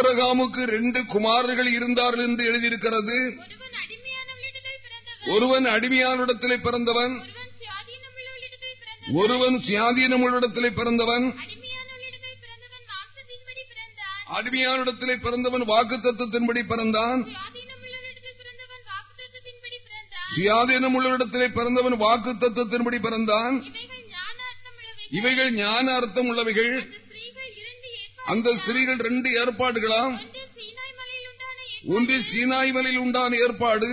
ஆபரகாமுக்கு ரெண்டு குமாரர்கள் இருந்தார்கள் என்று எழுதியிருக்கிறது. ஒருவன் அடிமையானிடத்திலே பிறந்தவன். ஒருவன் ஒருவன் சியாதீனமுள்ளிடத்திலே பிறந்தவன். அடிமையானிடத்திலே பிறந்தவன். வாக்கு தத்துவத்தின்படி பிறந்தான். பிறந்தான். சுயாதீனமுள்ளவரிடத்திலே பிறந்தவன் வாக்கு தத்துவத்தின்படி பிறந்தான். இவைகள் ஞான அர்த்தம் உள்ளவைகள். அந்த ஸ்திரீகள் ரெண்டு ஏற்பாடுகளாம் ஒன்று சீனாய் மலையில் உண்டான ஏற்பாடு.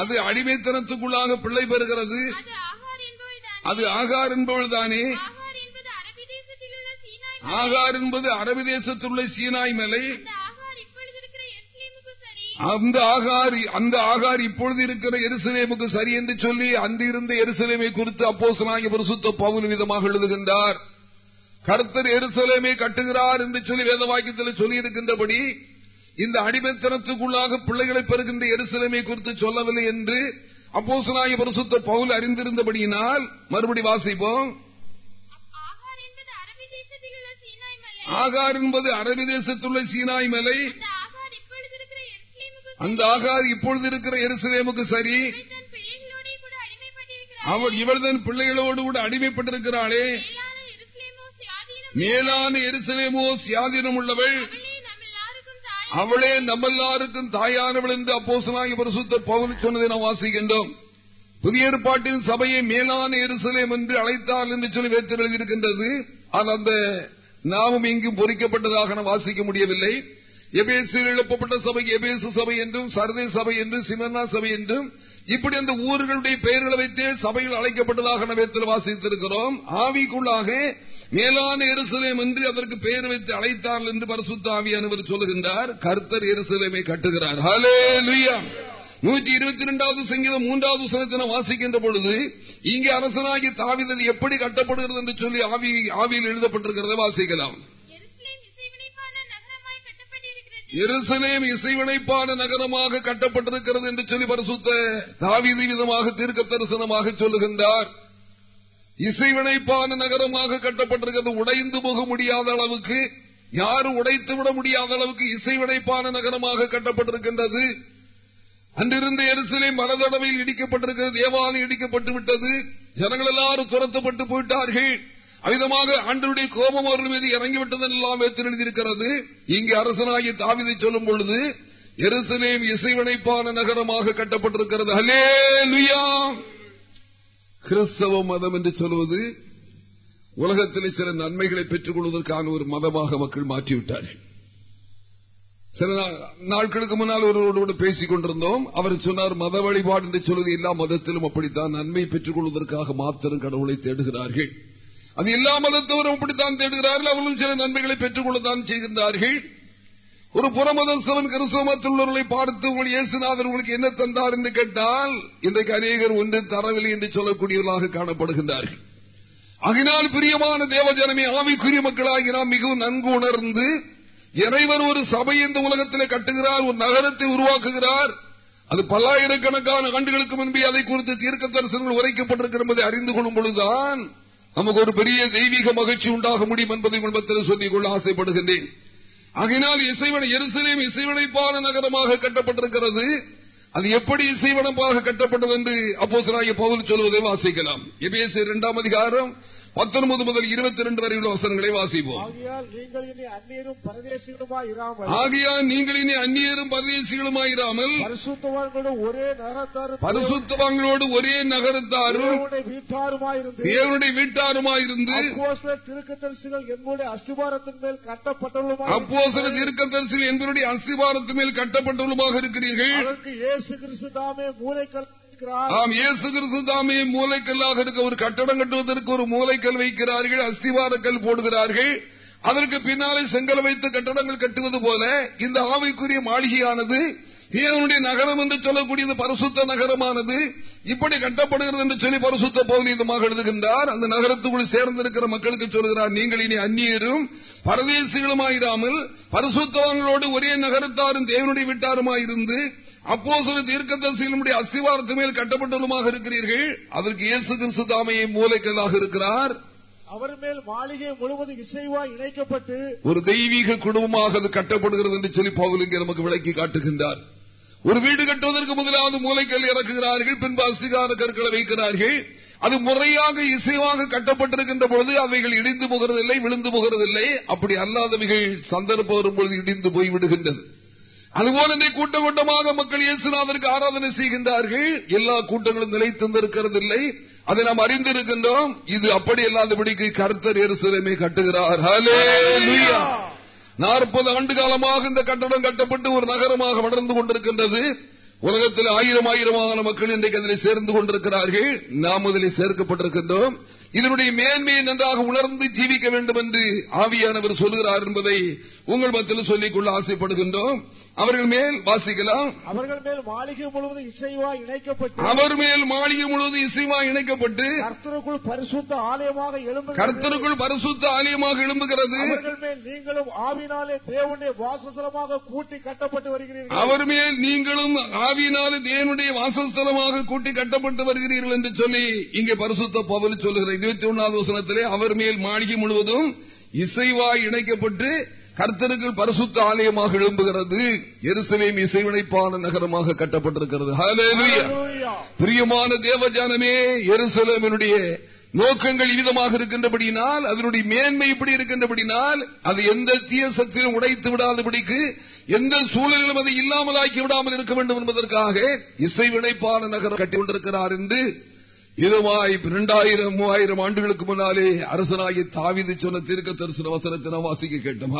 அது அடிமைத்தனத்துக்குள்ளாக பிள்ளை பெறுகிறது. அது ஆகார் என்பவள்தான். ஆகார் என்பது அரபி தேசத்தில் உள்ள சீனாய் மலை. ஆகார் என்பது அரபி தேசத்துள்ள சீனாய் மலை. அந்த ஆகார் அந்த ஆகார் இப்பொழுது இருக்கிற எருசலேமுக்கு சரி என்று சொல்லி அன்று இருந்த எருசலேமை குறித்து அப்போசனாகிய பரிசுத்த பவுல் விதமாக எழுதுகின்றார். கர்த்தர் எருசலேமை கட்டுகிறார் என்று சொல்லி வேத வாக்கியத்தில் சொல்லி இருக்கின்றபடி இந்த அடிமைத்தனத்துக்குள்ளாக பிள்ளைகளை பெறுகின்ற எருசலேமை குறித்து சொல்லவில்லை என்று அப்போசனாகிய பரிசுத்த பவுல் அறிந்திருந்தபடியினால் மறுபடி வாசிப்போம். ஆகார் என்பது அரபி தேசத்துள்ள சீனாய் மலை. அந்த ஆகார் இப்பொழுது இருக்கிற எருசலேமுக்கு சரி. இவள் தன் பிள்ளைகளோடே கூட அடிமைப்பட்டிருக்கிறாள். அவள் இவள்தன் பிள்ளைகளோடு கூட அடிமைப்பட்டிருக்கிறாளே. மேலான எருசலேமோ சுயாதீனம் சியாதீனம் உள்ளவள் அவளே நம்மெல்லாருக்கும் எல்லாருக்கும் தாயானவள் என்று அப்போசனாகி பரிசுத்த பவுன் சொன்னதை நாம் வாசிக்கின்றோம். புதிய ஏற்பாட்டின் சபையை மேலான எருசலேம் என்று அழைத்தால் என்று சொல்லி வேற்று எழுதியிருக்கின்றது. ஆனால் அந்த நாமம் இங்கும் பொறிக்கப்பட்டதாக நாம் வாசிக்க முடியவில்லை. எபேசில் எழுப்பப்பட்ட சபை எபேசு சபை என்றும் சரதை சபை என்றும் சிமர்னா சபை என்றும் இப்படி அந்த ஊர்களுடைய பெயர்களை வைத்தே சபையில் அழைக்கப்பட்டதாக நாம் வேத்தில் வாசித்திருக்கிறோம். ஆவிக்குள்ளாக மேலான எருசலேம் என்று அதற்கு பெயர் வைத்து அழைத்தார்கள் என்று பரிசுத்த ஆவியானவர் சொல்லுகின்றார். கர்த்தர் எருசலேமை கட்டுகிறார். ஹலே நூற்றி இருபத்தி இரண்டாவது சங்கீதம் மூன்றாவது சனத்தின வாசிக்கின்ற பொழுது இங்கே அரசனாகி தாவிதல் எப்படி கட்டப்படுகிறது என்று சொல்லி ஆவி ஆவியில் எழுதப்பட்டிருக்கிறத வாசிக்கலாம். எருசலேம் இசைவினைப்பான நகரமாக கட்டப்பட்டிருக்கிறது என்று சொல்லி பரிசுத்த தாவீது விதமாக தீர்க்க தரிசனமாக சொல்லுகின்றார். இசைவினைப்பான நகரமாக கட்டப்பட்டிருக்கிறது. உடைந்து போக முடியாத அளவுக்கு யாரும் உடைத்து விட முடியாத அளவுக்கு இசைவினைப்பான நகரமாக கட்டப்பட்டிருக்கின்றது. அன்றிருந்த எருசலேம் மனதளவில் இடிக்கப்பட்டிருக்கிறது. தேவாலயம் இடிக்கப்பட்டு விட்டது. ஜனங்கள் எல்லாரும் துரத்தப்பட்டு போயிட்டார்கள். அவிதமாக அன்றைய கோபம் அவர்கள் மீது இறங்கிவிட்டதன் எல்லாம் எழுதியிருக்கிறது. இங்கு அரசனாகி தாவிதை சொல்லும் பொழுது எருசலேம் இசைவினைப்பான நகரமாக கட்டப்பட்டிருக்கிறது. ஹலே கிறிஸ்தவ மதம் என்று சொல்வது உலகத்திலே சில நன்மைகளை பெற்றுக் கொள்வதற்கான ஒரு மதமாக மக்கள் மாற்றிவிட்டார்கள். சில நாட்களுக்கு முன்னால் ஒருவரோடு பேசிக் கொண்டிருந்தோம். அவர் சொன்னார் மத வழிபாடு என்று சொல்வது எல்லா மதத்திலும் அப்படித்தான். நன்மை பெற்றுக் கொள்வதற்காக மாத்திரம் கடவுளை தேடுகிறார்கள். அது எல்லா மதத்தவரும் அப்படித்தான் தேடுகிறார்கள். அவர்களும் சில நன்மைகளை பெற்றுக் கொள்ளத்தான் செய்கின்றார்கள். ஒரு புறமதஸ்தவன் கிறிஸ்தவத்தில் பார்த்து உங்கள் இயேசுநாதர் உங்களுக்கு என்ன தந்தார் என்று கேட்டால் இன்றைக்கு அநேகர் ஒன்று தரவில்லை என்று சொல்லக்கூடியவர்களாக காணப்படுகின்றார்கள். அகினால் பிரியமான தேவஜனமே ஆவிக்குரிய மக்களாகி நாம் மிகவும் நன்கு உணர்ந்து இறைவர் ஒரு சபை இந்த உலகத்தில் கட்டுகிறார் ஒரு நகரத்தை உருவாக்குகிறார். அது பல்லாயிரக்கணக்கான ஆண்டுகளுக்கு முன்பே அதை குறித்து தீர்க்க தரிசனங்கள் உரைக்கப்பட்டிருக்கிறது என்பதை அறிந்து கொள்ளும் பொழுதுதான் நமக்கு ஒரு பெரிய தெய்வீக மகிழ்ச்சி உண்டாக முடியும் என்பதை குடும்பத்தில் சொல்லிக் கொள்ள ஆசைப்படுகின்றேன். ஆகையினால் இசைவனை எருசலேம் இசைவனைப்பான நகரமாக கட்டப்பட்டிருக்கிறது. அது எப்படி இசைவனப்பாக கட்டப்பட்டது என்று அப்போ அப்போசராகிய பவுல் சொல்வதை வாசிக்கலாம். எபிஎஸ்சி இரண்டாம் அதிகாரம் பத்தொன்பது முதல் இருபத்தி இரண்டு வரை உள்ள வசனங்களை வாசிப்போம். நீங்கள் இனி அந்நியரும் பரதேசிகளுமாய் இராமல். பரிசுத்தவான்களோடு ஒரே நகரத்தாரும் தேவனுடைய வீட்டாருமாயிருந்து அப்போஸ்தலர் திருக்கதரிசிகள் எங்களுடைய அஸ்திபாரத்தின் மேல் கட்டப்பட்டவர்களுமாய் அப்போசர தீர்க்கதரிசிகள் என்பவருடைய அஸ்திபாரத்து மேல் கட்டப்பட்டவர்களுமாக இருக்கிறீர்கள். அதற்கு இயேசு கிறிஸ்து தாமே மூளைக்கல் இருக்கிறார் ஆம் இயேசு கிறிஸ்து தாமே மூளைக்கல்லாக இருக்க ஒரு கட்டடம் கட்டுவதற்கு ஒரு மூளைக்கல் வைக்கிறார்கள் அஸ்திவாரக்கல் போடுகிறார்கள். அதற்கு பின்னாலே செங்கல் வைத்து கட்டடங்கள் கட்டுவது போல இந்த ஆவைக்குரிய மாளிகையானது தேவனுடைய நகரம் என்று சொல்லக்கூடிய பரிசுத்த நகரமானது. இப்படி கட்டப்படுகிறது என்று சொல்லி பரிசுத்த பௌரீதமாக எழுதுகின்றார். அந்த நகரத்துக்குள் சேர்ந்திருக்கிற மக்களுக்கு சொல்கிறார் நீங்கள் இனி அந்நியரும் பரதேசிகளுமாயிராமல் பரிசுத்தவான்களோடு ஒரே நகரத்தாரும் தேவனுடைய விட்டாருமாயிருந்து அப்போ சில தீர்க்கதரிசிகளுடைய அஸ்திவாரத்து மேல் கட்டப்பட்டவருமாக இருக்கிறீர்கள். அதற்கு இயேசு கிறிஸ்து தாமையை மூலைக்கல்லாக இருக்கிறார். அவர் மேல் மாளிகை முழுவதும் இசைவாய் இணைக்கப்பட்டு ஒரு தெய்வீக குடும்பமாக அது கட்டப்படுகிறது என்று சொல்லி பவுல் இங்கே நமக்கு விளக்கி காட்டுகின்றார். ஒரு வீடு கட்டுவதற்கு முதலாவது மூளைக்கல் இறக்குகிறார்கள் பின்பு அசிகார கற்களை வைக்கிறார்கள். அது முறையாக இசைவாக கட்டப்பட்டிருக்கின்ற பொழுது அவைகள் இடிந்து போகிறதில்லை விழுந்து போகிறதில்லை. அப்படி அல்லாதவைகள் சந்தர்ப்பம் வரும்பொழுது இடிந்து போய் விடுகின்றது. அதுபோல இந்த கூட்ட கூட்டமாக மக்கள் இயேசுநாதருக்கு ஆராதனை செய்கின்றார்கள். எல்லா கூட்டங்களும் நிலைத்திருந்திருக்கிறதில்லை. அதை நாம் அறிந்திருக்கின்றோம். இது அப்படி இல்லாதபடிக்கு கர்த்தர் எருசலமே கட்டுகிறார். நாற்பது ஆண்டு காலமாக இந்த கட்டடம் கட்டப்பட்டு ஒரு நகரமாக வளர்ந்து கொண்டிருக்கின்றது. உலகத்தில் ஆயிரம் ஆயிரமான மக்கள் இன்றைக்கு அதில் சேர்ந்து கொண்டிருக்கிறார்கள். நாம் அதில் சேர்க்கப்பட்டிருக்கின்றோம். இதனுடைய மேன்மையை நன்றாக உணர்ந்து ஜீவிக்க வேண்டும் என்று ஆவியானவர் சொல்கிறார் என்பதை உங்கள் மத்தியில் சொல்லிக்கொள்ள ஆசைப்படுகின்றோம். அவர்கள் மேல் வாசிக்கலாம். அவர்கள் மேல் மாளிகை முழுவதும் இசைவாய் இணைக்கப்பட்டு அவர் மேல் மாளிகை முழுவதும் இசைவா இணைக்கப்பட்டு கர்த்தருக்குள் பரிசுத்த ஆலயமாக எழும்புகிறது. கர்த்தருக்குள் பரிசுத்த ஆலயமாக எழும்புகிறது. அவர்கள் மேல் நீங்களும் ஆவினாலே தேவனுடைய வாசஸ்தலமாக கூட்டி கட்டப்பட்டு வருகிறீர்கள். அவர் மேல் நீங்களும் ஆவியினால தேவனுடைய வாசஸ்தலமாக கூட்டி கட்டப்பட்டு வருகிறீர்கள் என்று சொல்லி இங்கே பரிசுத்த பவல் சொல்லுகிற இருபத்தி ஒன்னாவது வசனத்திலே அவர் மேல் மாளிகை முழுவதும் இசைவாய் இணைக்கப்பட்டு கர்த்தருக்குள் பரிசுத்த ஆலயமாக எழும்புகிறது. எருசலேம் இசைவினைப்பான நகரமாக கட்டப்பட்டிருக்கிறது. பிரியமான தேவஜானமே எருசலேமினுடைய நோக்கங்கள் இவ்விதமாக இருக்கின்றபடியினால் அதனுடைய மேன்மை இப்படி இருக்கின்றபடினால் அது எந்த தீய சக்தியிலும் உடைத்து விடாதபடிக்கு எந்த சூழலிலும் அதை இல்லாமலாக்கி விடாமல் இருக்க வேண்டும் என்பதற்காக இசை வினைப்பான நகரம் கட்டிக் கொண்டிருக்கிறார் என்று இதுவாய் இரண்டாயிரம் மூவாயிரம் ஆண்டுகளுக்கு முன்னாலே அரசனாகி தாவிது சொன்ன தீர்க்க தரிசன வசனத்தை நாம் வாசிக்க கேட்டோம்.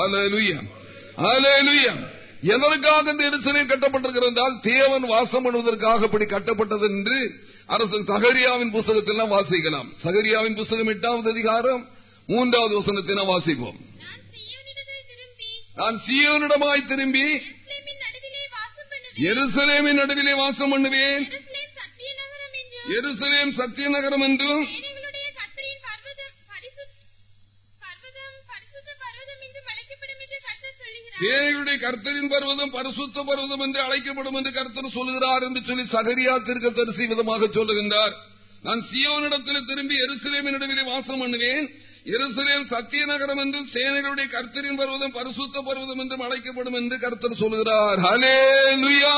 எதற்காக இந்த எருசலேம் கட்டப்பட்டிருக்கிறது என்றால் தேவன் வாசம் பண்ணுவதற்காக அப்படி கட்டப்பட்டது என்று அரசு சகரியாவின் புஸ்தகத்தில் நாம் வாசிக்கலாம். சகரியாவின் புஸ்தகம் எட்டாவது அதிகாரம் மூன்றாவது வசனத்தை நாம் வாசிப்போம். நான் சியோனிடமாய் திரும்பி எருசலேமின் நடுவிலே வாசம் பண்ணுவேன் எருசலேமின் நடுவிலே வாசம் பண்ணுவேன் எருசலேம் சத்திய நகரம் என்றும் எருசலேம் சத்திய நகரம் என்றும் சேனைகளுடைய கர்த்தரின் பர்வதம் பரிசுத்த பர்வதம் என்றும் அழைக்கப்படும் என்று கர்த்தர் சொல்லுகிறார். என்று அழைக்கப்படும் என்று கர்த்தர் சொல்கிறார் என்று சொல்லி சகரியா தீர்க்க தரிசி விதமாக சொல்லுகின்றார். நான் சியோனிடத்தில் திரும்பி எருசலேமின் நடுவிலே வாசம் பண்ணுவேன். எருசலேம் சத்திய நகரம் என்றும் சேனைகளுடைய கர்த்தரின் பர்வதம் பரிசுத்த பர்வதம் என்றும் அழைக்கப்படும் என்று கர்த்தர் சொல்கிறார் ஹalleluya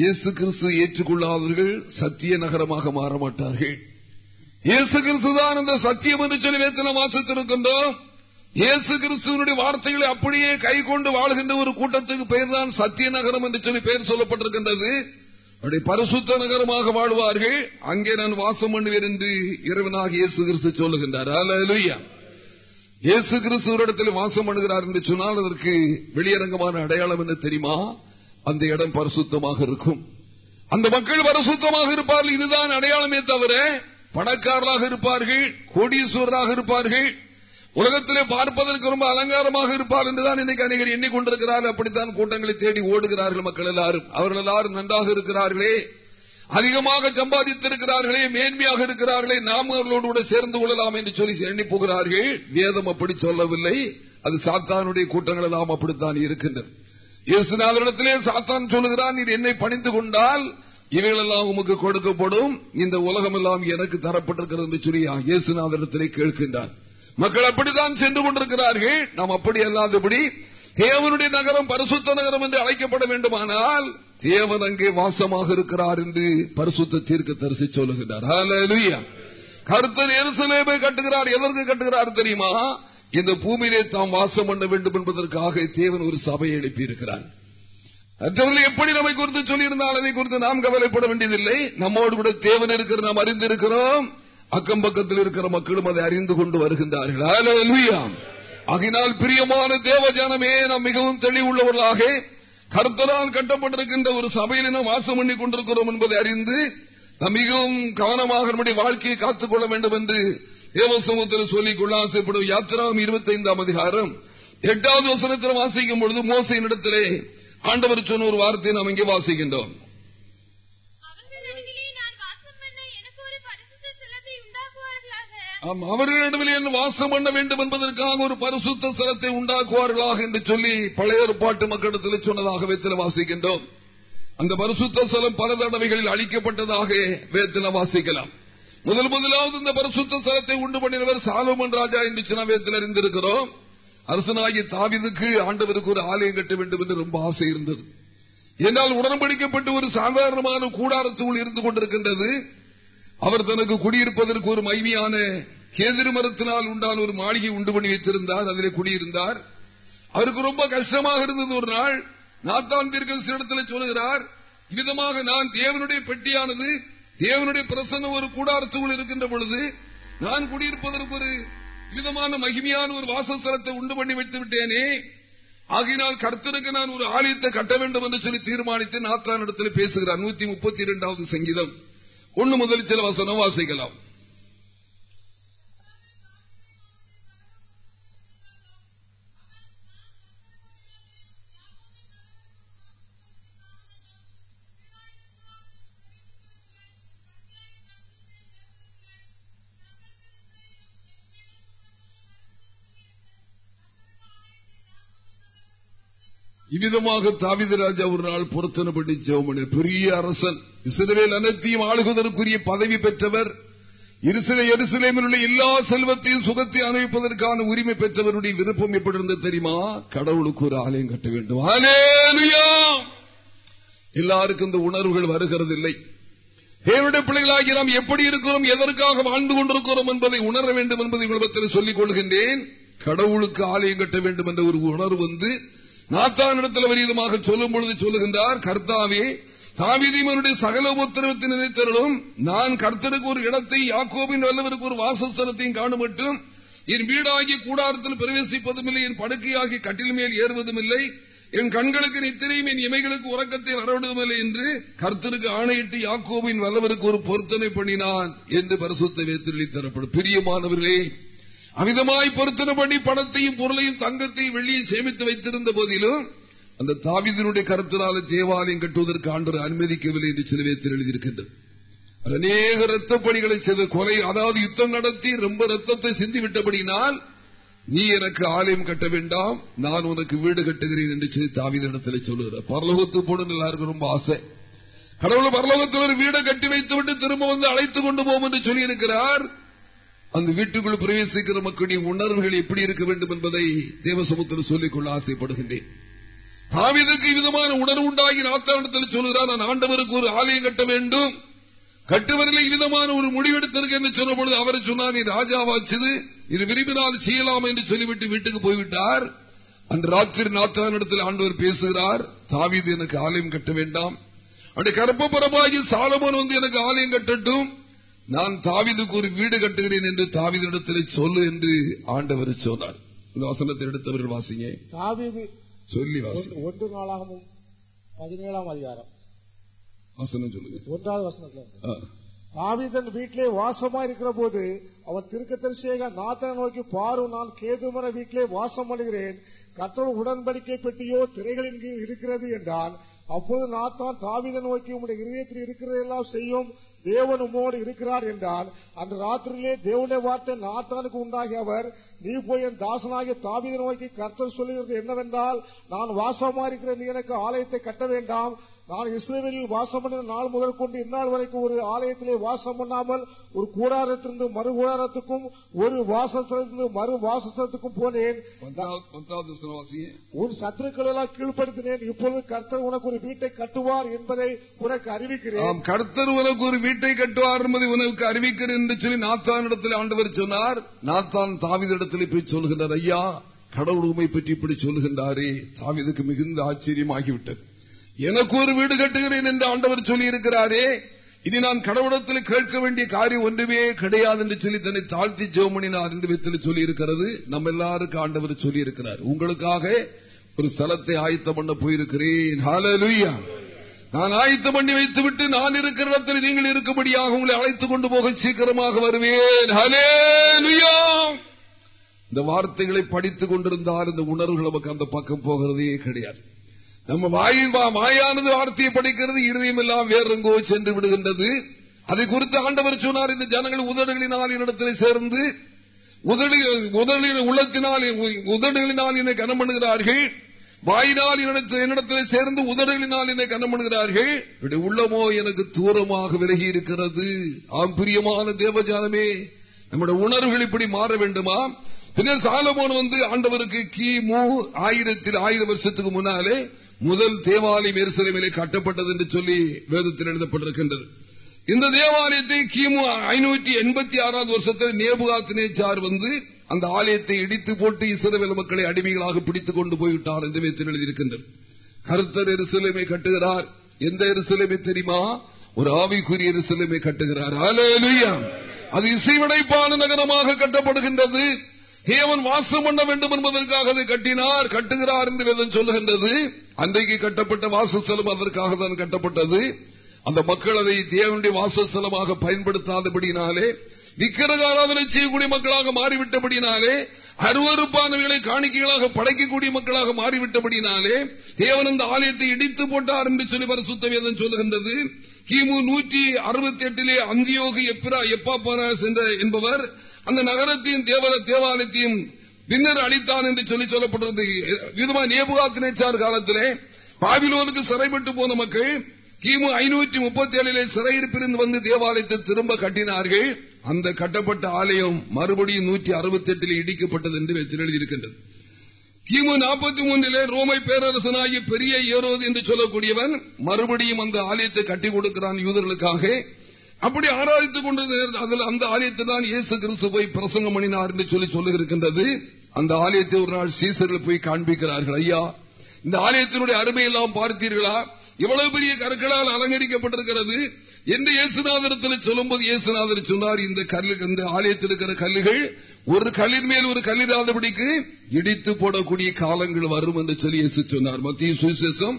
இயேசு கிறிஸ்து ஏற்றுக்கொள்ளாதவர்கள் சத்திய நகரமாக மாற மாட்டார்கள். இயேசு கிறிஸ்துதான் அந்த சத்தியம் என்று சொல்லி வேத்தன வாசித்திருக்கின்றோம். இயேசு கிறிஸ்துவனுடைய வார்த்தைகளை அப்படியே கை கொண்டு வாழ்கின்ற ஒரு கூட்டத்துக்கு பெயர் தான் சத்திய நகரம் என்று சொல்லி பெயர் சொல்லப்பட்டிருக்கின்றது. அப்படி பரிசுத்த நகரமாக வாழ்வார்கள். அங்கே நான் வாசம் பண்ணுவேன் என்று இறைவனாக இயேசு கிறிஸ்து சொல்லுகின்றார். அல்லேலூயா இயேசு கிறிஸ்துவரிடத்தில் வாசம் பண்ணுகிறார் என்று சொன்னால் அதற்கு வெளியரங்கமான அடையாளம் என்ன தெரியுமா? அந்த இடம் பரிசுத்தமாக இருக்கும். அந்த மக்கள் பரிசுத்தமாக இருப்பார்கள். இதுதான் அடையாளமே தவிர பணக்காரராக இருப்பார்கள் கோடீஸ்வரராக இருப்பார்கள். உலகத்திலே பார்ப்பதற்கு ரொம்ப அலங்காரமாக இருப்பார் என்றுதான் இன்னைக்கு அநேகர் எண்ணிக்கொண்டிருக்கிறார்கள். அப்படித்தான் கூட்டங்களை தேடி ஓடுகிறார்கள் மக்கள் எல்லாரும். அவர்கள் எல்லாரும் நன்றாக இருக்கிறார்களே. அதிகமாக சம்பாதித்திருக்கிறார்களே. மேன்மையாக இருக்கிறார்களே. நாம் அவர்களோடு கூட சேர்ந்து கொள்ளலாம் என்று சொல்லி எண்ணி போகிறார்கள். வேதம் அப்படி சொல்லவில்லை. அது சாத்தானுடைய கூட்டங்கள் எல்லாம் அப்படித்தான் இருக்கின்றது. இயேசுநாதனிடத்திலே சாத்தான் சொல்லுகிறான் நீர் என்னை பணிந்து கொண்டால் இவைகளெல்லாம் உமக்கு கொடுக்கப்படும். இந்த உலகம் எல்லாம் எனக்கு தரப்பட்டிருக்கிறது என்று சொல்லி இயேசுநாதனிடத்திலே கேட்கின்றான். மக்கள் அப்படித்தான் சென்று கொண்டிருக்கிறார்கள். நாம் அப்படி அல்லாதபடி தேவனுடைய நகரம் பரிசுத்த நகரம் என்று அழைக்கப்பட வேண்டுமானால் தேவன் அங்கே வாசமாக இருக்கிறார் என்று பரிசுத்த தீர்க்க தரிசி சொல்லுகிறார் கருத்தர் கர்த்தர் எருசலேமை கட்டுகிறார். எதற்கு கட்டுகிறார் தெரியுமா? இந்த பூமியிலே தாம் வாசம் பண்ண வேண்டும் என்பதற்காக தேவன் ஒரு சபையை எழுப்பியிருக்கிறார். மற்றவர்கள் எப்படி நம்மை குறித்து சொல்லியிருந்தால் அதை குறித்து நாம் கவலைப்பட வேண்டியதில்லை. நம்மோடு கூட தேவன் இருக்கிற நாம் அறிந்திருக்கிறோம். அக்கம் பக்கத்தில் இருக்கிற மக்களும் அதை அறிந்து கொண்டு வருகின்றார்கள். ஆகினால் பிரியமான தேவஜானமே நாம் மிகவும் தெளிவுள்ளவர்களாக கருத்தரால் கட்டப்பட்டிருக்கின்ற ஒரு சபையில் நாம் வாசம் பண்ணி கொண்டிருக்கிறோம் என்பதை அறிந்து நாம் மிகவும் கவனமாக நம்முடைய வாழ்க்கையை காத்துக்கொள்ள வேண்டும் என்று தேவசமூகத்தில் சொல்லிக் கொள்ள ஆசைப்படும் யாத்திராம் இருபத்தி ஐந்தாம் அதிகாரம். எட்டாவது வசனத்தில் வாசிக்கும் பொழுது மோசையின் இடத்திலே ஆண்டவர் சொன்ன ஒரு வார்த்தையை நாம் இங்கே வாசிக்கின்றோம். அவர்கள் நடுவிலே நான் வாசம் பண்ண எனக்கு ஒரு பரிசுத்த ஸ்தலத்தை உண்டாக்குவார்களாக? ஆம், அவர்கள் நடுவில் என்ன வாசம் பண்ண வேண்டும் என்பதற்காக ஒரு பரிசுத்த ஸ்தலத்தை உண்டாக்குவார்களாக என்று சொல்லி பழைய ஏற்பாட்டு மக்களிடத்தில் சொன்னதாக வேத்தில வாசிக்கின்றோம். அந்த பரிசுத்த ஸ்தலம் பல தடவைகளில் அளிக்கப்பட்டதாக வேத்தில வாசிக்கலாம். முதல் முதலாவது இந்த பரிசுத்த ஸ்தலத்தை உண்டு பண்ணினவர் சாலோமன் ராஜா என்று சின்னவேத்தில் அறிந்திருக்கிறோம். அரசனாகி தாவிதுக்கு ஆண்டவருக்கு ஒரு ஆலயம் கட்ட வேண்டும் என்று ரொம்ப ஆசை இருந்தது. என்றால் உடன்படிக்கப்பட்டு ஒரு சாதாரணமான கூடாரத்துக்குள் இருந்து கொண்டிருக்கின்றது. அவர் தனக்கு குடியிருப்பதற்கு ஒரு மைமையான கேதிரி மரத்தினால் உண்டான ஒரு மாளிகை உண்டு பண்ணி வைத்திருந்தார். அதிலே குடியிருந்தார். அவருக்கு ரொம்ப கஷ்டமாக இருந்தது ஒரு நாள். நாத்தான் இடத்துல சொல்லுகிறார் விதமாக நான் தேவனுடைய பெட்டியானது தேவனுடைய பிரசன்னம் ஒரு கூடாரத்துக்குள் இருக்கின்ற பொழுது நான் குடியிருப்பதற்கு ஒரு விதமான மகிமையான ஒரு வாசஸ்தலத்தை உண்டு பண்ணி வைத்து விட்டேனே. ஆகினால் கர்த்தருக்கு நான் ஒரு ஆலயத்தை கட்ட வேண்டும் என்று சொல்லி தீர்மானித்து நாத்தான் இடத்துல பேசுகிறார். நூத்தி முப்பத்தி இரண்டாவது சங்கீதம். ஒன்னு முதல் சில வசனம் வாசிக்கலாம். இவ்விதமாக தாவிதராஜா ஒரு நாள் பொருத்தனப்பட்டு ஜெவமணி பெரிய அரசன். இஸ்ரவேல் அனைத்தையும் ஆளுவதற்குரிய பதவி பெற்றவர். இருசிலை எருசிலேமில் உள்ள எல்லா செல்வத்தையும் சுகத்தை அனுப்பிப்பதற்கான உரிமை பெற்றவருடைய விருப்பம் எப்படி இருந்தது தெரியுமா? கடவுளுக்கு ஒரு ஆலயம் கட்ட வேண்டும். எல்லாருக்கும் இந்த உணர்வுகள் வருகிறது இல்லை தேவனுடைய பிள்ளைகளாகி நாம் எப்படி இருக்கிறோம் எதற்காக வாழ்ந்து கொண்டிருக்கிறோம் என்பதை உணர வேண்டும் என்பதை உலகத்தில் சொல்லிக் கொள்கின்றேன். கடவுளுக்கு ஆலயம் கட்ட வேண்டும் என்ற ஒரு உணர்வு வந்து நாத்தானிடத்தில் விரீதமாக சொல்லும் பொழுது சொல்லுகின்றார் கர்த்தாவே தாவிதிமனுடைய சகல உத்தரவத்தை நினைத்தருளும். நான் கர்த்தருக்கு ஒரு இடத்தை யாக்கோபின் வல்லவருக்கு ஒரு வாசஸ்தலத்தையும் காணும் என் வீடாகி கூடாரத்தில் பிரவேசிப்பதும் இல்லை என் படுக்கையாகி கட்டில் மேல் ஏறுவதும் இல்லை என் கண்களுக்கு நித்திரையும் என் இமைகளுக்கு உறக்கத்தை வரவிடுவதில்லை என்று கர்த்தருக்கு ஆணையிட்டு யாக்கோவின் வல்லவருக்கு ஒரு பொருத்தனை பண்ணினான் என்று பரிசுத்த வேத்திரளி தரப்படும் பிரியமானவர்களே அமிதமாய் பொருத்தினபடி பணத்தையும் பொருளையும் தங்கத்தையும் வெள்ளியை சேமித்து வைத்திருந்த போதிலும் அந்த தாவிதனுடைய கருத்தினால தேவாலயம் கட்டுவதற்கு ஆண்டு அனுமதிக்கவில்லை என்று சில பேர் எழுதியிருக்கின்றது அநேக ரத்த பணிகளை செய்த கொலை அதாவது யுத்தம் நடத்தி ரொம்ப ரத்தத்தை சிந்திவிட்டபடினால் நீ எனக்கு ஆலயம் கட்ட வேண்டாம் நான் உனக்கு வீடு கட்டுகிறேன் என்று சொல்லி தாவிதத்தில் சொல்லுகிறார். பரலோகத்து போடும் எல்லாருக்கும் ரொம்ப ஆசை. கடவுள் பரலோகத்தில் ஒரு வீடை கட்டி வைத்துவிட்டு திரும்ப வந்து அழைத்துக் கொண்டு போவோம் என்று சொல்லியிருக்கிறார் அந்த வீட்டுக்குள் பிரவேசிக்கிற மக்களுடைய உணர்வுகள் எப்படி இருக்க வேண்டும் என்பதை தேவசமத்தில் சொல்லிக்கொள்ள ஆசைப்படுகின்றேன். தாவிதற்கு விதமான உணர்வு உண்டாகி நாத்தாண்டத்தில் சொல்கிறார் நான் ஆண்டவருக்கு ஒரு ஆலயம் கட்ட வேண்டும். கட்டுவதில் விதமான ஒரு முடிவெடுத்திருக்க என்று சொன்ன பொழுது அவர் சொன்னார் நீ ராஜாவாச்சது. இது விரும்பினால் செய்யலாம் என்று சொல்லிவிட்டு வீட்டுக்கு போய்விட்டார். அந்த ராத்திரி நாத்தானிடத்தில் ஆண்டவர் பேசுகிறார் தாவிது எனக்கு ஆலயம் கட்ட வேண்டாம். அப்படி கருப்பபுரமாகி சாலமன் வந்து எனக்கு ஆலயம் கட்டட்டும். நான் தாவிதுக்கு ஒரு வீடு கட்டுகிறேன் என்று தாவிதிடத்தில் சொல்லு என்று ஆண்டவர் சொன்னார். இந்த வசனத்தை எடுத்தவர்கள் வாசிங்க. சொல்லி ஒன்று நாளாகவும் பதினேழாம் அதிகாரம். வசனம் சொல்லுங்க. ஒன்றாவது வசனத்துல. தாவீதன் வீட்டிலே வாசமா இருக்கிற போது அவன் திருக்கத்தரிசியாக நாத்தனை நோக்கி பாரு நான் கேதுமர வீட்டிலே வாசம் பண்ணுகிறேன் கத்தோடு உடன்படிக்கை பெட்டியோ திரைகளின் கீழ் இருக்கிறது என்றான். அப்போது நாத்தான் தாவீதன் நோக்கி உம்முடைய இருதயத்தில் இருக்கிறதெல்லாம் செய்யும். தேவன் உம்மோடு இருக்கிறார் என்றால் அந்த ராத்திரியிலே தேவனுடைய வார்த்தை நாத்தானுக்கு உண்டாகிய அவர் நீ போய் என் தாசனாகிய தாவித நோக்கி கர்த்தர் சொல்லுகிறது என்னவென்றால் நான் வாசமா இருக்கிற நீ எனக்கு ஆலயத்தை கட்ட வேண்டாம் நான் இஸ்ரேலில் வாசம் பண்ணின நாள் முதல் கொண்டு இந்நாள் வரைக்கும் ஒரு ஆலயத்திலே வாசம் பண்ணாமல் ஒரு கூடாரத்திலிருந்து மறு கூடாரத்துக்கும் ஒரு வாசத்திலிருந்து மறு வாசத்துக்கும் போனேன். உன் சத்துருக்கள் எல்லாம் கீழ்ப்படுத்தினேன். இப்பொழுது கர்த்தர் உனக்கு ஒரு வீட்டை கட்டுவார் என்பதை உனக்கு அறிவிக்கிறேன். கர்த்தர் உனக்கு ஒரு வீட்டை கட்டுவார் என்பதை உனக்கு அறிவிக்கிறேன் என்று சொல்லி நாத்தான் இடத்தில் ஆண்டவர் சொன்னார். நாத்தான் தாவிதிடத்தில் போய் சொல்கின்றார் ஐயா கடவுள் உமை பற்றி இப்படி சொல்லுகின்றாரே. தாவிதுக்கு மிகுந்த ஆச்சரியமாகிவிட்டது. எனக்கு ஒரு வீடு கட்டுகிறேன் என்று ஆண்டவர் சொல்லி இருக்கிறாரே இனி நான் கடவுளத்தில் கேட்க வேண்டிய காரியம் ஒன்றுமே கிடையாது என்று சொல்லி தன்னை தாழ்த்தி ஜோமணினார் என்று வித்தில் சொல்லி இருக்கிறது நம்ம எல்லாருக்கும் ஆண்டவர் சொல்லி இருக்கிறார் உங்களுக்காக ஒரு ஸ்தலத்தை ஆயத்தம் பண்ண போயிருக்கிறேன். நான் ஆயத்தம் பண்ணி வைத்துவிட்டு நான் இருக்கிற இடத்தில் நீங்கள் இருக்கும்படியாக உங்களை அழைத்துக் கொண்டு போக சீக்கிரமாக வருவேன். இந்த வார்த்தைகளை படித்துக் கொண்டிருந்தால் இந்த உணர்வுகள் நமக்கு அந்த பக்கம் போகிறதே கிடையாது. நம்ம வாயின் வா- வாயானது வார்த்தையை படிக்கிறது இருதயம் எல்லாம் வேறெங்கோ சென்று விடுகின்றது. அதை குறித்து ஆண்டவர் சொன்னார் இந்த ஜனங்கள் உதடுகளினால் என்னிடத்தில் சேர்ந்து உதடு உள்ளத்தினால் உதடுகளினால் என்னை கனம் பண்ணுகிறார்கள். வாயினால் என்னிடத்தில் என்னிடத்தில் சேர்ந்து உதடுகளினால் என்னை கனம் பண்ணுகிறார்கள். உள்ளமோ எனக்கு தூரமாக விலகி இருக்கிறது. ஆம் பிரியமான தேவஜானமே நம்முடைய உணர்வுகள் இப்படி மாற வேண்டுமா? பின்னர் சாலமோன் வந்து ஆண்டவருக்கு கிமு ஆயிரத்தில் ஆயிரம் வருஷத்துக்கு முன்னாலே முதல் தேவாலயம் எருசலேமிலே கட்டப்பட்டது என்று சொல்லி வேதத்தில் எழுதப்பட்டிருக்கின்றது. இந்த தேவாலயத்தை கிமு ஐநூற்றி எண்பத்தி ஆறாவது வருஷத்தில் நேபுகாத்தினேச்சார் வந்து அந்த ஆலயத்தை இடித்து போட்டு இஸ்ரவேல் மக்களை அடிமைகளாக பிடித்துக் கொண்டு போய்விட்டார் என்று வேதத்தில் எழுதியிருக்கின்றது. கருத்தர் எருசலேமை கட்டுகிறார். எந்த எருசலேமை தெரியுமா? ஒரு ஆவிக்குரிய எருசலேமை கட்டுகிறார். அது இசைவடைப்பான நகரமாக கட்டப்படுகின்றது. தேவன் வாசம் பண்ண வேண்டும் என்பதற்காக அதை கட்டினார் கட்டுகிறார் என்று வேதம் சொல்லுகின்றது. அன்றைக்கு கட்டப்பட்ட வாசஸ்தலம் அதற்காக தான் கட்டப்பட்டது. அந்த மக்கள் அதை தேவனுடைய வாசஸ்தலமாக பயன்படுத்தாதபடினாலே விக்கிரக ஆராதனை செய்யக்கூடிய மக்களாக மாறிவிட்டபடினாலே அருவறுப்பானவர்களை காணிக்கைகளாக படைக்கக்கூடிய மக்களாக மாறிவிட்டபடினாலே தேவன் அந்த ஆலயத்தை இடித்து போட்டார் என்று சொல்லி பரிசுத்த வேதம் சொல்லுகின்றது. கிமு நூற்றி அறுபத்தி எட்டிலே அந்தியோகி எப்பிரா எப்பாப்பராஸ் என்ற என்பவர் அந்த நகரத்தையும் தேவர தேவாலயத்தையும் பின்னர் அளித்தான் என்று சொல்லி சொல்லப்பட்டது விதமா நேபுகாத்தினேச்சார் காலத்திலே பாபிலோனுக்கு சிறைப்பட்டு போன மக்கள் கிமு ஐநூற்றி முப்பத்தி ஏழிலே சிறையிருப்பிருந்து வந்து தேவாலயத்தை திரும்ப கட்டினார்கள். அந்த கட்டப்பட்ட ஆலயம் மறுபடியும் நூற்றி அறுபத்தி எட்டில் இடிக்கப்பட்டது என்று எழுதியிருக்கின்றது. கிமு நாற்பத்தி மூன்றிலே ரோமை பேரரசனாகிய பெரிய ஏரோது என்று சொல்லக்கூடியவன் மறுபடியும் அந்த ஆலயத்தை கட்டி கொடுக்கிறான் யூதர்களுக்காக. அப்படி ஆராய்த்துக் கொண்டது அந்த ஆலயத்தில் தான் இயேசு கிறிஸ்து போய் பிரசங்கம் பண்ணினார் என்று சொல்லி சொல்லுகிருக்கின்றது அந்த ஆலயத்தை ஒரு நாள் சீசர்கள் போய் காண்பிக்கிறார்கள். ஐயா இந்த ஆலயத்தினுடைய அருமையெல்லாம் பார்த்தீர்களா? இவ்வளவு பெரிய கற்களால் அலங்கரிக்கப்பட்டிருக்கிறது. என்று இயேசுநாதரத்தில் சொல்லும்போது இயேசுநாதர் சொன்னார் இந்த கல்லு இந்த ஆலயத்தில் இருக்கிற கல்லுகள் ஒரு கல்லின் மேல் ஒரு கல்லிராதபடிக்கு இடித்து போடக்கூடிய காலங்கள் வரும் என்று சொல்லி இயேசு சொன்னார். மத்திய சுவிசேஷம்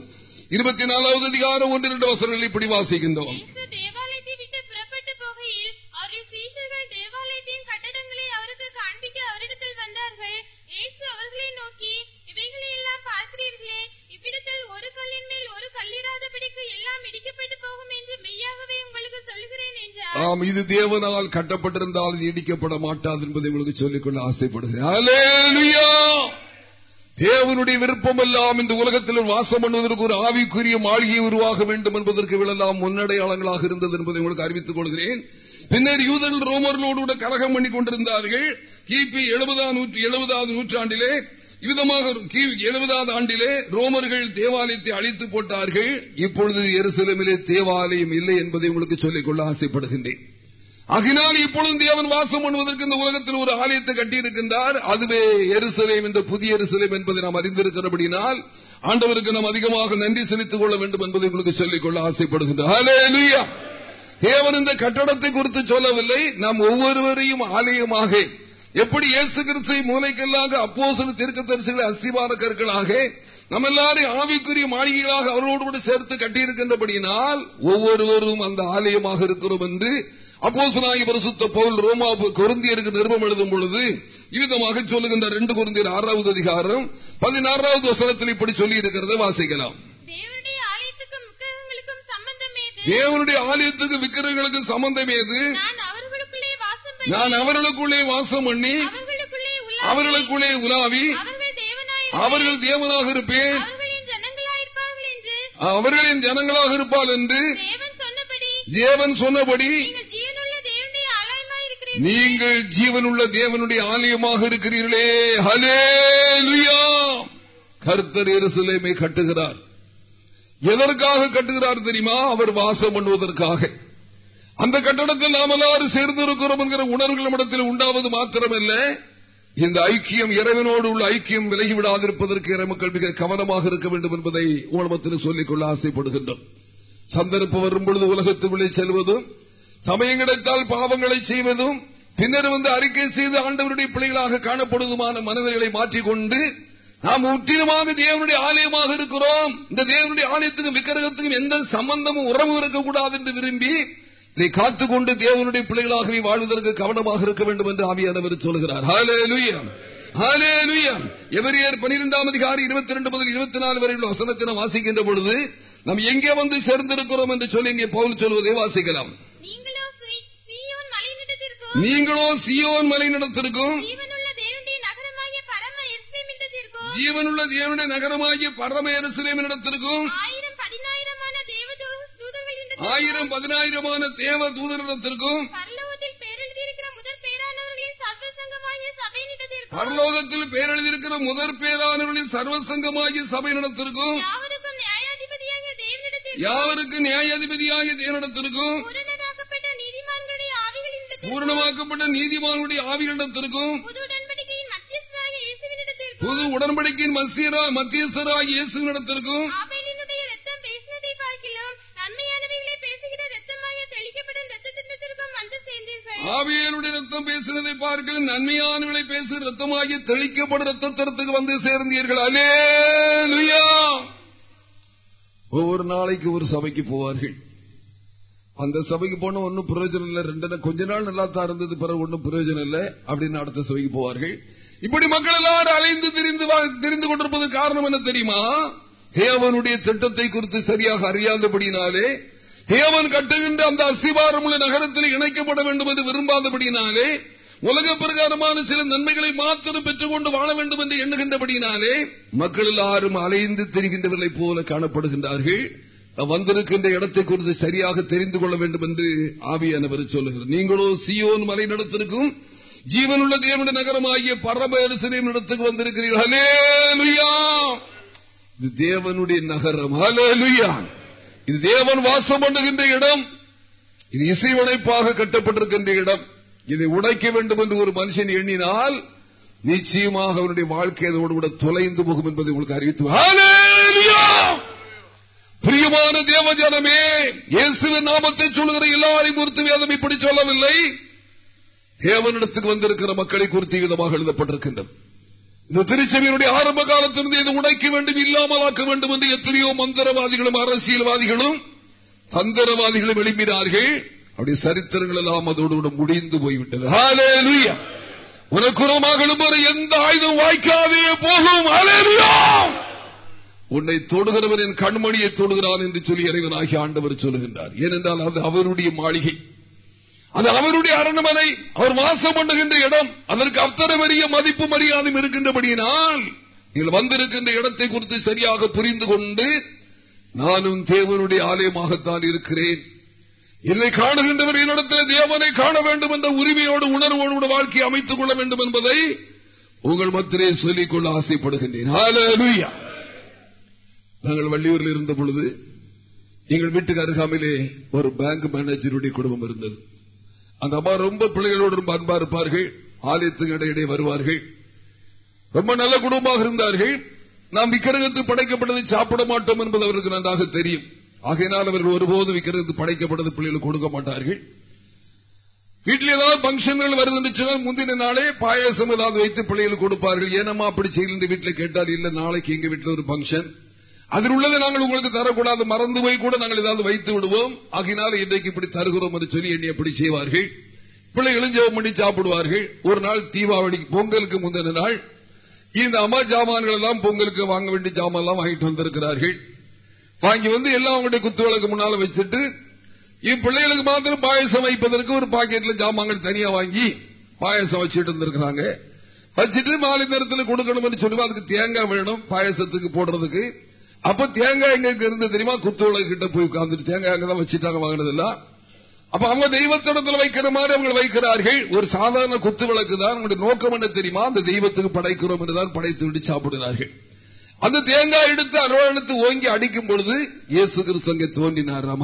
இருபத்தி நாலாவது அதிகாரம் ஒன்று இரண்டு வசனங்கள் இப்படி வாசிக்கின்றோம் இயேசு தேவாலயத்தை விட்டு புறப்பட்டு போகையில் அவருடைய சீஷர்கள் தேவாலயத்தின் கட்டடங்களை அவருக்கு காண்பிக்க அவரிடத்தில் வந்தார்கள் இயேசு அவர்களை நோக்கி இவைகளை எல்லாம் பார்க்கிறீர்களே இவ்விடத்தில் ஒரு கல்லின் மேல் ஒரு கல்லிராதபடிக்கு எல்லாம் இடிக்கப்பட்டு போகும் என்று மெய்யாகவே உங்களுக்கு சொல்கிறேன் என்றார் ஆம் இது தேவனால் கட்டப்பட்டிருந்தால் இது இடிக்கப்பட மாட்டாது என்பதை உங்களுக்கு சொல்லிக்கொள்ள ஆசைப்படுகிறேன். தேவனுடைய விருப்பம் எல்லாம் இந்த உலகத்தில் வாசம் பண்ணுவதற்கு ஒரு ஆவிக்குரிய மாளிகை உருவாக வேண்டும் என்பதற்கு இவளெல்லாம் முன்னடையாளங்களாக இருந்தது என்பதை உங்களுக்கு அறிவித்துக் கொள்கிறேன். பின்னர் யூதர்கள் ரோமர்களோடு கூட கலகம் பண்ணிக் கொண்டிருந்தார்கள். கிபி எழுபதாம் நூற்றி எழுபதாவது நூற்றாண்டிலே இவ்விதமாக எழுபதாவது ஆண்டிலே ரோமர்கள் தேவாலயத்தை அழித்து போட்டார்கள். இப்பொழுது எருசலமிலே தேவாலயம் இல்லை என்பதை உங்களுக்கு சொல்லிக்கொள்ள ஆசைப்படுகின்றேன். ஆகினால் இப்பொழுது தேவன் வாசம் பண்ணுவதற்கு இந்த உலகத்தில் ஒரு ஆலயத்தை கட்டியிருக்கின்றார். அதுவே எருசலேம் இந்த புதிய எருசலேம் என்பதை நாம் அறிந்திருக்கிறபடினால் ஆண்டவருக்கு நாம் அதிகமாக நன்றி செலுத்திக் கொள்ள வேண்டும் என்பதை உங்களுக்கு சொல்லிக்கொள்ள ஆசைப்படுகின்றார் தேவன் இந்த கட்டடத்தை குறித்து சொல்லவில்லை. நாம் ஒவ்வொருவரையும் ஆலயமாக எப்படி இயேசு கிறிஸ்தை மூளைக்கல்லாக அப்போசன தீர்க்க தரிசிகளை அஸ்திவார கற்களாக நம்ம எல்லாரையும் ஆவிக்குரிய மாளிகைகளாக அவரோடு கூட சேர்த்து கட்டியிருக்கின்றபடியினால் ஒவ்வொருவரும் அந்த ஆலயமாக இருக்கிறோம் என்று அப்போசனாகி பரிசுத்த பவுல் ரோமா கொருந்தியருக்கு நிருபம் எழுதும் பொழுது இவ்விதமாக சொல்லுகின்ற ரெண்டு குருந்தியர் ஆறாவது அதிகாரம் பதினாறாவது வசனத்தில் இப்படி சொல்லி இருக்கிறத வாசிக்கலாம். தேவனுடைய ஆலயத்துக்கு விக்கிரங்களுக்கு சம்பந்தம் ஏது நான் அவர்களுக்குள்ளே வாசம் பண்ணி நான் அவர்களுக்குள்ளே வாசம் பண்ணி அவர்களுக்குள்ளே உலா அவர்களுக்குள்ளே உலாவி அவர்கள் தேவனாக இருப்பேன். அவர்களின் ஜனங்களாக இருப்பாள் என்று தேவன் சொன்னபடி நீங்கள் ஜீவனுள்ள தேவனுடைய ஆலயமாக இருக்கிறீர்களே. ஹலேலுயா கர்த்தர் எருசலேமை கட்டுகிறார். எதற்காக கட்டுகிறார் தெரியுமா? அவர் வாசம் பண்ணுவதற்காக. அந்த கட்டடத்தில் நாம் எல்லாரும் சேர்ந்திருக்கிறோம் என்கிற உணர்வுகள் நம்மிடத்தில் உண்டாவது மாத்திரமல்ல. இந்த ஐக்கியம் இறைவனோடு உள்ள ஐக்கியம் விலகிவிடாதிருப்பதற்கு இறைமக்கள் மிக கவனமாக இருக்க வேண்டும் என்பதை உலகத்தில் சொல்லிக்கொள்ள ஆசைப்படுகின்றோம். சந்தர்ப்பம் வரும் பொழுது உலகத்துக்குள்ளே செல்வதும் சமயம் கிடைத்தால் பாவங்களை செய்வதும் பின்னர் வந்து அறிக்கை செய்து ஆண்டவருடைய பிள்ளைகளாக காணப்படுவதுமான மனநிலைகளை மாற்றிக்கொண்டு நாம் முற்றிலுமாக தேவனுடைய ஆலயமாக இருக்கிறோம். இந்த தேவனுடைய ஆலயத்துக்கும் விக்கிரகத்துக்கும் எந்த சம்பந்தமும் உறவு இருக்கக்கூடாது என்று விரும்பி இதை காத்துக்கொண்டு தேவனுடைய பிள்ளைகளாகவே வாழ்வதற்கு கவனமாக இருக்க வேண்டும் என்று ஆவியானவர் சொல்கிறார் ஹalleluya எபிரேயர் 12ஆம் அதிகாரம் 22 முதல் 24 வரை உள்ள வசனத்தை நாம் வாசிக்கின்ற பொழுது நாம் எங்கே வந்து சேர்ந்திருக்கிறோம் என்று சொல்லி இங்கே பவுல் சொல்வதை வாசிக்கலாம். நீங்களோ சீயோன் சியோன் மலையினிடத்திற்கும் ஜீவனுள்ள தேவனுடைய நகரமாகிய பரம ஜீவனுள்ள தேவனுடைய நகரமாகிய பரம எருசலேமின் இடத்திற்கும் ஆயிரம் பதினாயிரமான தேவ தூதர்களின் ஆயிரம் பதினாயிரமான தேவ தூதரிடத்திற்கும் பரலோகத்தில் பேரெழுதியிருக்கிற சபையினிடத்திற்கும் முதற் பேரானவர்களின் சர்வசங்கமாகிய சபை தேவனிடத்திற்கும் யாவருக்கு நியாயாதிபதியாகிய ஆவிகளிடத்திற்கும் பூரணமாக்கப்பட்ட நீதிமானுடைய ஆவிகளிடத்திற்கும் புது உடன்படிக்கையின் மத்தியஸ்தராகிய இயேசுவினிடத்திற்கும் ஆவியனுடைய ரத்தம் பேசினதை பார்க்க நன்மையானவர்களை பேசு ரத்தமாகி தெளிக்கப்படும் ரத்தத்திற்கு வந்து சேர்ந்தீர்கள். அலேலுயா ஒவ்வொரு நாளைக்கு ஒரு சபைக்கு போவார்கள். அந்த சபைக்கு போன ஒன்னும் பிரயோஜனம் இல்ல. ரெண்டு கொஞ்ச நாள் நல்லா தான் இருந்தது பிறகு ஒன்னும் பிரயோஜனம் இல்ல அப்படின்னு அடுத்த சபைக்கு போவார்கள். இப்படி மக்கள் எல்லாரும் அலைந்து தெரிந்து வா- கொண்டிருப்பது காரணம் என்ன தெரியுமா? தேவனுடைய திட்டத்தை குறித்து சரியாக அறியாதபடினாலே தேவன் கட்டுகின்ற அந்த அஸ்திவாரமுள்ள நகரத்தில் இணைக்கப்பட வேண்டும் என்று விரும்பாதபடினாலே உலக பிரகாரமான சில நன்மைகளை மாத்திரம் பெற்றுக்கொண்டு வாழ வேண்டும் என்று எண்ணுகின்றபடினாலே மக்கள் எல்லாரும் அலைந்து திரிகின்றவர்களைப் போல காணப்படுகின்றார்கள். வந்திருக்கின்ற இடத்தை குறித்து சரியாக தெரிந்து கொள்ள வேண்டும் என்று ஆவியானவர் சொல்லுகிறார். நீங்களோ சியோன் மலை நடத்திருக்கும் ஜீவனுள்ள தேவனுடைய நகரமாகிய பரம இடத்துக்கு வந்திருக்கிறீர்கள். இது தேவனுடைய நகரம். ஹalleluya! இது தேவன் வாசம் பண்ணுகின்ற இடம். இது இசைவனைப்பாக கட்டப்பட்டிருக்கின்ற இடம். இதை உடைக்க வேண்டும் என்று ஒரு மனுஷன் எண்ணினால் நிச்சயமாக அவனுடைய வாழ்க்கை அதோடு கூட தொலைந்து போகும் என்பதை உங்களுக்கு அறிவித்து பிரியமான தேவஜனமே இயேசுவின் நாமத்தை சொல்லுகிற எல்லாரையும் குறித்து வேதம் இப்படி சொல்லவில்லை. தேவனிடத்துக்கு வந்திருக்கிற மக்களை குறித்து விதமாக எழுதப்பட்டிருக்கின்றன இந்த திருச்சபையினுடைய ஆரம்ப காலத்திலிருந்து இது உடைக்க வேண்டும் இல்லாமலாக்க வேண்டும் என்று எத்தனையோ மந்திரவாதிகளும் அரசியல்வாதிகளும் தந்திரவாதிகளும் எழுப்பினார்கள். அப்படி சரித்திரங்கள் எல்லாம் அதோடு முடிந்து போய்விட்டது. ஹalleluya. உனக்குறமாக எழும்புற எந்த ஆயுதம் வாய்க்காதே போகும். உன்னை தொடுகிறவர் என் கண்மணியை தொடுகிறான் என்று சொல்லி இறைவனாகி ஆண்டவர் சொல்லுகின்றார். ஏனென்றால் அது அவருடைய மாளிகை. அது அவருடைய அரண்மனை. அவர் வாசம் பண்ணுகின்ற இடம். அதற்கு அத்தனை மதிப்பு மரியாதையும் இருக்கின்றபடியினால் நீங்கள் வந்திருக்கின்ற இடத்தை குறித்து சரியாக புரிந்து கொண்டு நானும் தேவனுடைய ஆலயமாகத்தான் இருக்கிறேன். என்னை காணுகின்றவர் என்னிடத்தில் தேவனை காண வேண்டும் என்ற உரிமையோடு உணர்வோடு வாழ்க்கையை அமைத்துக் கொள்ள வேண்டும் என்பதை உங்கள் மத்திரே சொல்லிக்கொள்ள ஆசைப்படுகின்றேன். நாங்கள் வள்ளியூரில் இருந்த பொழுது எங்கள் வீட்டுக்கு அருகாமையிலே ஒரு பேங்க் மேனேஜருடைய குடும்பம் இருந்தது. அந்த அம்மா ரொம்ப பிள்ளைகளோடு ரொம்ப அன்பா இருப்பார்கள். ஆலயத்துக்கு இடையிடையே வருவார்கள். ரொம்ப நல்ல குடும்பமாக இருந்தார்கள். நாம் விக்கிரகத்து படைக்கப்பட்டதை சாப்பிட மாட்டோம் என்பது அவருக்கு நன்றாக தெரியும். ஆகையினால் அவர்கள் ஒருபோது விக்கிரகத்து படைக்கப்பட்டது பிள்ளைகளுக்கு கொடுக்க மாட்டார்கள். வீட்டில் ஏதாவது பங்கன்கள் வருதுன்னு முந்தின நாளே பாயாசம் ஏதாவது வைத்து பிள்ளைகளுக்கு கொடுப்பார்கள். ஏனம்மா அப்படி செய்யல வீட்டில் கேட்டால் இல்ல நாளைக்கு எங்க வீட்டில் ஒரு பங்கன் அதில் உள்ளதை நாங்கள் உங்களுக்கு தரக்கூடாது. மறந்து போய் கூட நாங்கள் ஏதாவது வைத்து விடுவோம். ஆகினால் இன்றைக்கு இப்படி தருகிறோம் என்று சொல்லி எண்ணி அப்படி செய்வார்கள். பிள்ளைகளும் ஜெபம் பண்ணி சாப்பிடுவார்கள். ஒரு நாள் தீபாவளி பொங்கலுக்கு முந்தின நாள். இந்த அம்மா ஜாமான்கள் எல்லாம் பொங்கலுக்கு வாங்க வேண்டிய ஜாமான் எல்லாம் வாங்கிட்டு வந்திருக்கிறார்கள். வாங்கி வந்து எல்லாம் அவங்களுடைய குத்துவிளக்கு முன்னால வச்சுட்டு இப்பிள்ளைகளுக்கு மாத்திரம் பாயசம் வைப்பதற்கு ஒரு பாக்கெட்ல ஜாமான்கள் தனியா வாங்கி பாயசம் வச்சுட்டு இருந்திருக்கிறாங்க வச்சுட்டு மாலை நேரத்தில் கொடுக்கணும்னு சொல்லி அதுக்கு தேங்காய் வேணும் பாயசத்துக்கு போடுறதுக்கு. அப்ப தேங்காய் எங்க இருந்து தெரியுமா? குத்துவிளக்கு கிட்ட போய் உட்கார்ந்துட்டு தேங்காய் அங்கதான் வச்சுட்டாங்க வாங்கினதெல்லாம். அப்ப அவங்க தெய்வத்திடத்தில் வைக்கிற மாதிரி அவங்க வைக்கிறார்கள். ஒரு சாதாரண குத்து விளக்கு தான். உங்களுடைய நோக்கம் என்ன தெரியுமா? அந்த தெய்வத்துக்கு படைக்கிறோம் என்றுதான் படைத்து விட்டு சாப்பிடுகிறார்கள். அந்த தேங்காய் எடுத்து அருவானத்து ஓங்கி அடிக்கும் பொழுது இயேசு கிருசங்க அங்கே தோன்றினாராம்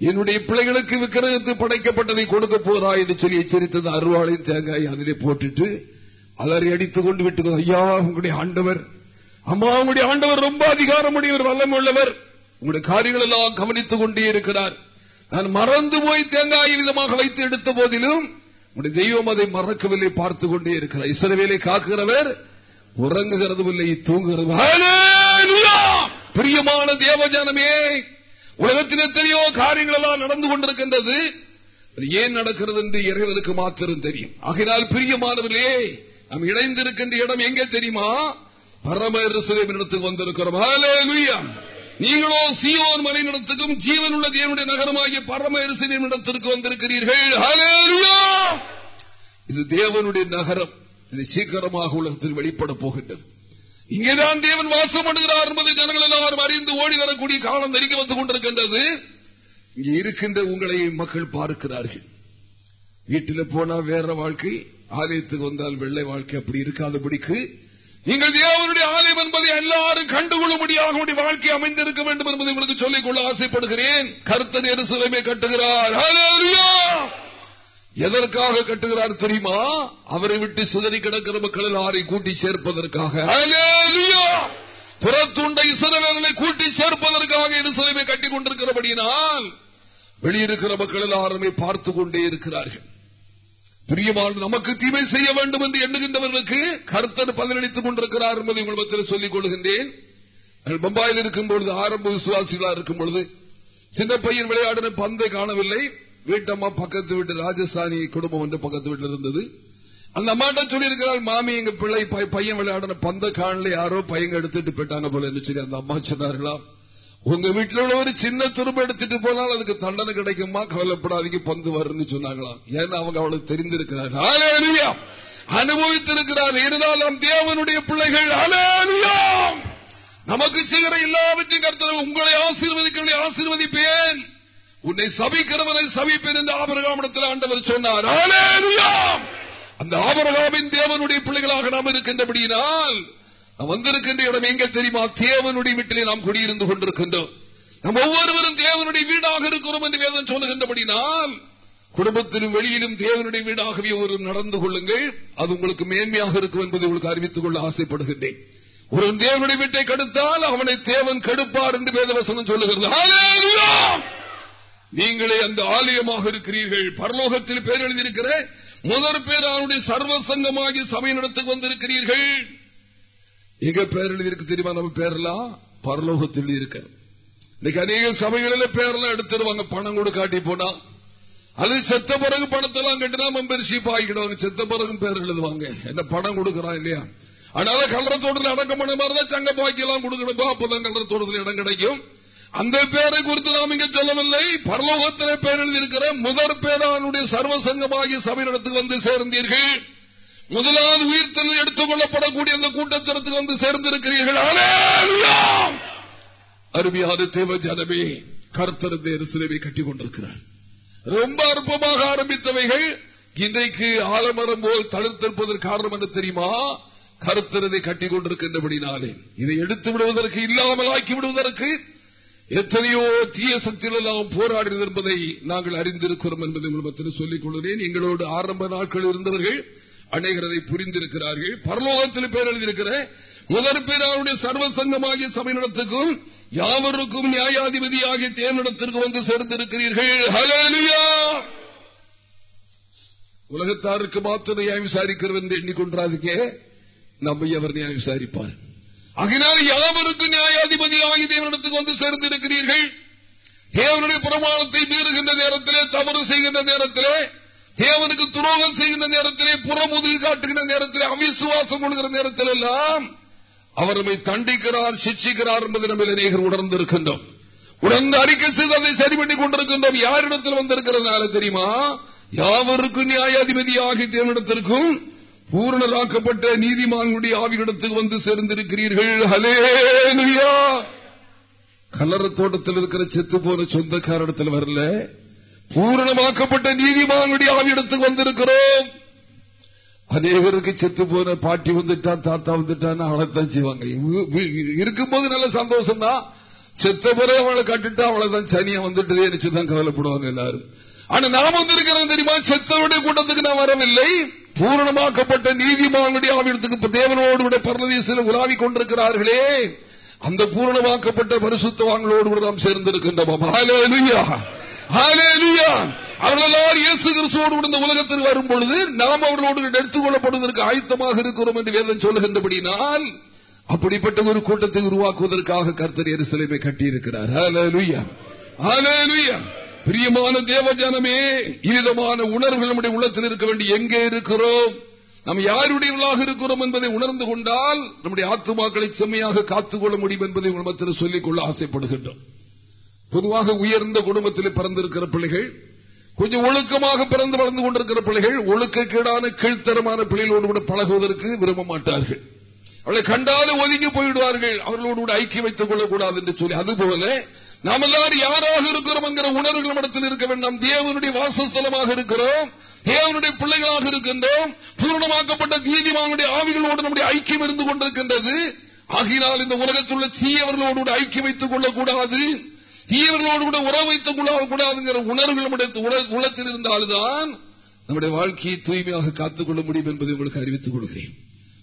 என்னுடைய பிள்ளைகளுக்கு விக்கிரகத்து படைக்கப்பட்டதை கொடுக்க போறா? என்று சொல்லி எச்சரித்தது அருவாளையும் தேங்காய் அதிலே போட்டுட்டு அலறி அடித்துக் கொண்டு விட்டு ஐயா உங்களுடைய ஆண்டவர் அம்மா உங்களுடைய ஆண்டவர் ரொம்ப அதிகாரமுடையவர் வல்லம் உள்ளவர் உங்களுடைய காரியங்கள் எல்லாம் கவனித்துக் கொண்டே இருக்கிறார். நான் மறந்து போய் தேங்காய் விதமாக வைத்து எடுத்த போதிலும் உங்களுடைய தெய்வம் அதை மறக்கவில்லை பார்த்துக் கொண்டே இருக்கிறார். இசரவேலை காக்குகிறவர் உறங்குகிறதும் இல்லை தூங்குகிறதும் பிரியமான தேவஜானமே உலகத்தில் எத்தனையோ காரியங்கள் எல்லாம் நடந்து கொண்டிருக்கின்றது. அது ஏன் நடக்கிறது என்று இறைவனுக்கு மாத்திரம் தெரியும். ஆகினால் பிரியமானவர்களே நாம் இணைந்திருக்கின்ற இடம் எங்கே தெரியுமா? பரம இடத்துக்கு வந்திருக்கிறோம். நீங்களோ நீங்களோ சியோன் மலையிடத்துக்கும் ஜீவனுள்ள தேவனுடைய நகரமாகிய பரம இடத்திற்கு வந்திருக்கிறீர்கள். இது தேவனுடைய நகரம். இது சீக்கிரமாக உலகத்தில் வெளிப்பட போகின்றது. இங்கேதான் தேவன் வாசம் பண்ணுகிறார் என்பதை ஜனங்கள் எல்லாரும் அறிந்து ஓடி வரக்கூடிய காலம் நெருங்கி வந்து கொண்டிருக்கின்றது. இங்கே இருக்கின்ற உங்களை மக்கள் பார்க்கிறார்கள். வீட்டில் போனா வேற வாழ்க்கை ஆலயத்துக்கு வந்தால் வெள்ளை வாழ்க்கை அப்படி இருக்காதபடிக்கு நீங்கள் தேவனுடைய ஆலயம் என்பதை எல்லாரும் கண்டுகொள்ளும்படியாக உடைய வாழ்க்கை அமைந்திருக்க வேண்டும் என்பதை உங்களுக்கு சொல்லிக் கொள்ள ஆசைப்படுகிறேன். என்று நெரிசலமே கட்டுகிறார். எதற்காக கட்டுகிறார் தெரியுமா? அவரை விட்டு சிதறி கிடக்கிற மக்கள் எல்லாரை கூட்டி சேர்ப்பதற்காக. புறத்துண்ட இசைவேலை கூட்டி சேர்ப்பதற்காக எருசலேமை கட்டிக் கொண்டிருக்கிறபடியினால் வெளியிருக்கிற மக்கள் எல்லாருமே பார்த்துக் கொண்டே இருக்கிறார்கள். பிரியமான நமக்கு தீமை செய்ய வேண்டும் என்று எண்ணுகின்றவர்களுக்கு கர்த்தர் பதிலளித்துக் கொண்டிருக்கிறார் என்பதை உங்கள் சொல்லிக் கொள்கின்றேன். பம்பாயில் இருக்கும் பொழுது ஆரம்ப விசுவாசிகளாக இருக்கும் பொழுது சின்ன பையன் விளையாடின பந்தை காணவில்லை. வீட்டம்மா பக்கத்து வீட்டு ராஜஸ்தானி குடும்பம் ஒன்று பக்கத்து வீட்டில் இருந்தது. அந்த அம்மாட்ட சொல்லியிருக்கிறாள் மாமி எங்க பிள்ளை பையன் விளையாடின பந்த காணல யாரோ பையன் எடுத்துட்டு போயிட்டாங்க போல சொல்லி அந்த அம்மா சொன்னார்களாம் உங்க வீட்டில் உள்ள ஒரு சின்ன துருப்பு எடுத்துட்டு போனால் அதுக்கு தண்டனை கிடைக்குமா? கவலைப்படாதீங்க பந்து வரும்னு சொன்னாங்களாம் ஏன்னா அவங்க அவளுக்கு தெரிந்திருக்கிறார் அனுபவித்திருக்கிறார். இருந்தாலும் தேவனுடைய பிள்ளைகள் நமக்கு செய்கிற எல்லாவற்றையும் கருத்து உங்களை ஆசீர்வதிக்க ஆசீர்வதிப்பேன். உன்னை சபிக்கிறவனை சபிப்பேன் என்று ஆபரகாமிடத்தில் ஆண்டவர் சொன்னார். அந்த ஆபரகாமின் தேவனுடைய பிள்ளைகளாக நாம் இருக்கின்றபடியினால் வந்திருக்கின்ற இடம் எங்க தெரியுமா? தேவனுடைய வீட்டிலே நாம் குடியிருந்து கொண்டிருக்கின்றோம். நம் ஒவ்வொருவரும் தேவனுடைய வீடாக இருக்கிறோம் என்று வேதம் சொல்லுகின்றபடினால் குடும்பத்திலும் வெளியிலும் தேவனுடைய வீடாகவே ஒரு நடந்து கொள்ளுங்கள். அது உங்களுக்கு மேன்மையாக இருக்கும் என்பதை உங்களுக்கு அறிவித்துக் கொள்ள ஆசைப்படுகின்றேன். ஒரு தேவனுடைய வீட்டை கெடுத்தால் அவனை தேவன் கெடுப்பார் என்று வேதவசனம் சொல்லுகிறது. நீங்களே அந்த ஆலயமாக இருக்கிறீர்கள். பரலோகத்தில் பேர் எழுதியிருக்கிற முதற் பேர் அவனுடைய சர்வசங்கமாகி சபை நடத்துக்கு வந்திருக்கிறீர்கள். எங்க பேர் எழுதியிருக்கு தெரியுமா? நம்ம பேரெல்லாம் பரலோகத்தில் இருக்க இன்னைக்கு அநேக சபைகளில் பேரெல்லாம் எடுத்துருவாங்க. பணம் கூட காட்டி போனா. அது செத்த பிறகு பணத்தெல்லாம் கட்டினா மெம்பர்ஷிப் ஆகிடுவாங்க செத்த பிறகு பேர் எழுதுவாங்க. என்ன பணம் கொடுக்கறான் இல்லையா? அதனால கல்லறத்தோட்டத்தில் அடக்கம் பண்ண மாதிரிதான் சங்க பாக்கியெல்லாம் கொடுக்கணும். அப்பதான் கல்லறத்தோட்டத்தில் இடம் கிடைக்கும். அந்த பேரை குறித்து நாம் இங்க சொல்லவில்லை. பரலோகத்திலே பேர் எழுதியிருக்கிற முதற் பேரானுடைய சர்வசங்கமாகிய சபையிடத்துக்கு வந்து சேர்ந்தீர்கள். முதலாவது உயிர்த்தல் எடுத்துக் கொள்ளப்படக்கூடிய அந்த கூட்டத்திற்கு வந்து சேர்ந்திருக்கிறீர்கள். அருமையான தேவ ஜனமே கர்த்தர் சிலைவை கட்டிக் கொண்டிருக்கிறார். ரொம்ப அற்பமாக ஆரம்பித்தவைகள். இன்றைக்கு ஆலமரம் போல் தளர்த்திருப்பதற்கு காரணம் என்ன தெரியுமா? கருத்திரதை கட்டிக் கொண்டிருக்கின்றபடினாலே. இதை எடுத்து விடுவதற்கு இல்லாமல் ஆக்கி விடுவதற்கு எத்தனையோ தீய சக்திகள் எல்லாம் போராடினது என்பதை நாங்கள் அறிந்திருக்கிறோம் என்பதை உங்களுக்கு சொல்லிக் கொள்கிறேன். எங்களோடு ஆரம்ப நாட்கள் இருந்தவர்கள் அநேகரதை புரிந்திருக்கிறார்கள். பரலோகத்தில் பேர் எழுதியிருக்கிற முதற் பேராருடைய சர்வசங்கமாகிய சபை நடத்துக்கும் யாவருக்கும் நியாயாதிபதியாகிய தேர்ந்தெடுத்திற்கு வந்து சேர்ந்திருக்கிறீர்கள். உலகத்தாருக்கு மாத்திரம் நியாயம் விசாரிக்கிறது என்று எண்ணிக்கொண்டாதுக்கே நம்ம அவர் நியாயம் விசாரிப்பார். அதனால் யாவருக்கும் நியாயாதிபதியாகி தேவனிடத்துக்கு வந்து சேர்ந்திருக்கிறீர்கள்? தேவனுடைய பிரமாணத்தை மீறுகின்ற நேரத்திலே தவறு செய்கின்ற நேரத்திலே தேவனுக்கு துரோகம் செய்கின்ற நேரத்திலே புறமுதுகு காட்டுகின்ற நேரத்திலே அவிசுவாசம் கொள்கிற நேரத்தில் எல்லாம் அவர் நம்மை தண்டிக்கிறார் சிக்ஷிக்கிறார் என்பதை நம்ம அநேகர் உணர்ந்திருக்கின்றோம். உணர்ந்து அறிக்கை செய்து அதை சரி பண்ணி கொண்டிருக்கின்றோம். யாரிடத்தில் வந்திருக்கிறதுனால தெரியுமா? யாவருக்கும் நியாயாதிபதியாகி தேவனிடத்திற்கும் பூரணராக்கப்பட்ட நீதிமான்களுடைய ஆவியிடத்துக்கு வந்து சேர்ந்திருக்கிறீர்கள். ஹலே கலர தோட்டத்தில் இருக்கிற செத்து போன சொந்தக்காரிடத்தில் வரல. பூரணமாக்கப்பட்ட நீதிமானுடைய ஆவியிடத்துக்கு வந்திருக்கிறோம். அநேகருக்கு செத்து போன பாட்டி வந்துட்டான் தாத்தா வந்துட்டான் அவளைத்தான் செய்வாங்க. இருக்கும்போது நல்ல சந்தோஷம் தான் செத்த பிறகு அவளை கட்டுட்டா அவளைதான் சனியா வந்துட்டு நினைச்சுதான் கவலைப்படுவாங்க எல்லாரும். ஆனா நாம் வந்திருக்கிறோம் தெரியுமா? செத்தவருடைய கூட்டத்துக்கு நான் வரவில்லை. பூரணமாக்கப்பட்ட நீதிமானுடைய ஆவிடத்துக்கு தேவனோடு விட பரதேசில் உலாவி கொண்டிருக்கிறார்களே. அந்த பூரணமாக்கப்பட்ட பரிசுத்தவாங்களோடு கூட நாம் சேர்ந்திருக்கின்றோம். அவர்களால் இயேசு கிறிஸ்துவோடு இந்த உலகத்தில் வரும் பொழுது நாம் அவர்களோடு எடுத்துக் கொள்ளப்படுவதற்கு ஆயத்தமாக இருக்கிறோம் என்று வேதம் சொல்லுகின்றபடினால் அப்படிப்பட்ட ஒரு கூட்டத்தை உருவாக்குவதற்காக கர்த்தர் எரிசலைமை கட்டியிருக்கிறார். பிரியமான தேவஜனமே இதமான உணர்வு நம்முடைய உள்ளத்தில் இருக்க வேண்டிய எங்கே இருக்கிறோம்? நாம் யாருடையவர்களாக இருக்கிறோம் என்பதை உணர்ந்து கொண்டால் நம்முடைய ஆத்துமாக்களை செம்மையாக காத்துக்கொள்ள முடியும் என்பதை உணவத்தில் சொல்லிக் கொள்ள ஆசைப்படுகின்றோம். பொதுவாக உயர்ந்த குடும்பத்தில் பிறந்திருக்கிற பிள்ளைகள் கொஞ்சம் ஒழுக்கமாக பிறந்து வளர்ந்து கொண்டிருக்கிற பிள்ளைகள் ஒழுக்கக்கேடான கீழ்த்தரமான பிள்ளைகளோடு கூட பழகுவதற்கு விரும்ப மாட்டார்கள். அவளை கண்டாலும் ஒதுங்கி போயிடுவார்கள். அவர்களோடு கூட ஐக்கியம் வைத்துக் கொள்ளக்கூடாது என்று சொல்லி. அதுபோல நாம் எல்லாரும் யாராக இருக்கிறோம் என்கிற உணர்வுகள் இடத்தில் இருக்க வேண்டாம். தேவனுடைய வாசஸ்தலமாக இருக்கிறோம். தேவனுடைய பிள்ளைகளாக இருக்கின்றோம். பூர்ணமாக்கப்பட்ட நீதிமானுடைய ஆவிகளோடு நம்முடைய ஐக்கியம் இருந்து கொண்டிருக்கின்றது. ஆகினால் இந்த உலகத்தில் உள்ள தீயவர்களோடு ஐக்கியம் வைத்துக் கொள்ளக்கூடாது. தீயவர்களோடு கூட உறவு வைத்துக் கொள்ளக்கூடாதுங்கிற உணர்வு நம்முடைய உள்ளத்தில் இருந்தால்தான் நம்முடைய வாழ்க்கையை தூய்மையாக காத்துக்கொள்ள முடியும் என்பதை உங்களுக்கு அறிவித்துக் கொள்கிறேன்.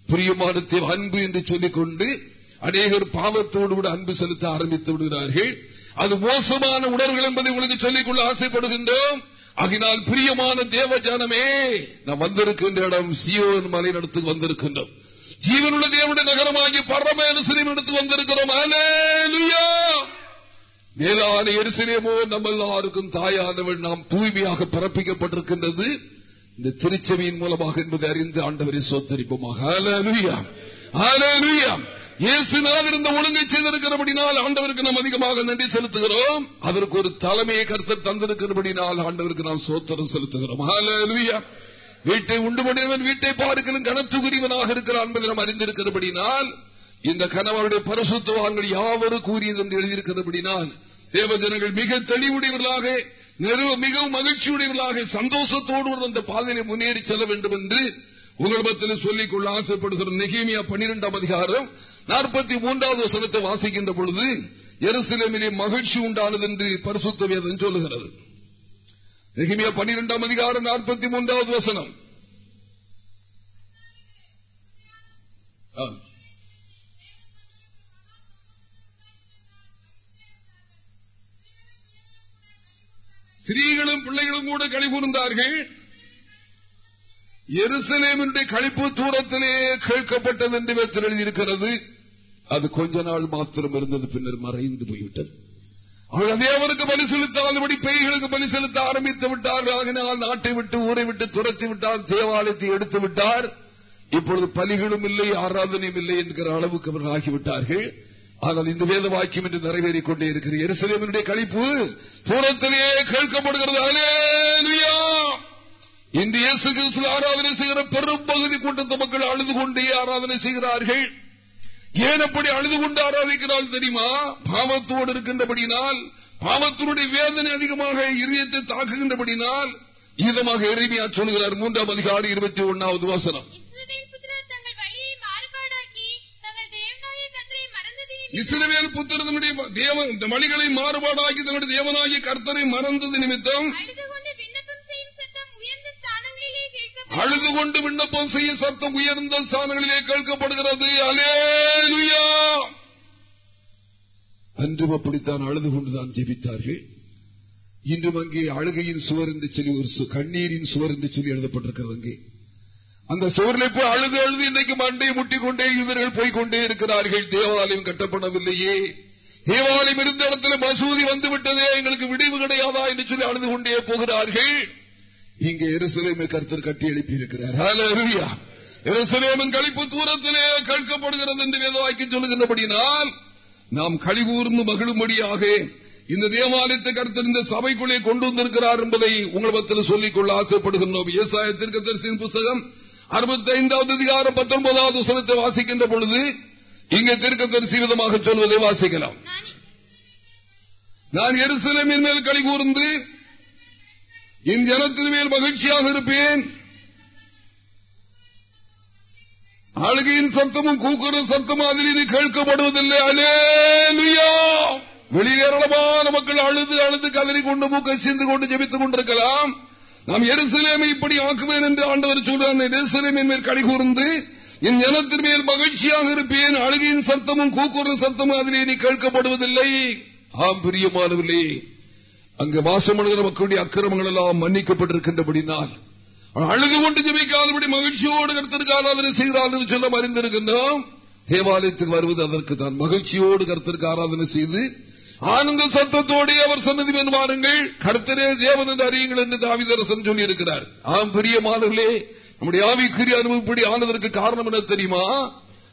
பிரியமான அன்பு என்று சொல்லிக்கொண்டு அநேகர் பாவத்தோடு கூட அன்பு செலுத்த ஆரம்பித்து விடுகிறார்கள். அது மோசமான உணர்வுகள் என்பதை உங்களுக்கு சொல்லிக்கொள்ள ஆசைப்படுகின்றோம். ஆகினால் பிரியமான தேவ ஜனமே நாம் வந்திருக்கின்ற இடம் சியோன் மலை நடத்து வந்திருக்கின்றோம். ஜீவனுள்ள தேவனுடைய நகரமாகி பரமேன சிறியம் எடுத்து வந்திருக்கிறோம். மேலான எரிசிலேமோ நம்ம எல்லாருக்கும் தாயானவள் நாம் தூய்மையாக பிறப்பிக்கப்பட்டிருக்கின்றது. இந்த திருச்சபையின் மூலமாக என்பதை அறிந்து ஆண்டவரை சோத்தரிப்போமாக இயேசுநாதர் இந்த ஒழுங்கை செய்திருக்கிறபடினால் ஆண்டவருக்கு நாம் அதிகமாக நன்றி செலுத்துகிறோம். அதற்கு ஒரு தலைமையை கருத்தர் தந்திருக்கிறபடினால் ஆண்டவருக்கு நாம் சோத்திரம் செலுத்துகிறோம். வீட்டை உண்டு உண்டுபடியவன் வீட்டை பார்க்கலும் கனத்துக்குரியவனாக இருக்கிறான் என்பதை நாம் அறிந்திருக்கிறபடினால் இந்த கணவருடைய பரிசுத்துவான்கள் யாவரும் கூறியது என்று எழுதியிருக்கிறபடினால் தேவஜனங்கள் மிக தெளிவுடையவர்களாக மிகவும் மகிழ்ச்சியுடையவர்களாக சந்தோஷத்தோடு அந்த பாதையை முன்னேறி செல்ல வேண்டும் என்று உங்கள் மத்தியில் சொல்லிக் கொள்ள ஆசைப்படுகிற நெகிமியா பன்னிரெண்டாம் அதிகாரம் நாற்பத்தி மூன்றாவது வசனத்தை வாசிக்கின்ற பொழுது எருசலேமிலே மகிழ்ச்சி உண்டானது என்று பரிசுத்த வேதம் சொல்லுகிறது. நெகிமியா பன்னிரெண்டாம் அதிகாரம் நாற்பத்தி மூன்றாவது வசனம் ஸ்திரீகளும் பிள்ளைகளும் கூட கழிபுரிந்தார்கள். எருசலேமினுடைய கழிப்பு தூரத்திலே கேட்கப்பட்டது என்று வைத்து எழுதியிருக்கிறது. அது கொஞ்ச நாள் மாத்திரம் இருந்தது பின்னர் மறைந்து போய்விட்டது. அவள் தேவனுக்கு பலி செலுத்தாதபடி பெய்களுக்கு பலி செலுத்த ஆரம்பித்து விட்டார் ஆகினால் நாட்டை விட்டு ஊரை விட்டு துரத்தி விட்டார் தேவாலயத்தை எடுத்து விட்டார். இப்பொழுது பலிகளும் இல்லை ஆராதனையும் இல்லை என்கிற அளவுக்கு அவர்கள் ஆகிவிட்டார்கள். ஆனால் இந்த வேத வாக்கியம் என்று நிறைவேறிக் கொண்டே இருக்கிற எருசலேமினுடைய கழிப்பு தூரத்திலேயே கேட்கப்படுகிறது. இந்த இயேசு கிறிஸ்து ஆராதனை செய்கிற பெரும் பகுதி கூட்டத்து மக்கள் அழுது கொண்டே ஆராதனை செய்கிறார்கள். ஏன் அப்படி அழுது கொண்டு ஆராதிக்கிறாள் தெரியுமா? பாவத்தோடு இருக்கின்றபடினால் பாவத்தினுடைய வேதனை அதிகமாக இதயத்தை தாக்குகின்றபடினால் இதமாக எளிமையா சொல்கிறார். மூன்றாம் அதிகாரி இருபத்தி ஒன்னாவது வாசனம். இஸ்ரவேல் புத்திரனுடைய மணிகளை மாறுபாடாகி தன்னுடைய தேவனாகிய கர்த்தரை மறந்தது நிமித்தம் அழுது கொண்டு விண்ணப்பம் செய்ய சத்தம் உயர்ந்த ஸ்தானங்களிலே கேட்கப்படுகிறது. அலேலுயா அன்றும் அப்படித்தான் அழுது கொண்டுதான் ஜெபித்தார்கள். இன்றும் அங்கே அழுகையின் சுவர் என்று சொல்லி ஒரு கண்ணீரின் சுவர் என்று சொல்லி எழுதப்பட்டிருக்கிறது அங்கே. அந்த சுவரில் போய் அழுது அழுது இன்றைக்கு மண்டை முட்டிக்கொண்டே யூதர்கள் போய்கொண்டே இருக்கிறார்கள். தேவாலயம் கட்டப்படவில்லையே. தேவாலயம் இருந்த இடத்துல மசூதி வந்துவிட்டதே எங்களுக்கு விடிவு கிடையாதா என்று சொல்லி அழுது கொண்டே போகிறார்கள். இங்கே எருசலேமை கருத்தர் கட்டி எழுப்பி இருக்கிறார் எருசலேமின் கழிப்பு தூரத்திலே கேட்கப்படுகிறது என்று வேதவாக்கி சொல்லுகின்றபடினால் நாம் கழிவூர்ந்து மகிழும்படியாக இந்த தேவாலயத்தை கருத்தர் இந்த சபைக்குள்ளே கொண்டு வந்திருக்கிறார் என்பதை உங்கள் சொல்லிக் கொள்ள ஆசைப்படுகின்றோம். விவசாயத்திற்கு தரிசின் புத்தகம் அறுபத்தி ஐந்தாவது அதிகாரம் பத்தொன்பதாவது வசனத்தை வாசிக்கின்ற பொழுது இங்கே திருக்க தரிசி விதமாக சொல்வதை வாசிக்கலாம். நான் எருசலமின் மேல் கழி கூர்ந்து என் ஜனத்தின் மேல் மகிழ்ச்சியாக இருப்பேன். அழுகையின் சத்தமும் கூக்குற சத்தமும் அதில் இது கேட்கப்படுவதில்லை. அலேலுயா! வெளியேறமான மக்கள் அழுது அழுது கதறி கொண்டு மூக்கை சிந்து கொண்டு ஜெபித்துக் கொண்டிருக்கலாம். நாம் எருசலேமை இப்படி ஆக்குவேன் என்று ஆண்டவர் சொல்றார். எருசலேமின் மேல் கடை கூர்ந்து என் ஜனத்தின் மேல் மகிழ்ச்சியாக இருப்பேன். அழுகையின் சத்தமும் கூக்குற சத்தமும் அதிலே நீ கேட்கப்படுவதில்லை. ஆம் பிரியமானவில்லை அங்கு வாசமடைகிற மக்களுடைய அக்கிரமங்கள் எல்லாம் மன்னிக்கப்பட்டிருக்கின்றபடினால் அழுது கொண்டு ஜபிக்காதபடி மகிழ்ச்சியோடு கருத்திற்கு ஆராதனை செய்கிறார் என்று சொல்ல அறிந்திருக்கின்றோம் தேவாலயத்துக்கு வருவது அதற்கு தான் மகிழ்ச்சியோடு கருத்திற்கு ஆராதனை செய்து ஆனந்த சத்தத்தோடு அவர் சன்னதி வாருங்கள். கருத்தரே தேவன் என்று அறியுங்கள் என்று தாவிதரசன் சொல்லி இருக்கிறார் ஆம் பிரியமானவர்களே நம்முடைய ஆவிக்குரிய அனுபவப்படி ஆனதற்கு காரணம் என்ன தெரியுமா?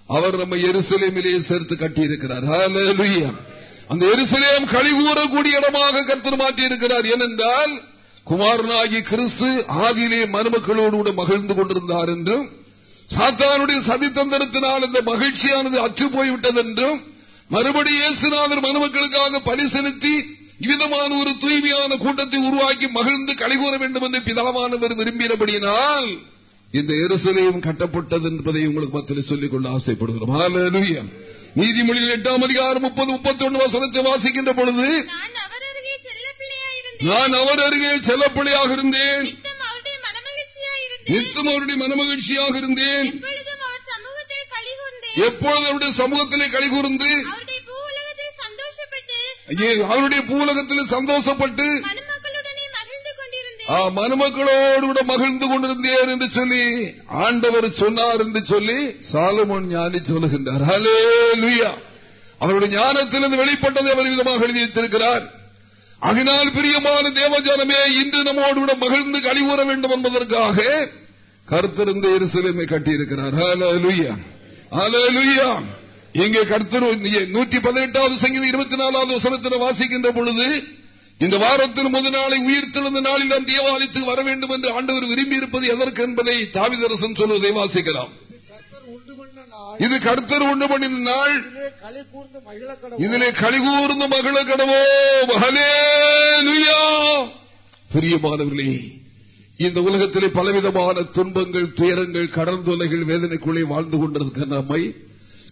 அவர் நம்ம எருசலேமிலேயே சேர்த்து கட்டியிருக்கிறார். அந்த எருசலேம் கழிவுறக்கூடிய இடமாக கருத்து மாற்றி இருக்கிறார் ஏனென்றால் குமாரனாகி கிறிஸ்து ஆகிலே மருமக்களோடு கூட மகிழ்ந்து கொண்டிருந்தார் என்றும் சாத்தானுடைய சதித்தந்திரத்தினால் இந்த மகிழ்ச்சியானது அச்சு போய்விட்டது என்றும் மறுபடி இயேசுநாதர் மருமக்களுக்காக பலி செலுத்தி இவ்விதமான ஒரு தூய்மையான கூட்டத்தை உருவாக்கி மகிழ்ந்து கழிகூற வேண்டும் என்று பிதாவானவர் விரும்பினபடியினால் இந்த எருசலேயும் கட்டப்பட்டது என்பதை உங்களுக்கு மத்தியில் சொல்லிக் கொள்ள ஆசைப்படுகிறோம் நீதிமொழியில் எட்டாம் அதிகாரம் முப்பது முப்பத்தி ஒன்று வசனத்தை வாசிக்கின்ற பொழுது நான் அவர் அருகே செல்லப்படியாக இருந்தேன். நித்தம் அவருடைய மனமகிழ்ச்சியாக இருந்தேன் எப்பொழுதும் அவர் சமூகத்தில் கழிகூர்ந்தேன் எப்பொழுது அவருடைய சமூகத்திலே கழிகூர்ந்து அவருடைய பூலகத்தில் சந்தோஷப்பட்டு மணமக்களோடு கூட மகிழ்ந்து கொண்டிருந்தேன் என்று சொல்லி ஆண்டவர் சொன்னார் என்று சொல்லி சாலமோன் ஞானி சொல்லுகின்றார். ஹலே அவருடைய ஞானத்திலிருந்து வெளிப்பட்டதை அவர் விதமாக எழுதி வைத்திருக்கிறார். அதனால் பிரியமான தேவஜானமே இன்று நம்மோடு கூட மகிழ்ந்து கழிவுற வேண்டும் என்பதற்காக கருத்திருந்த எருசலேமை கட்டியிருக்கிறார். ஹalleluya ஹalleluya. இங்கே கர்த்தர் நூற்றி பதினெட்டாவது சங்கீதம் இருபத்தி நாலாவது வசனத்தில் வாசிக்கின்ற பொழுது இந்த வாரத்தின் முதல் நாளை உயிர்த்தெழுந்த நாளில் நாம் தேவாலயத்துக்கு வர வேண்டும் என்று ஆண்டவர் விரும்பி இருப்பது எதற்கு என்பதை தாவிதரசன் சொல்வதை வாசிக்கலாம். இது கர்த்தர் உண்டு பண்ணின நாள். இதிலே கழிகூர்ந்து மகள கடவோ ஹalleluya. பிரியமானவர்களே இந்த உலகத்திலே பலவிதமான துன்பங்கள் துயரங்கள் கடற்தொலைகள் வேதனைக்குள்ளே வாழ்ந்து கொண்டிருக்கிற நம்மை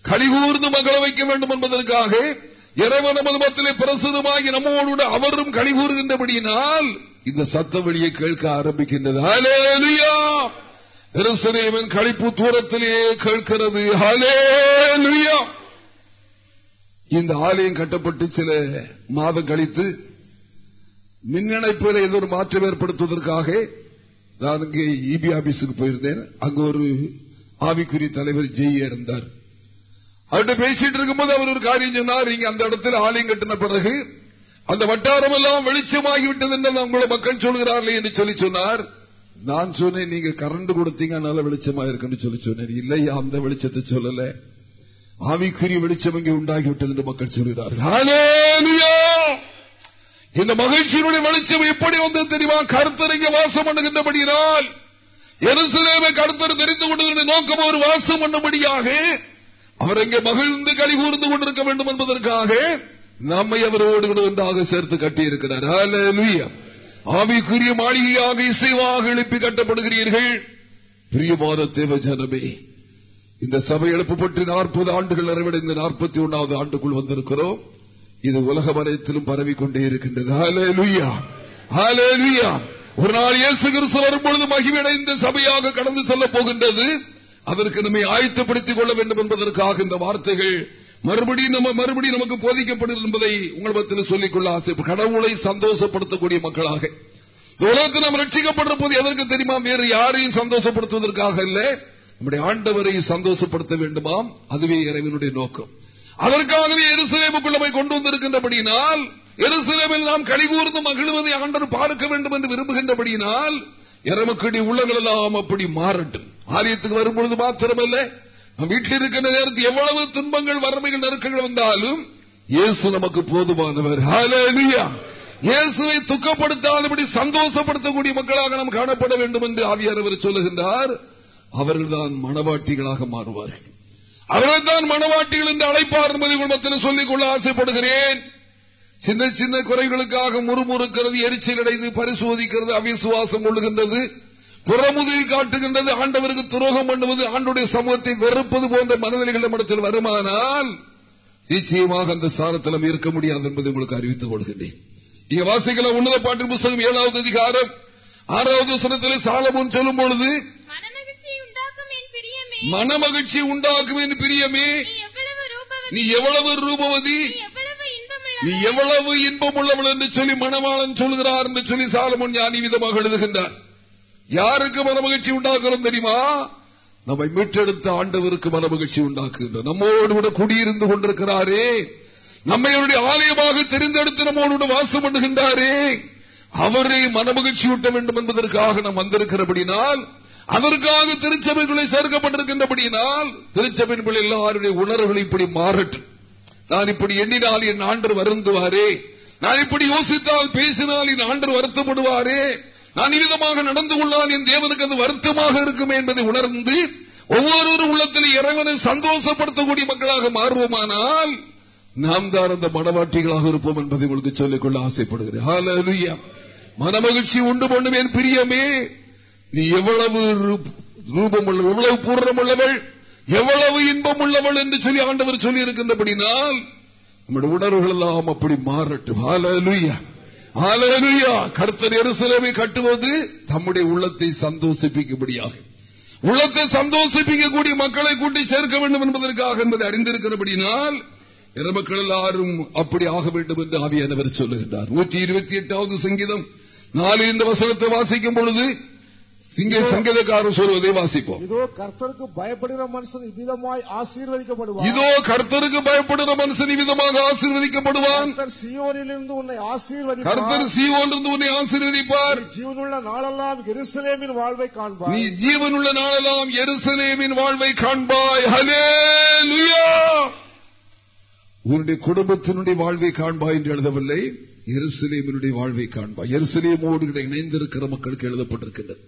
கலிகூர்ந்து மகள வைக்க வேண்டும் என்பதற்காக இறைவன் நமது மத்திலே பிரசுரமாகி நம்மோடு அவரும் கலிகூறுகின்றபடியினால் இந்த சத்த வெளியை கேட்க ஆரம்பிக்கின்றது. ஹalleluya எருசலேமின் களிப்பு தூரத்திலே கேட்கிறது. இந்த ஆலயம் கட்டப்பட்டு சில மாதம் கழித்து மின் இணைப்பில் ஏதோ ஒரு மாற்றம் ஏற்படுத்துவதற்காக நான் இங்கே இபி ஆபீஸுக்கு போயிருந்தேன். அங்க ஒரு ஆவிக்குரிய தலைவர் ஜெய் இருந்தார். அவர்கிட்ட பேசிட்டு இருக்கும்போது அவர் ஒரு காரியம் சொன்னார் இங்க அந்த இடத்துல ஆலயம் கட்டின பிறகு அந்த வட்டாரம் எல்லாம் வெளிச்சமாகிவிட்டது என்று உங்களை மக்கள் சொல்கிறார்கள் என்று சொல்லி சொன்னார். நான் சொன்னேன் நீங்க கரண்ட் கொடுத்தீங்க அதனால வெளிச்சமா இருக்குன்னு சொல்லி சொன்னேன் இல்லையா அந்த வெளிச்சத்தை சொல்லல. ஆவிக்குரிய வெளிச்சம் இங்கே உண்டாகிவிட்டது என்று மக்கள் சொல்கிறார்கள். ஹalleluya! இந்த மகிழ்ச்சியினுடைய வெளிச்சம் எப்படி வந்தது தெரியுமா? கருத்தர் இங்கே வாசம் பண்ணுகின்றபடியால் எருசலேமை கருத்தர் தெரிந்து கொண்டதனுடைய நோக்கம் அவர் வாசம் பண்ணும்படியாக அவர் இங்கே மகிழ்ந்து கழி கூர்ந்து கொண்டிருக்க வேண்டும் என்பதற்காக நம்மை அவரோடு கூட ஒன்றாக சேர்த்து கட்டியிருக்கிறார். ஆவிக்குரிய மாளிகையாக இசைவாக எழுப்பி கட்டப்படுகிறீர்கள். பிரியமான தேவ ஜனமே இந்த சபை எழுப்பப்பட்டு நாற்பது ஆண்டுகள் நிறைவடைந்து நாற்பத்தி ஒன்னாவது ஆண்டுக்குள் வந்திருக்கிறோம். இது உலக வரையத்திலும் பரவிக்கொண்டே இருக்கின்றது. ஒரு நாள் இயேசு கிறிஸ்து வரும்பொழுது மகிழ்வடைந்த சபையாக கடந்து செல்ல போகின்றது. அதற்கு நம்மை ஆயத்தப்படுத்திக் கொள்ள வேண்டும் என்பதற்காக இந்த வார்த்தைகள் மறுபடியும் நம்ம மறுபடியும் நமக்கு போதிக்கப்படும் என்பதை உங்கள் மத்தியில் சொல்லிக்கொள்ள ஆசை. கடவுளை சந்தோஷப்படுத்தக்கூடிய மக்களாக. உலகத்தில் நாம் ரட்சிக்கப்படுற போது எதற்கு தெரியுமா? வேறு யாரையும் சந்தோஷப்படுத்துவதற்காக இல்ல நம்முடைய ஆண்டவரை சந்தோஷப்படுத்த வேண்டுமாம். அதுவே இறைவனுடைய நோக்கம். அதற்காகவே எருசலேமுக்குள்ள போய் கொண்டு வந்திருக்கின்றபடியினால் எருசலேமில் நாம் கழிவூர்ந்து மகிழ்வதை ஆண்டவர் பார்க்க வேண்டும் என்று விரும்புகின்றபடியினால் இறமக்கடி உள்ளங்கள் எல்லாம் அப்படி மாறட்டும். ஆலயத்துக்கு வரும்பொழுது மாத்திரமல்ல நம் வீட்டில் இருக்கின்ற நேரத்தில் எவ்வளவு துன்பங்கள் வறுமைகள் நெருக்கங்கள் வந்தாலும் இயேசு நமக்கு போதுமானவர். இயேசுவை துக்கப்படுத்தாதபடி சந்தோஷப்படுத்தக்கூடிய மக்களாக நாம் காணப்பட வேண்டும் என்று ஆவியாரவர் சொல்லுகின்றார். அவர்கள்தான் மனவாட்டிகளாக மாறுவார்கள். அவர்கள்தான் மனவாட்டிகள் என்று அழைப்பார் என்பதை குடும்பத்தில் சொல்லிக் கொள்ள ஆசைப்படுகிறேன். சின்ன சின்ன குறைகளுக்காக முறுமுறுக்கிறது எரிச்சல் அடைந்து பரிசோதிக்கிறது அவிசுவாசம் கொள்ளுகின்றது புறமுதுகை காட்டுகின்றது ஆண்டவருக்கு துரோகம் பண்ணுவது ஆண்டுடைய சமூகத்தை வெறுப்பது போன்ற மனநிலைகள் வருமானால் நிச்சயமாக அந்த ஸ்தானத்தில் இருக்க முடியாது என்பதை உங்களுக்கு அறிவித்துக் கொள்கின்றேன். இங்க வாசிக்கலாம் உன்னத பாட்டு புஸ்தகம் ஏழாவது அதிகாரம். ஆறாவது வசனத்தில் சாலமோன் சொல்லும் பொழுது மன மனமகிழ்ச்சி உண்டாக்கும் என்று பிரியமே. நீ எவ்வளவு ரூபவதி? நீ எவ்வளவு இன்பம் உள்ளவள் என்று சொல்லி மணவாளன் சொல்கிறார் என்று சொல்லி சாலமன் ஞானி விதமாக எழுதுகின்றார். யாருக்கு மனமகிழ்ச்சி உண்டாக்குறோம் தெரியுமா? நம்மை மீட்டெடுத்த ஆண்டவருக்கு மனமகிழ்ச்சி உண்டாக்குகின்ற. நம்மோடு கூட குடியிருந்து கொண்டிருக்கிறாரே. நம்மை அவருடைய ஆலயமாக தெரிந்தெடுத்து நம்மோடு வாசம் பண்ணுகின்றாரே. அவரை மனமகிழ்ச்சி ஊட்ட வேண்டும் என்பதற்காக நாம் வந்திருக்கிறபடினால் அதற்காக திருச்சபைக்குள்ளே சேர்க்கப்பட்டிருக்கின்றபடியினால் திருச்சபைக்குள் எல்லாருடைய உணர்வுகள் இப்படி மாறட்டும். நான் இப்படி எண்ணினால் என் ஆண்டு வருந்துவாரே. நான் இப்படி யோசித்தால் பேசினால் என் ஆண்டு வருத்தப்படுவாரே. நான் விதமாக நடந்து கொள்ளால் என் தேவனுக்கு அது வருத்தமாக இருக்குமே என்பதை உணர்ந்து ஒவ்வொரு உள்ளத்தில் இறைவனை சந்தோஷப்படுத்தக்கூடிய மக்களாக மாறுவோமானால் நாம் தான் அந்த மனவாட்டிகளாக இருப்போம் என்பதை உங்களுக்கு சொல்லிக்கொள்ள ஆசைப்படுகிறேன். ஹalleluya. மனமகிழ்ச்சி உண்டு பண்ணுவேன் பிரியமே. நீ எவ்வளவு ரூபம் உள்ளவள் எவ்வளவு பூர்ணம் உள்ளவள் எவ்வளவு இன்பம் உள்ளவள் என்று சொல்லி ஆண்டவர் சொல்லி இருக்கின்றபடினால் நம்முடைய உணர்வுகள் எல்லாம் அப்படி மாறட்டும். ஆலலுயா ஆலலுயா கர்த்தர் எருசலேமை கட்டுவது தம்முடைய உள்ளத்தை சந்தோஷிப்பிக்கும்படியாக. உள்ளத்தை சந்தோஷிப்பிக்கக்கூடிய மக்களை கூட்டி சேர்க்க வேண்டும் என்பதற்காக என்பதை அறிந்திருக்கிறபடினால் மக்கள் எல்லாரும் அப்படி ஆக வேண்டும் என்று ஆவியானவர் சொல்லுகின்றார். நூற்றி இருபத்தி எட்டாவது சங்கீதம். நாலு இந்த வசனத்தை வாசிக்கும் பொழுது சிங்க சங்கீதக்காரர் சொல்வதை வாசிப்போம். இதோ கர்த்தருக்கு பயப்படுகிற மனுஷன் இவ்விதமாய் ஆசீர்வதிக்கப்படுவான். இதோ கர்த்தருக்கு பயப்படுகிற மனுஷன் விதமாக ஆசீர்வதிக்கப்படுவான். கர்த்தர் சியோனிலிருந்து உன்னை ஆசீர்வதிப்பார். கர்த்தர் சீவோன்றிருந்து உன்னை ஆசீர்வதிப்பார். நீ ஜீவனுள்ள நாளெல்லாம் எருசலேமின் வாழ்வை நீ காண்பாய் ஜீவனுள்ள நாளெல்லாம் எருசலேமின் வாழ்வை காண்பாய். ஹalleluya உன்னுடைய குடும்பத்தினுடைய வாழ்வை காண்பாய் என்று எழுதவில்லை. எருசலேமினுடைய வாழ்வை காண்பாய். எருசலேமோடு இணைந்திருக்கிற மக்களுக்கு எழுதப்பட்டிருக்கின்றது.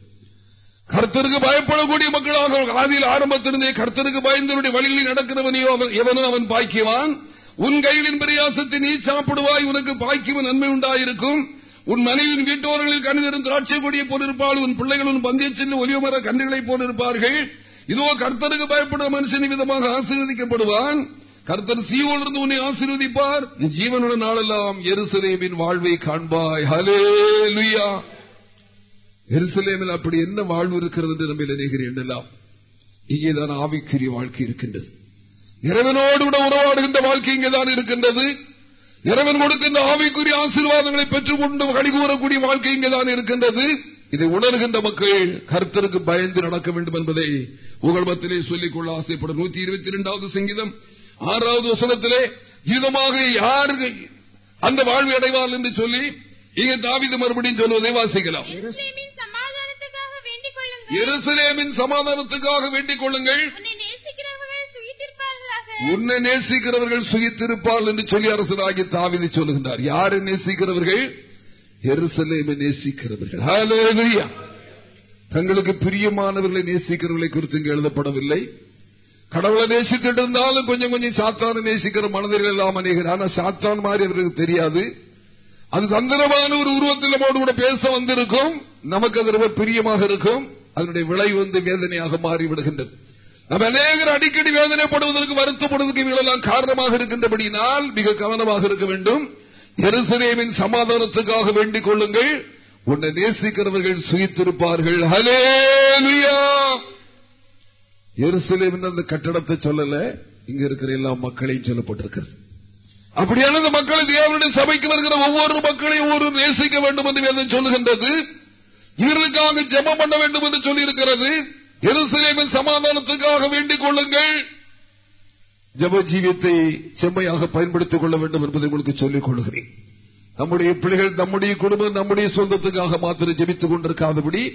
கர்த்தருக்கு பயப்படக்கூடிய மக்களாக ஆதியில் ஆரம்பத்திலிருந்தே கர்த்தருக்கு பயந்தவருடைய வழிகளில் நடக்கிறவனையோ அவன் எவனோ அவன் பாக்கியவான். உன் கைகளின் பிரயாசத்தை நீ சாப்பிடுவாய் உனக்கு பாக்கியம் நன்மை உண்டாயிருக்கும். உன் மனைவியின் வீட்டோர்களில் கணிதரும் திராட்சை கொடியை போலிருப்பாள் உன் பிள்ளைகள் உன் பந்தய சென்று ஒலிவமர கன்றுகளைப் போலிருப்பார்கள். இதோ கர்த்தருக்கு பயப்படுற மனுஷன் விதமாக ஆசீர்வதிக்கப்படுவான். கர்த்தர் சீவோலிருந்து உன்னை ஆசீர்வதிப்பார். நீ நாளெல்லாம் எருசலேமின் வாழ்வை காண்பாய். ஹலே லுயா எருசலேமில் அப்படி என்ன வாழ்வு இருக்கிறது என்று நம்ம நினைக்கிறேன் எண்ணலாம் இங்கேதான் ஆவிக்குரிய வாழ்க்கை இருக்கின்றது. இறைவனோடு கூட உறவாடுகின்ற வாழ்க்கை இங்கேதான் இருக்கின்றது. இறைவன் கொடுக்கின்ற ஆவிக்குரிய ஆசீர்வாதங்களை பெற்றுக்கொண்டு கழிகூறக்கூடிய வாழ்க்கை இங்கேதான் இருக்கின்றது. இதை உணர்கின்ற மக்கள் கருத்தருக்கு பயந்து நடக்க வேண்டும் என்பதை உங்கள் மத்திலே சொல்லிக்கொள்ள ஆசைப்படும். நூத்தி இருபத்தி இரண்டாவது சங்கீதம் ஆறாவது வசனத்திலே இதமாக யார் அந்த வாழ்வை அடைவார் என்று சொல்லி இங்கே தாவித மறுபடியும் சொல்வதை வாசிக்கலாம் எருசலேமின் சமாதானத்துக்காக வேண்டிக் கொள்ளுங்கள் எருசலேமின் சமாதானத்துக்காக வேண்டிக் கொள்ளுங்கள். உன்னை நேசிக்கிறவர்கள் சுகித்திருப்பாள் என்று சொல்லி அரசராகி தாவிதி சொல்லுகின்றார். யாரை நேசிக்கிறவர்கள்? எருசலேமை நேசிக்கிறவர்கள். தங்களுக்கு பிரியமானவர்களை நேசிக்கிறவர்களை குறித்து இங்கு எழுதப்படவில்லை. கடவுளை நேசித்துட்டு இருந்தாலும் கொஞ்சம் கொஞ்சம் சாத்தான நேசிக்கிற மனதில் எல்லாம் அநேகர். ஆனா சாத்தான் மாதிரி அவர்களுக்கு தெரியாது. அது தந்திரமான ஒரு உருவத்தில் நம்மோடு கூட பேச வந்திருக்கும். நமக்கு அது ரொம்ப பிரியமாக இருக்கும். அதனுடைய விளைவு வந்து வேதனையாக மாறிவிடுகின்றது. நம்ம அநேகர் அடிக்கடி வேதனைப்படுவதற்கு வருத்தப்படுவதற்கு இவைகளெல்லாம் காரணமாக இருக்கின்றபடியினால் மிக கவனமாக இருக்க வேண்டும். எருசலேமின் சமாதானத்துக்காக வேண்டிக் கொள்ளுங்கள். உன்னை நேசிக்கிறவர்கள் சுயித்திருப்பார்கள். ஹலேலுயா எருசலேமின் அந்த கட்டடத்தை சொல்லல. இங்க இருக்கிற எல்லா மக்களையும் சொல்லப்பட்டிருக்கிறது. அப்படியான இந்த மக்களை தேவனுடைய சபைக்கு வருகிற ஒவ்வொரு மக்களையும் ஒவ்வொரு நேசிக்க வேண்டும் என்று வேதம் சொல்லுகின்றது. இவர்களுக்காக ஜெபம் பண்ண வேண்டும் என்று சொல்லியிருக்கிறது. எருசலேமின் சமாதானத்துக்காக வேண்டிக் கொள்ளுங்கள். ஜப ஜீவியத்தை செம்மையாக பயன்படுத்திக் கொள்ள வேண்டும் என்பதை உங்களுக்கு சொல்லிக் கொள்கிறேன். நம்முடைய பிள்ளைகள் நம்முடைய குடும்பம் நம்முடைய சொந்தத்துக்காக மாத்திரம் ஜபித்துக் கொண்டிருக்காதபடி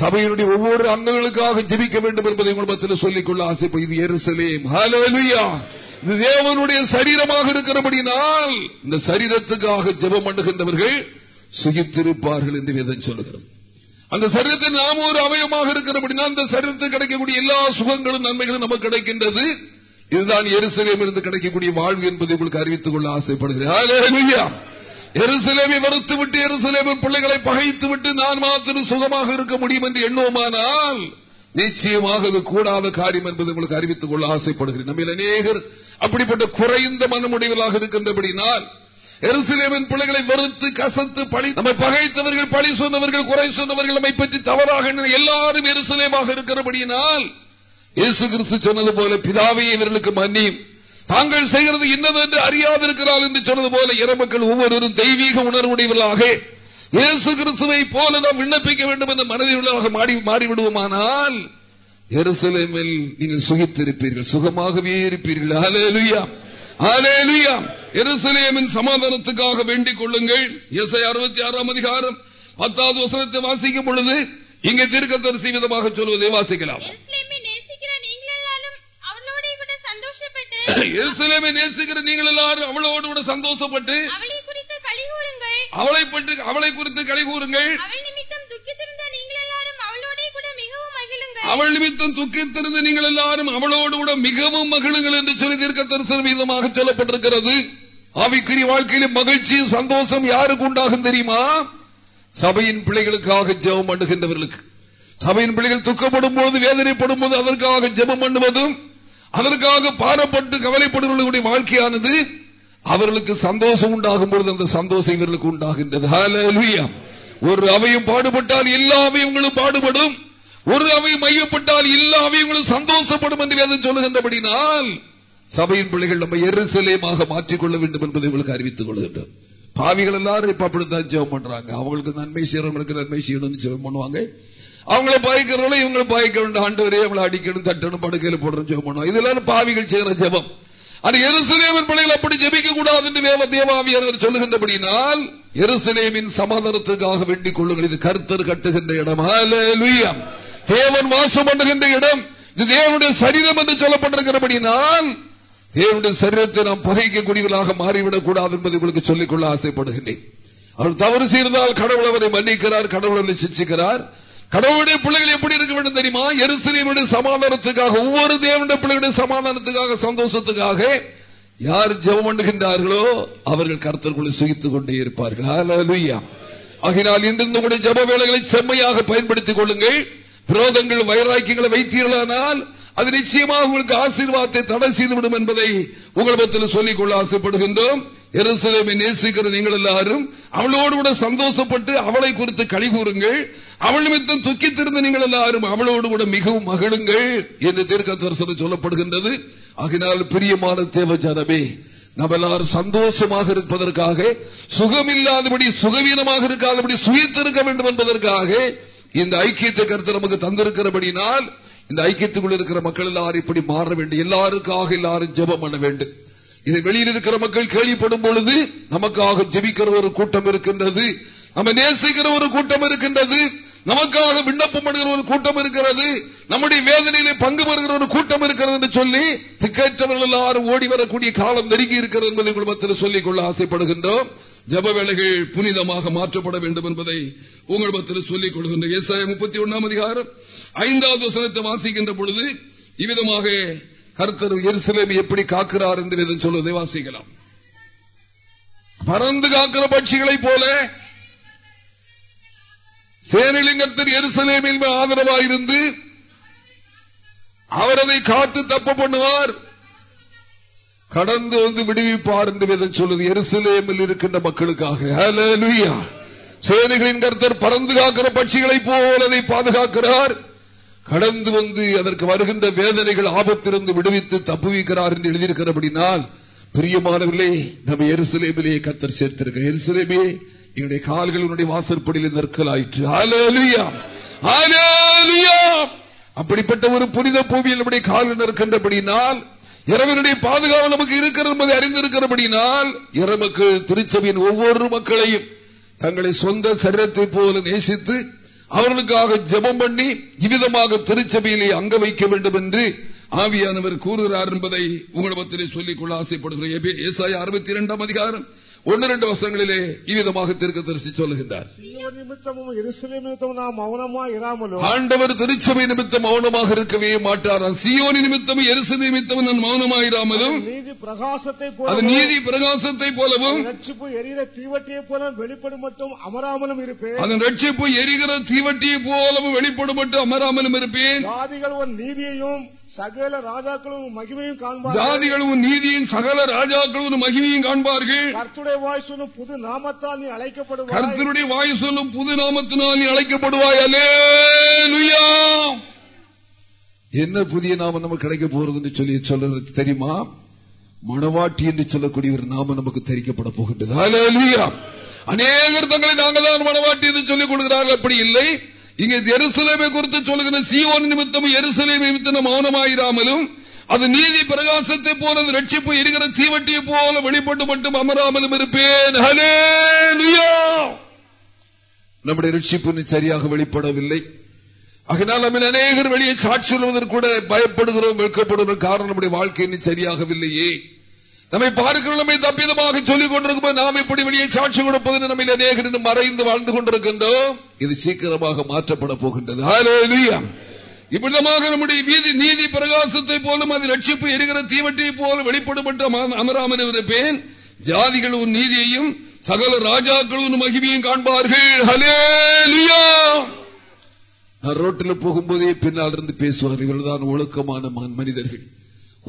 சபையினுடைய ஒவ்வொரு அங்கங்களுக்காக ஜெபிக்க வேண்டும் என்பதை குடும்பத்தில் சொல்லிக்கொள்ள ஆசைப்படுகிறது எருசலேம். இது தேவனுடைய சரீரமாக இருக்கிறபடினால் இந்த சரீரத்துக்காக ஜெபம் பண்ணுகின்றவர்கள் சுகித்திருப்பார்கள் என்று வேதம் சொல்லுகிறது. அந்த சரீரத்தில் நாம் ஒரு அவயமாக இருக்கிறபடினா அந்த சரீரத்தில் கிடைக்கக்கூடிய எல்லா சுகங்களும் நன்மைகளும் நமக்கு கிடைக்கின்றது. இதுதான் எருசலேம் இருந்து கிடைக்கக்கூடிய வாழ்வு என்பதை உங்களுக்கு அறிவித்துக் கொள்ள ஆசைப்படுகிறேன். எருசலேமை மறுத்து விட்டு எருசலேமின் பிள்ளைகளை பகைத்து விட்டு நான் மாத்திரம் சுகமாக இருக்க முடியும் என்று எண்ணுவோமானால் நிச்சயமாக அது கூடாத காரியம் என்பதை உங்களுக்கு அறிவித்துக் கொள்ள ஆசைப்படுகிறேன். நம்ம அநேகர் அப்படிப்பட்ட குறைந்த மனமுடிவலாக இருக்கின்றபடினால் எருசலேமின் பிள்ளைகளை வெறுத்து கசத்து பழி நம்மை பகைத்தவர்கள் பழி சொன்னவர்கள் குறை சொன்னவர்கள் நம்மை பற்றி தவறாக எல்லாரும் எருசலேமாக இருக்கிறபடியினால் இயேசு கிறிஸ்து சொன்னது போல பிதாவே இவர்களுக்கு மன்னியும். தாங்கள் செய்கிறது இன்னது என்று அறியாதிருக்கிறார் என்று சொன்னது போல இறமக்கள் ஒவ்வொருவரும் தெய்வீக உணர்வுடையவர்களாக இயேசு கிறிஸ்துவை போல நாம் விண்ணப்பிக்க வேண்டும் என்ற மனதிலாக மாறிவிடுவோமானால் எருசலேமில் நீங்கள் சுகித்திருப்பீர்கள் சுகமாகவே இருப்பீர்கள். ஹalleluya. எருசலேமின் சமாதானத்துக்காக வேண்டிக் கொள்ளுங்கள். எஸ்ஐ அறுபத்தி ஆறாம் அதிகாரம் பத்தாவது வசனத்தை வாசிக்கும் பொழுது இங்கே தீர்க்கதரிசி விதமாக சொல்வதை வாசிக்கலாம். எருசலேமை நேசிக்கிற நீங்கள் எல்லாரும் அவளோட கூட சந்தோஷப்பட்டு அவளை பற்றி அவளை குறித்து களி அவள் நிமித்தம் துக்கித்திருந்த நீங்கள் எல்லாரும் அவளோடு கூட மிகவும் மகிழுங்கள் என்று சொல்லி தீர்க்க தரிசன விதமாக சொல்லப்பட்டிருக்கிறது. ஆவிக்குரிய வாழ்க்கையில மகிழ்ச்சி சந்தோஷம் யாருக்கு உண்டாகும் தெரியுமா? சபையின் பிள்ளைகளுக்காக ஜெபம் பண்ணுகின்றவர்களுக்கு. சபையின் பிள்ளைகள் துக்கப்படும் போது வேதனைப்படும் போது அதற்காக ஜெபம் பண்ணுவதும் அதற்காக பாரப்பட்டு கவலைப்படுவர்களுடைய வாழ்க்கையானது அவர்களுக்கு சந்தோஷம் உண்டாகும் பொழுது அந்த சந்தோஷம் இவர்களுக்கு உண்டாகின்றது. ஒரு அவையும் பாடுபட்டால் எல்லா அவையும் பாடுபடும். ஒரு அவை மையப்பட்டால் எல்லா அவயங்களும் சந்தோஷப்படும் என்று வேதம் சொல்லுகின்றபடினால் சபையின் பிள்ளைகள் நம்ம எருசலேமாக மாற்றிக்கொள்ள வேண்டும் என்பதை உங்களுக்கு அறிவித்துக் கொள்கின்றோம். பாவிகள் எல்லாரும் இப்ப அப்படித்தான் ஜெபம் பண்றாங்க. அவங்களுக்கு நன்மை செய்யறவங்களுக்கு நன்மை செய்யணும்னு ஜெபம் பண்ணுவாங்க. அவங்கள பாய்க்கிறவங்களும் இவங்களை பாய்க்க வேண்டும் ஆண்டவரே அவங்களை அடிக்கணும் தட்டணும் படுக்கையில போடணும் ஜெபம் பண்ணுவாங்க. இதெல்லாம் பாவிகள் செய்யற ஜெபம். அது எருசலேமின் பிள்ளைகள் அப்படி ஜெபிக்க கூடாது என்று வேவ தேவாவியர்கள் சொல்லுகின்றபடினால் எருசலேமின் சமாதானத்துக்காக வேண்டிக் கொள்ளுங்கள். இது கருத்தர் கட்டுகின்ற இடம்? தேவன் வாசம் பண்ணுகின்ற இடம் இது தேவனுடைய சரீரம் என்று சொல்லப்பட்டிருக்கிறபடினால் தேவனுடைய சரீரத்தை நாம் பகைக்கக்கூடியவர்களாக மாறிவிடக் கூடாது என்பதை உங்களுக்கு சொல்லிக்கொள்ள ஆசைப்படுகின்றேன். அவர் தவறு செய்தால் கடவுள் அவரை மன்னிக்கிறார் கடவுள் அவரை சிச்சிக்கிறார் கடவுளுடைய பிள்ளைகள் எப்படி இருக்க வேண்டும் தெரியுமா? எருசலேமுடைய சமாதானத்துக்காக ஒவ்வொரு தேவனுடைய பிள்ளைகளுடைய சமாதானத்துக்காக சந்தோஷத்துக்காக யார் ஜெபம் பண்ணுகின்றார்களோ அவர்கள் கருத்தர்களை சுகித்துக் கொண்டே இருப்பார்கள். ஆகினால் இன்று உங்களுடைய ஜெப வேலைகளை செம்மையாக பயன்படுத்திக் கொள்ளுங்கள். விரோதங்கள் வைராக்கியங்களை வைத்தீர்களானால் அது நிச்சயமாக உங்களுக்கு ஆசீர்வாதத்தை தடை செய்துவிடும் என்பதை உங்களிடத்தில் சொல்லிக் கொள்ள ஆசைப்படுகின்றோம். எருசலேமை நேசிக்கிற நீங்கள் எல்லாரும் அவளோடு கூட சந்தோஷப்பட்டு அவளை குறித்து கழி கூறுங்கள். அவள் நிமித்தம் துக்கித்திருந்த நீங்கள் எல்லாரும் அவளோடு கூட மிகவும் மகிழுங்கள் என்று தீர்க்க தரிசனம் சொல்லப்படுகின்றது. ஆகினால் பிரியமான தேவஜானமே நம்ம எல்லாரும் சந்தோஷமாக இருப்பதற்காக சுகமில்லாதபடி சுகவீனமாக இருக்காதபடி சுயித்திருக்க வேண்டும் என்பதற்காக இந்த ஐக்கியத்தை கருத்து நமக்கு தந்திருக்கிறபடினால் இந்த ஐக்கியத்துக்குள் இருக்கிற மக்கள் எல்லாரும் இப்படி மாற வேண்டும். எல்லாருக்காக எல்லாரும் ஜெபம் பண்ண வேண்டும். இதை வெளியில் இருக்கிற மக்கள் கேள்விப்படும் பொழுது நமக்காக ஜெபிக்கிற ஒரு கூட்டம் இருக்கின்றது. நம்ம நேசிக்கிற ஒரு கூட்டம் இருக்கின்றது. நமக்காக விண்ணப்பம் பண்ணுகிற ஒரு கூட்டம் இருக்கிறது. நம்முடைய வேதனையிலே பங்கு பெறுகிற ஒரு கூட்டம் இருக்கிறது என்று சொல்லி திக்கற்றவர்கள் எல்லாரும் ஓடி வரக்கூடிய காலம் நெருங்கி இருக்கிறது என்பதை குடும்பத்தில் சொல்லிக் கொள்ள ஆசைப்படுகின்றோம். ஜப வேலைகள் புனிதமாக மாற்றப்பட வேண்டும் என்பதை உங்களிடத்தில் சொல்லிக் கொள்கின்ற ஏசாய முப்பத்தி ஒன்னாம் அதிகாரம் ஐந்தாவது வசனத்தை வாசிக்கின்ற பொழுது இவ்விதமாக கர்த்தர் எருசலேமை எப்படி காக்கிறார் என்று சொல்வதை வாசிக்கலாம். பறந்து காக்கிற பட்சிகளைப் போல சேனலிங்கத்தின் எருசலேமின் ஆதரவாயிருந்து அவர் அதை காத்து தப்பு பண்ணுவார். கடந்து வந்து விடுவிப்பார் என்று வேதம் சொல்லுது. எருசலேமில் இருக்கின்ற மக்களுக்காக. சேனைகளின் கருத்தர் பறந்து காக்கிற பட்சிகளைப் போல அதை பாதுகாக்கிறார். கடந்து வந்து அதற்கு வருகின்ற வேதனைகள் ஆபத்திலிருந்து விடுவித்து தப்புவிக்கிறார் என்று எழுதியிருக்கிறபடினால் பிரியமானவர்களே நம்ம எருசலேமிலே கத்தர் சேர்த்திருக்க எருசலேமே எங்களுடைய கால்கள் உன்னுடைய வாசற்படியில் நிற்கலாயிற்று. அப்படிப்பட்ட ஒரு புனித பூமியில் நம்முடைய கால்கள் நிற்கின்றபடினால் இறைவனுடைய பாதுகாவல் நமக்கு இருக்கிறது என்பதை அறிந்திருக்கிறபடினால் இறைமக்கள் திருச்சபையின் ஒவ்வொரு மக்களையும் தங்களை சொந்த சரீரத்தை போல நேசித்து அவர்களுக்காக ஜெபம் பண்ணி இவ்விதமாக திருச்சபையிலே அங்க வைக்க வேண்டும் என்று ஆவியானவர் கூறுகிறார் என்பதை உங்களிடத்திலே சொல்லிக் கொள்ள ஆசைப்படுகிறேன். அறுபத்தி இரண்டாம் அதிகாரம் ஒன்று ரெண்டு வருஷங்களிலே இவ்விதமாக திருக்க தரிசி சொல்லுகின்றார் ஆண்டவர் திருச்சபை நிமித்தம் மௌனமாக இருக்கவே மாட்டாராம் சியோனி நிமித்தம் எரிசு நிமித்தம் நான் மௌனமாயிராமலும் நீதி பிரகாசத்தை அது நீதி பிரகாசத்தை போலவும் ரட்சிப்பு எரிகிற தீவட்டியை போல வெளிப்படும் மட்டும் அமராமலும் இருப்பேன் அதன் ரட்சிப்பு எரிகிற தீவட்டியை போலவும் வெளிப்படும்பட்டு அமராமலும் இருப்பேன் உன் நீதியையும் சகல ராஜாக்களும் மகிமையும் காண்பார்கள். ஜாதிகளும் நீதியின் சகல ராஜாக்களும் மகிமையும் காண்பார்கள். கர்த்துடைய வாய் சொல்லும் புது நாமத்தால் நீ அழைக்கப்படுவாய். கர்த்தருடைய வாய் சொல்லும் புது நாமத்தினால் நீ அழைக்கப்படுவாய். என்ன புதிய நாமம் நமக்கு கிடைக்க போறது என்று சொல்லி சொல்றது தெரியுமா? மணவாட்டி என்று சொல்லக்கூடிய ஒரு நாமம் நமக்கு தெரிவிக்கப்பட போகின்றது. அல்லேலூயா. அநேகர் தங்களை நாங்கள் தான் மணவாட்டி என்று சொல்லிக் கொடுக்கிறார்கள். அப்படி இல்லை. இங்கே எருசலேமை குறித்து சொல்லுகிற சீவோன் நிமித்தம் எருசலேமை நிமித்தம் மௌனமாயிராமலும் அது நீதி பிரகாசத்தை போல அது ரட்சிப்பு இருக்கிற தீவட்டியை போல வெளிப்பட்டு மட்டும் அமராமலும் இருப்பேன். நம்முடைய ரட்சிப்பு சரியாக வெளிப்படவில்லை. அதனால் நம்ம அநேகர் வெளியே சாட்சி சொல்வதற்கு கூட பயப்படுகிறோம் வெட்கப்படுகிறோம். காரணம் நம்முடைய வாழ்க்கை இன்னும் சரியாகவில்லையே. நம்மை பார்க்கிற நம்மை தப்பிதமாக சொல்லிக் கொண்டிருக்கும் நாம் இப்படி வெளியே சாட்சி கொடுப்பது நம்ம அநேகரின் மறைந்து வாழ்ந்து கொண்டிருக்கின்றோம். இது சீக்கிரமாக மாற்றப்பட போகின்றது. இவ்விதமாக நம்முடைய வீதி நீதி பிரகாசத்தை போலும் அது ரட்சிப்பு எரிகிற தீவட்டியை போல வெளிப்படுபட்ட அமராமன் இருப்பேன். ஜாதிகள் உன் நீதியையும் சகல ராஜாக்கள் உன் மகிமையும் காண்பார்கள். ஹலே ரோட்டில் போகும்போதே பின்னால் இருந்து பேசுவார்கள். இவர்கள்தான் ஒழுக்கமான மனிதர்கள்.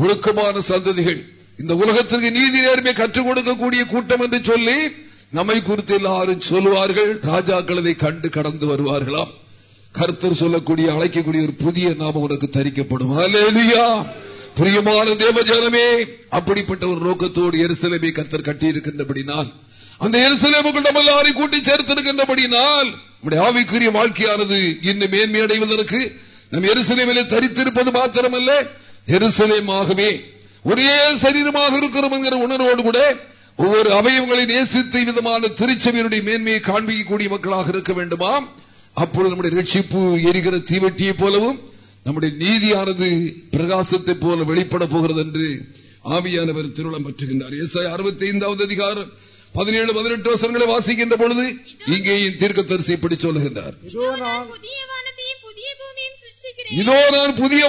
ஒழுக்கமான சந்ததிகள். இந்த உலகத்திற்கு நீதி நேர்மை கற்றுக் கொடுக்கக்கூடிய கூட்டம் என்று சொல்லி நம்மை குறித்து எல்லாரும் சொல்லுவார்கள். ராஜாக்கள் அதை கண்டு கடந்து வருவார்களாம் கருத்தர் சொல்லக்கூடிய அழைக்கக்கூடிய ஒரு புதிய நாமம் உனக்கு தரிக்கப்படும். பிரியமான தேவஜானமே அப்படிப்பட்ட ஒரு நோக்கத்தோடு எருசலேமை கர்த்தர் கட்டியிருக்கின்றபடினால் அந்த எருசலேமுக்குள் நம்ம எல்லாரையும் கூட்டி சேர்த்திருக்கின்றபடினால் நம்முடைய ஆவிக்குரிய வாழ்க்கையானது இன்னும் மேன்மை அடைவதற்கு நம் எருசலேமிலே தரித்திருப்பது மாத்திரமல்ல எருசலேமாகவே ஒரே சரீரமாக இருக்கிறோம் என்கிற உணர்வோடு கூட ஒவ்வொரு அவயவங்களை நேசித்து விதமான திருச்சபையினுடைய மேன்மையை காண்பிக்கக்கூடிய மக்களாக இருக்க வேண்டுமா? அப்பொழுது நம்முடைய ரட்சிப்பு எரிகிற தீவட்டியை போலவும் நம்முடைய நீதியானது பிரகாசத்தை போல வெளிப்பட போகிறது என்று ஆவியானவர் திருவிழம் பற்றுகின்றார். எஸ் அறுபத்தி ஐந்தாவது அதிகாரம் பதினேழு பதினெட்டு வருஷங்களை வாசிக்கின்ற பொழுது இங்கேயும் தீர்க்க தரிசி இப்படி சொல்லுகின்றார். இதோ நான் புதிய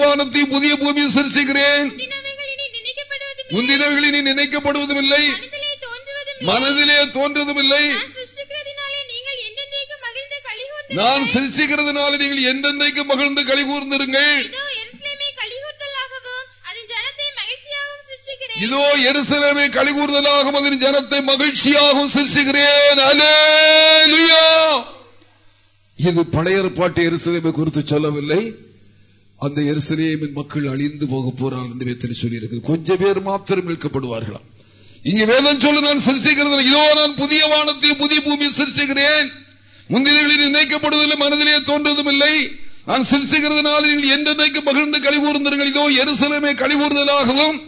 வானத்தையும் புதிய பூமியும் சிரிச்சுகிறேன் முந்தினவர்கள் நினைக்கப்படுவதும் இல்லை மனதிலே தோன்றுவதும் இல்லை நான் சிரிச்சுகிறதுனால நீங்கள் எந்தெந்தைக்கு மகிழ்ந்து கழி கூர்ந்திருங்கள் இதோ எருசலேமை கழிகூறுதலாகவும் அதன் ஜனத்தை மகிழ்ச்சியாகவும் சிரிச்சுகிறேன் இது பழைய பாட்டு எருசலேமை குறித்து சொல்லவில்லை. அந்த எருசலேமின் மக்கள் அழிந்து போக போறாள் என்று சொல்லியிருக்கு கொஞ்ச பேர் மாத்திரம் மீட்கப்படுவார்களாம் இங்க வேதம் சொல்லு நான் சிரிச்சுகிறது இதோ நான் புதிய வானத்தையும் புதிய பூமியை சிரிச்சுகிறேன் முந்திரிகளில் நினைக்கப்படுவதில்லை மனதிலே தோன்றதும் இல்லை நான் சிரிச்சுகிறதுனால நீங்கள் என்றைக்கு மகிழ்ந்து கழிவுறுந்தீர்கள் இதோ எருசலமே கழிவுறுதலாகவும்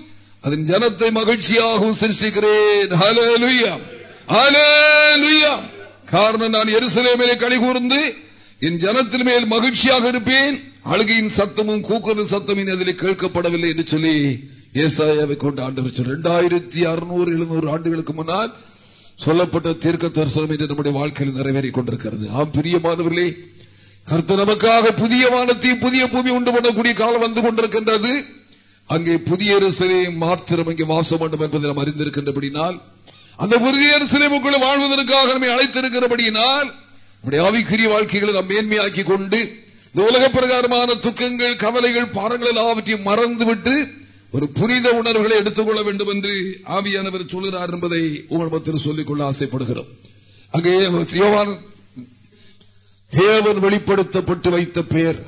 அதன் ஜனத்தை மகிழ்ச்சியாகவும் சிரிச்சுகிறேன் காரணம் நான் எருசலேமே கழிகூர்ந்து என் ஜனத்தின் மேல் மகிழ்ச்சியாக இருப்பேன். அழுகையின் சத்தமும் கூக்குரல் சத்தமும் அதில் கேட்கப்படவில்லை என்று சொல்லி ஏசாயாவை கொண்டு ஆண்டு இரண்டாயிரத்தி அறுநூறு எழுநூறு ஆண்டுகளுக்கு முன்னால் சொல்லப்பட்ட தீர்க்க தரிசனம் என்று நம்முடைய வாழ்க்கையில் நிறைவேறிக் கொண்டிருக்கிறது. ஆம் பிரியமானவர்களே கருத்து நமக்காக புதிய வானத்தையும் புதிய பூமி உண்டு பண்ணக்கூடிய காலம் வந்து கொண்டிருக்கின்றது. அங்கே புதிய அரசிலையும் மாத்திரம் அங்கே வாச வேண்டும் என்பதை நாம் அறிந்திருக்கின்றபடினால் அந்த புதிய அரசியலுக்குள்ள வாழ்வதற்காக நம்மை அழைத்திருக்கிறபடியினால் நம்முடைய ஆவிக்குரிய வாழ்க்கைகளை நாம் மேன்மையாக்கி கொண்டு இந்த உலக பிரகாரமான துக்கங்கள் கவலைகள் பாரங்கள் எல்லாவற்றையும் மறந்துவிட்டு ஒரு புனித உணர்வுகளை எடுத்துக்கொள்ள வேண்டும் என்று ஆவியானவர் சொல்கிறார் என்பதை உங்கள் சொல்லிக்கொள்ள ஆசைப்படுகிறோம். அங்கே தேவன் வெளிப்படுத்தப்பட்டு வைத்த பெயர்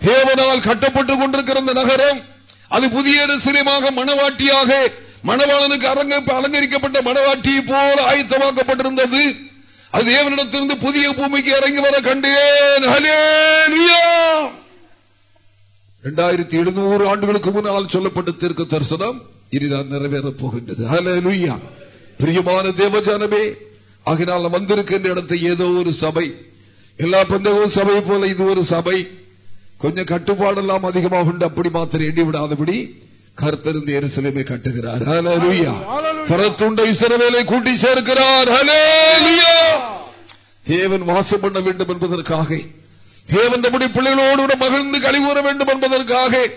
தேவனால் கட்டப்பட்டுக் கொண்டிருக்கிற அந்த நகரம் அது புதிய சிறியமாக மணவாட்டியாக மணவாளனுக்கு அரங்க அலங்கரிக்கப்பட்ட மணவாட்டியை போல ஆயத்தமாக்கப்பட்டிருந்தது. அது தேவனிடத்திலிருந்து புதிய பூமிக்கு இறங்கி வர கண்டேன். இரண்டாயிரத்தி எழுநூறு ஆண்டுகளுக்கு முன்னால் சொல்லப்பட்ட தீர்க்க தரிசனம் இனிதான் நிறைவேறப் போகின்றது. பிரியமான தேவஜானமே ஆகினால் வந்திருக்கின்ற இடத்தை ஏதோ ஒரு சபை எல்லா பந்தகவும் சபை போல இது ஒரு சபை. கொஞ்சம் கட்டுப்பாடெல்லாம் அதிகமாக உண்டு அப்படி மாத்திரம் எண்ணி விடாதபடி கர்த்தருந்து எருசலேமை கட்டுகிறார். துண்டை சிறவேலை கூட்டி சேர்க்கிறார். தேவன் வாசம் பண்ண வேண்டும் என்பதற்காக. தேவன் நம்முடைய பிள்ளைகளோடு கூட மகிழ்ந்து கழிவுற வேண்டும் என்பதற்காக.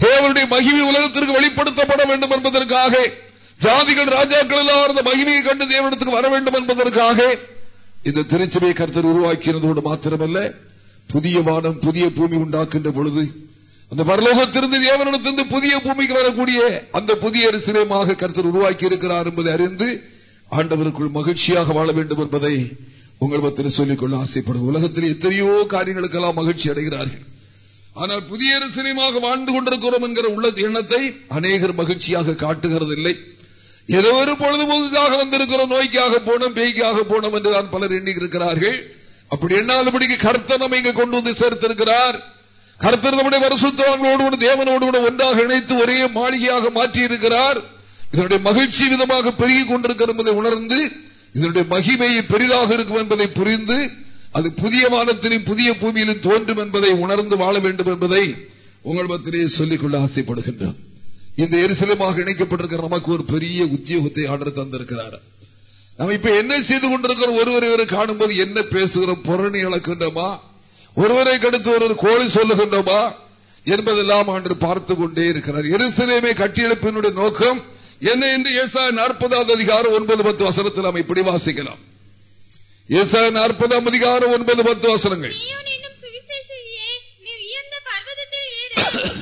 தேவனுடைய மகிமை உலகத்திற்கு வெளிப்படுத்தப்பட வேண்டும் என்பதற்காக. ஜாதிகள் ராஜாக்கள் எல்லாம் மகிமையை கண்டு தேவனத்துக்கு வர வேண்டும் என்பதற்காக. இந்த திருச்சபையை கருத்தர் உருவாக்கினதோடு மாத்திரமல்ல புதிய வானம் புதிய பூமி உண்டாக்குகின்ற பொழுது அந்த பரலோகத்திலிருந்து தேவனிடத்திலிருந்து புதிய பூமிக்கு வரக்கூடிய அந்த புதிய சிலையமாக கருத்தர் உருவாக்கி இருக்கிறார் என்பதை அறிந்து ஆண்டவருக்குள் மகிழ்ச்சியாக வாழ வேண்டும் என்பதை உங்கள் பத்திர சொல்லிக்கொள்ள ஆசைப்படும் உலகத்தில் எத்தனையோ காரியங்களுக்கெல்லாம் மகிழ்ச்சி அடைகிறார்கள். ஆனால் புதிய சினிமாக வாழ்ந்து கொண்டிருக்கிறோம் என்கிற உள்ள எண்ணத்தை அநேகர் மகிழ்ச்சியாக காட்டுகிறது இல்லை ஏதோ ஒரு பொழுதுபோக்குக்காக வந்திருக்கிறோம் நோய்க்காக போனோம் பேய்க்காக போனோம் என்றுதான் பலர் எண்ணி இருக்கிறார்கள் அப்படி எண்ணாதபடிக்கு கர்த்தனம் நம்ம இங்க கொண்டு வந்து சேர்த்திருக்கிறார். கர்த்தர் நம்முடைய வருஷத்தவங்களோடு தேவனோடு கூட ஒன்றாக இணைத்து ஒரே மாளிகையாக மாற்றி இருக்கிறார் இதனுடைய மகிழ்ச்சி விதமாக பெருகிக் கொண்டிருக்கிற என்பதை உணர்ந்து இதனுடைய மகிமையை பெரிதாக இருக்கும் என்பதை புரிந்து அது புதிய வானத்திலும் புதிய பூமியிலும் தோன்றும் என்பதை உணர்ந்து வாழ வேண்டும் என்பதை உங்கள் மத்திலேயே சொல்லிக்கொள்ள ஆசைப்படுகின்றோம். இந்த எரிசலமாக இணைக்கப்பட்டிருக்கிற நமக்கு ஒரு பெரிய உத்தியோகத்தை ஆர்டர் தந்திருக்கிறார். நம்ம இப்ப என்ன செய்து கொண்டிருக்கிறோம்? ஒருவரை காணும்போது என்ன பேசுகிறோம்? புறணி இழக்கின்றோமா ஒருவரை கடுத்து ஒருவர் கோழி சொல்லுகின்றோமா? என்பதெல்லாம் ஆண்டு பார்த்து கொண்டே இருக்கிறார். எருசலேமை கட்டியெழுப்பினுடைய நோக்கம் என்ன என்று ஏசாய நாற்பதாவது அதிகாரம் ஒன்பது பத்து வசனத்தில் நாம் இப்படி வாசிக்கலாம். ஏசாய நாற்பதாம் அதிகாரம் ஒன்பது பத்து வசனங்கள் சீயோன் என்னும் சுவிசேஷகியே, நீ உயர்ந்த பர்வதத்தில் ஏறு.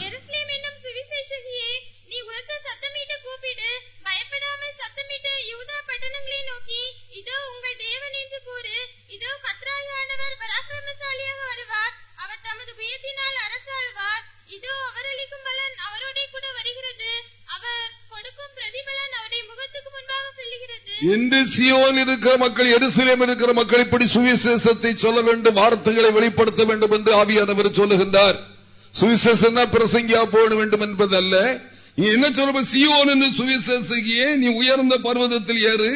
எருசலேம் என்னும் சுவிசேஷகியே, நீ உரத்த சத்தமிட்டு கூப்பிடு. பயப்படாமல் சத்தமிட்டு யூதா பட்டணங்களை நோக்கி, இதோ உங்கள் தேவன் என்று கூறு. இதோ கர்த்தராகியானவர் பராக்கிரமசாலியாக வருவார். அவர் தமது புயத்தினால் அரசாளுவார். இதோ அவர் அளிக்கும் பலன் அவரோடே கூட வருகிறது. அவர் கொடுக்கும் பிரதிபலன் அவருடைய முகத்துக்கு முன்பாக செல்லுகிறது இன்று சியோன் இருக்கிற மக்கள் எருசலேம் இருக்கிற மக்கள் இப்படி சுவிசேஷத்தை சொல்ல வேண்டும் வார்த்தைகளை வெளிப்படுத்த வேண்டும் என்று ஆவியானவர் சொல்லுகின்றார். சுவிசேஷம் பிரசங்கியா போட வேண்டும் என்பதல்ல. நீ என்ன சொல்ற சியோன் என்று சுவிசேஷகியே நீ உயர்ந்த பர்வதத்தில் ஏறு.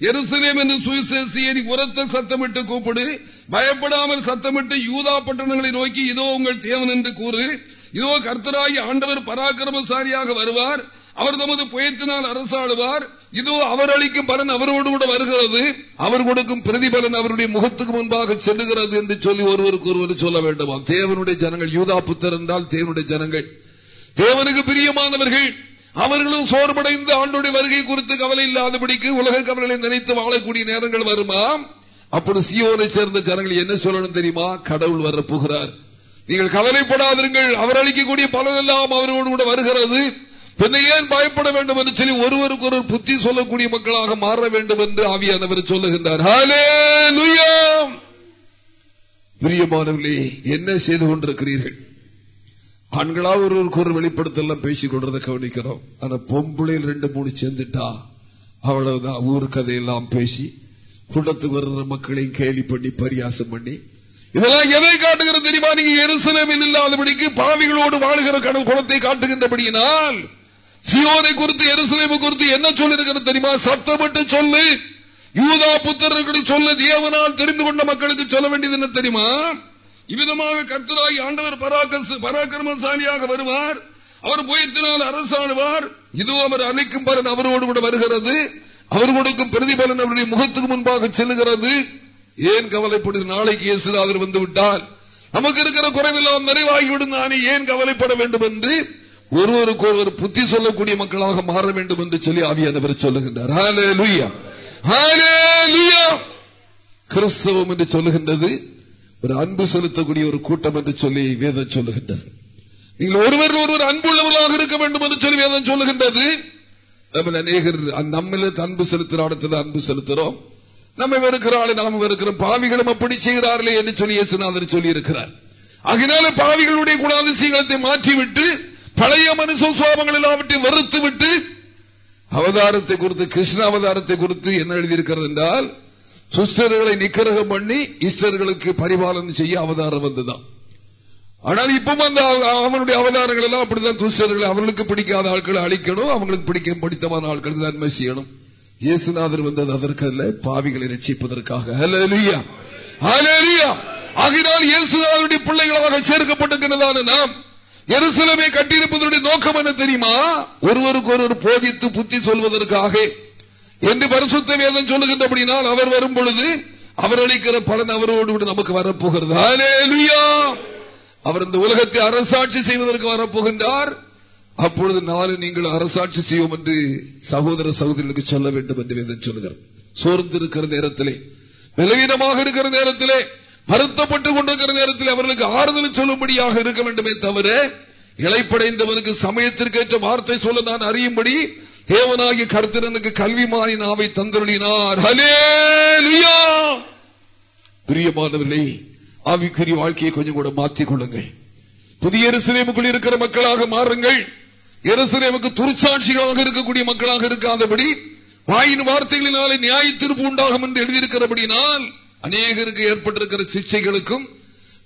எருசலேம் என்று சுவிசேஷியை நீ உரத்த சத்தமிட்டு கூப்பிடு. பயப்படாமல் சத்தமிட்டு யூதா பட்டணங்களை நோக்கி இதோ உங்கள் தேவன் என்று கூறு. இதோ கர்த்தராகி ஆண்டவர் பராக்கிரமசாரியாக வருவார். அவர் தமது புயத்தினால் அரசாடுவார் இதோ அவர் அளிக்கும் பலன் அவரோடு கூட வருகிறது. அவர் கொடுக்கும் பிரதிபலன் அவருடைய முகத்துக்கு முன்பாக செல்லுகிறது என்று சொல்லி ஒருவருக்கு ஒருவர் சொல்ல வேண்டுமா. தேவனுடைய ஜனங்கள். யூதா புத்தர் என்றால் தேவனுடைய ஜனங்கள். தேவனுக்கு பிரியமானவர்கள் அவர்களும் சோர்வடைந்து ஆண்டுடைய வருகை குறித்து கவலை இல்லாதபடிக்கு உலக கவலைகளை நினைத்து வாழக்கூடிய நேரங்கள் வருமா? அப்படி சியோனை சேர்ந்த ஜனங்கள் என்ன சொல்லணும் தெரியுமா? கடவுள் வரப்போகிறார் நீங்கள் கவலைப்படாதிருங்கள். அவர் அளிக்கக்கூடிய பலன் எல்லாம் அவரோடு கூட வருகிறது. பின்ன ஏன் பயப்பட வேண்டும் என்று சொல்லி ஒருவருக்கு ஒரு புத்தி சொல்லக்கூடிய மக்களாக மாற வேண்டும் என்று ஆவியானவர் சொல்லுகின்றார். பிரியமானவர்களே என்ன செய்து கொண்டிருக்கிறீர்கள்? ஆண்களா ஒருவருக்கு ஒரு வெளிப்படுத்தலாம் பேசிக் கொண்டதை கவனிக்கிறோம். ஆனா பொம்பளையில் ரெண்டு மூணு சேர்ந்துட்டா அவ்வளவுதான். ஊர் கதையெல்லாம் பேசி கூட்டத்துக்கு வர்ற மக்களையும் கேலி பண்ணி பரியாசம் பண்ணி இதெல்லாம் எதை காட்டுகிறது தெரியுமா? நீங்க எருசலமில் இல்லாதபடிக்கு பாவிகளோடு வாழ்கிற கடல் குளத்தை காட்டுகின்றபடியினால் சியோனை குறித்து எருசலேமை குறித்து என்ன சொல்லிருக்கிறது தெரியுமா? சத்தமிட்டு சொல்லு. யூதா புத்திரர்களை சொல்ல. தேவனால் தெரிந்து கொண்ட மக்களுக்கு சொல்ல வேண்டியது என்ன தெரியுமா? இவ்விதமாக கர்த்தராகி ஆண்டவர் பராக்கஸ்- பராக்கிரமசாலியாக வருவார். அவர் புயத்தினால் அரசாடுவார் இதுவும் அவர் அழைக்கும் பலன் அவரோடு கூட வருகிறது. அவர் கொடுக்கும் பிரதிபலன் அவருடைய முகத்துக்கு முன்பாக செல்லுகிறது. ஏன் கவலைப்படு நாளைக்கு இயேசுநாதர் வந்து விட்டால் நமக்கு இருக்கிற குறைவெல்லாம் நிறைவாகிவிடும். நானே ஏன் கவலைப்பட வேண்டும் என்று ஒருவருக்கு ஒருவர் புத்தி சொல்லக்கூடிய மக்களாக மாற வேண்டும் என்று சொல்லி ஆவியானவர் சொல்லுகின்றார். கிறிஸ்தவம் என்று சொல்லுகின்றது. ஒரு அன்பு செலுத்தக்கூடிய ஒரு கூட்டம் என்று சொல்லி வேதம் சொல்லுகின்றது. நீங்கள் ஒருவர் ஒருவர் அன்புள்ளவர்களாக இருக்க வேண்டும் என்று சொல்லி வேதம் சொல்லுகின்றது. நம்ம அநேகர் நம்மள அன்பு செலுத்துற இடத்துல அன்பு செலுத்துறோம் நம்ம வெறுக்கிற ஆளு நாம வெறுக்கிறோம். பாவிகளும் அப்படி செய்கிறார்களே என்று சொல்லி இயேசுநாதர் சொல்லி இருக்கிறார் அதனால பாவிகளுடைய குணாதிசயங்களை மாற்றிவிட்டு பழைய மனுஷ சுவாபங்கள் எல்லாவற்றையும் வெறுத்து விட்டு அவதாரத்தை குறித்து கிருஷ்ண அவதாரத்தை குறித்து என்ன எழுதியிருக்கிறது என்றால் சுஸ்தர்களை நிக்கரகம் பண்ணி ஈஸ்டர்களுக்கு பரிபாலனை செய்ய அவதாரம் வந்துதான் ஆனால் இப்பவும் அந்த அவனுடைய அவதாரங்கள் எல்லாம் அப்படிதான் துஷ்டர்கள் அவர்களுக்கு பிடிக்காத ஆட்களை அழிக்கணும் அவங்களுக்கு பிடிக்க பிடித்தமான ஆட்களுக்கு நன்மை செய்யணும். இயேசுநாதர் வந்தது அதற்கு அல்ல பாவிகளை ரட்சிப்பதற்காக. ஹalleluya ஹalleluya ஆகினால் இயேசுநாதருடைய பிள்ளைகளாக சேர்க்கப்பட்டிருக்கிறதான நாம் எருசலமை கட்டியிருப்பதனுடைய நோக்கம் என்ன தெரியுமா? ஒருவருக்கு ஒருவர் போதித்து புத்தி சொல்வதற்காக. என்று பரிசுத்த வேதம் சொல்லுகின்றபடினால் அவர் வரும் பொழுது அவர் அளிக்கிற பலன் அவரோடு கூட நமக்கு வரப்போகிறது. அவர் இந்த உலகத்தை அரசாட்சி செய்வதற்கு வரப்போகின்றார். அப்பொழுது நாளை நீங்கள் அரசாட்சி செய்வோம் என்று சகோதர சகோதரிகளுக்கு சொல்ல வேண்டும் என்று வேதம் சொல்லுகிறார் சோர்ந்து இருக்கிற நேரத்திலே பலவீனமாக இருக்கிற நேரத்திலே வருத்தப்பட்டுக் கொண்டிருக்கிற நேரத்தில் அவர்களுக்கு ஆறுதல் சொல்லும்படியாக இருக்க வேண்டுமே தவிர இழைப்படைந்தவனுக்கு சமயத்திற்கேற்ற வார்த்தை சொல்ல நான் அறியும்படி தேவனாகி கருத்திரனுக்கு கல்வி மாறி நாவை தந்தருளினார். பிரியமானவர்களே ஆவிக்குரிய வாழ்க்கையை கொஞ்சம் கூட மாற்றிக் கொள்ளுங்கள். புதிய எருசலேமுக்குள் இருக்கிற மக்களாக மாறுங்கள். எருசலேமுக்கு துருச்சாட்சிகளாக இருக்கக்கூடிய மக்களாக இருக்காதபடி வாயின் வார்த்தைகளினாலே நியாய தீர்ப்பு உண்டாகும் என்று எழுதியிருக்கிறபடினால் அநேகருக்கு ஏற்பட்டிருக்கிற சிக்ஷைகளுக்கும்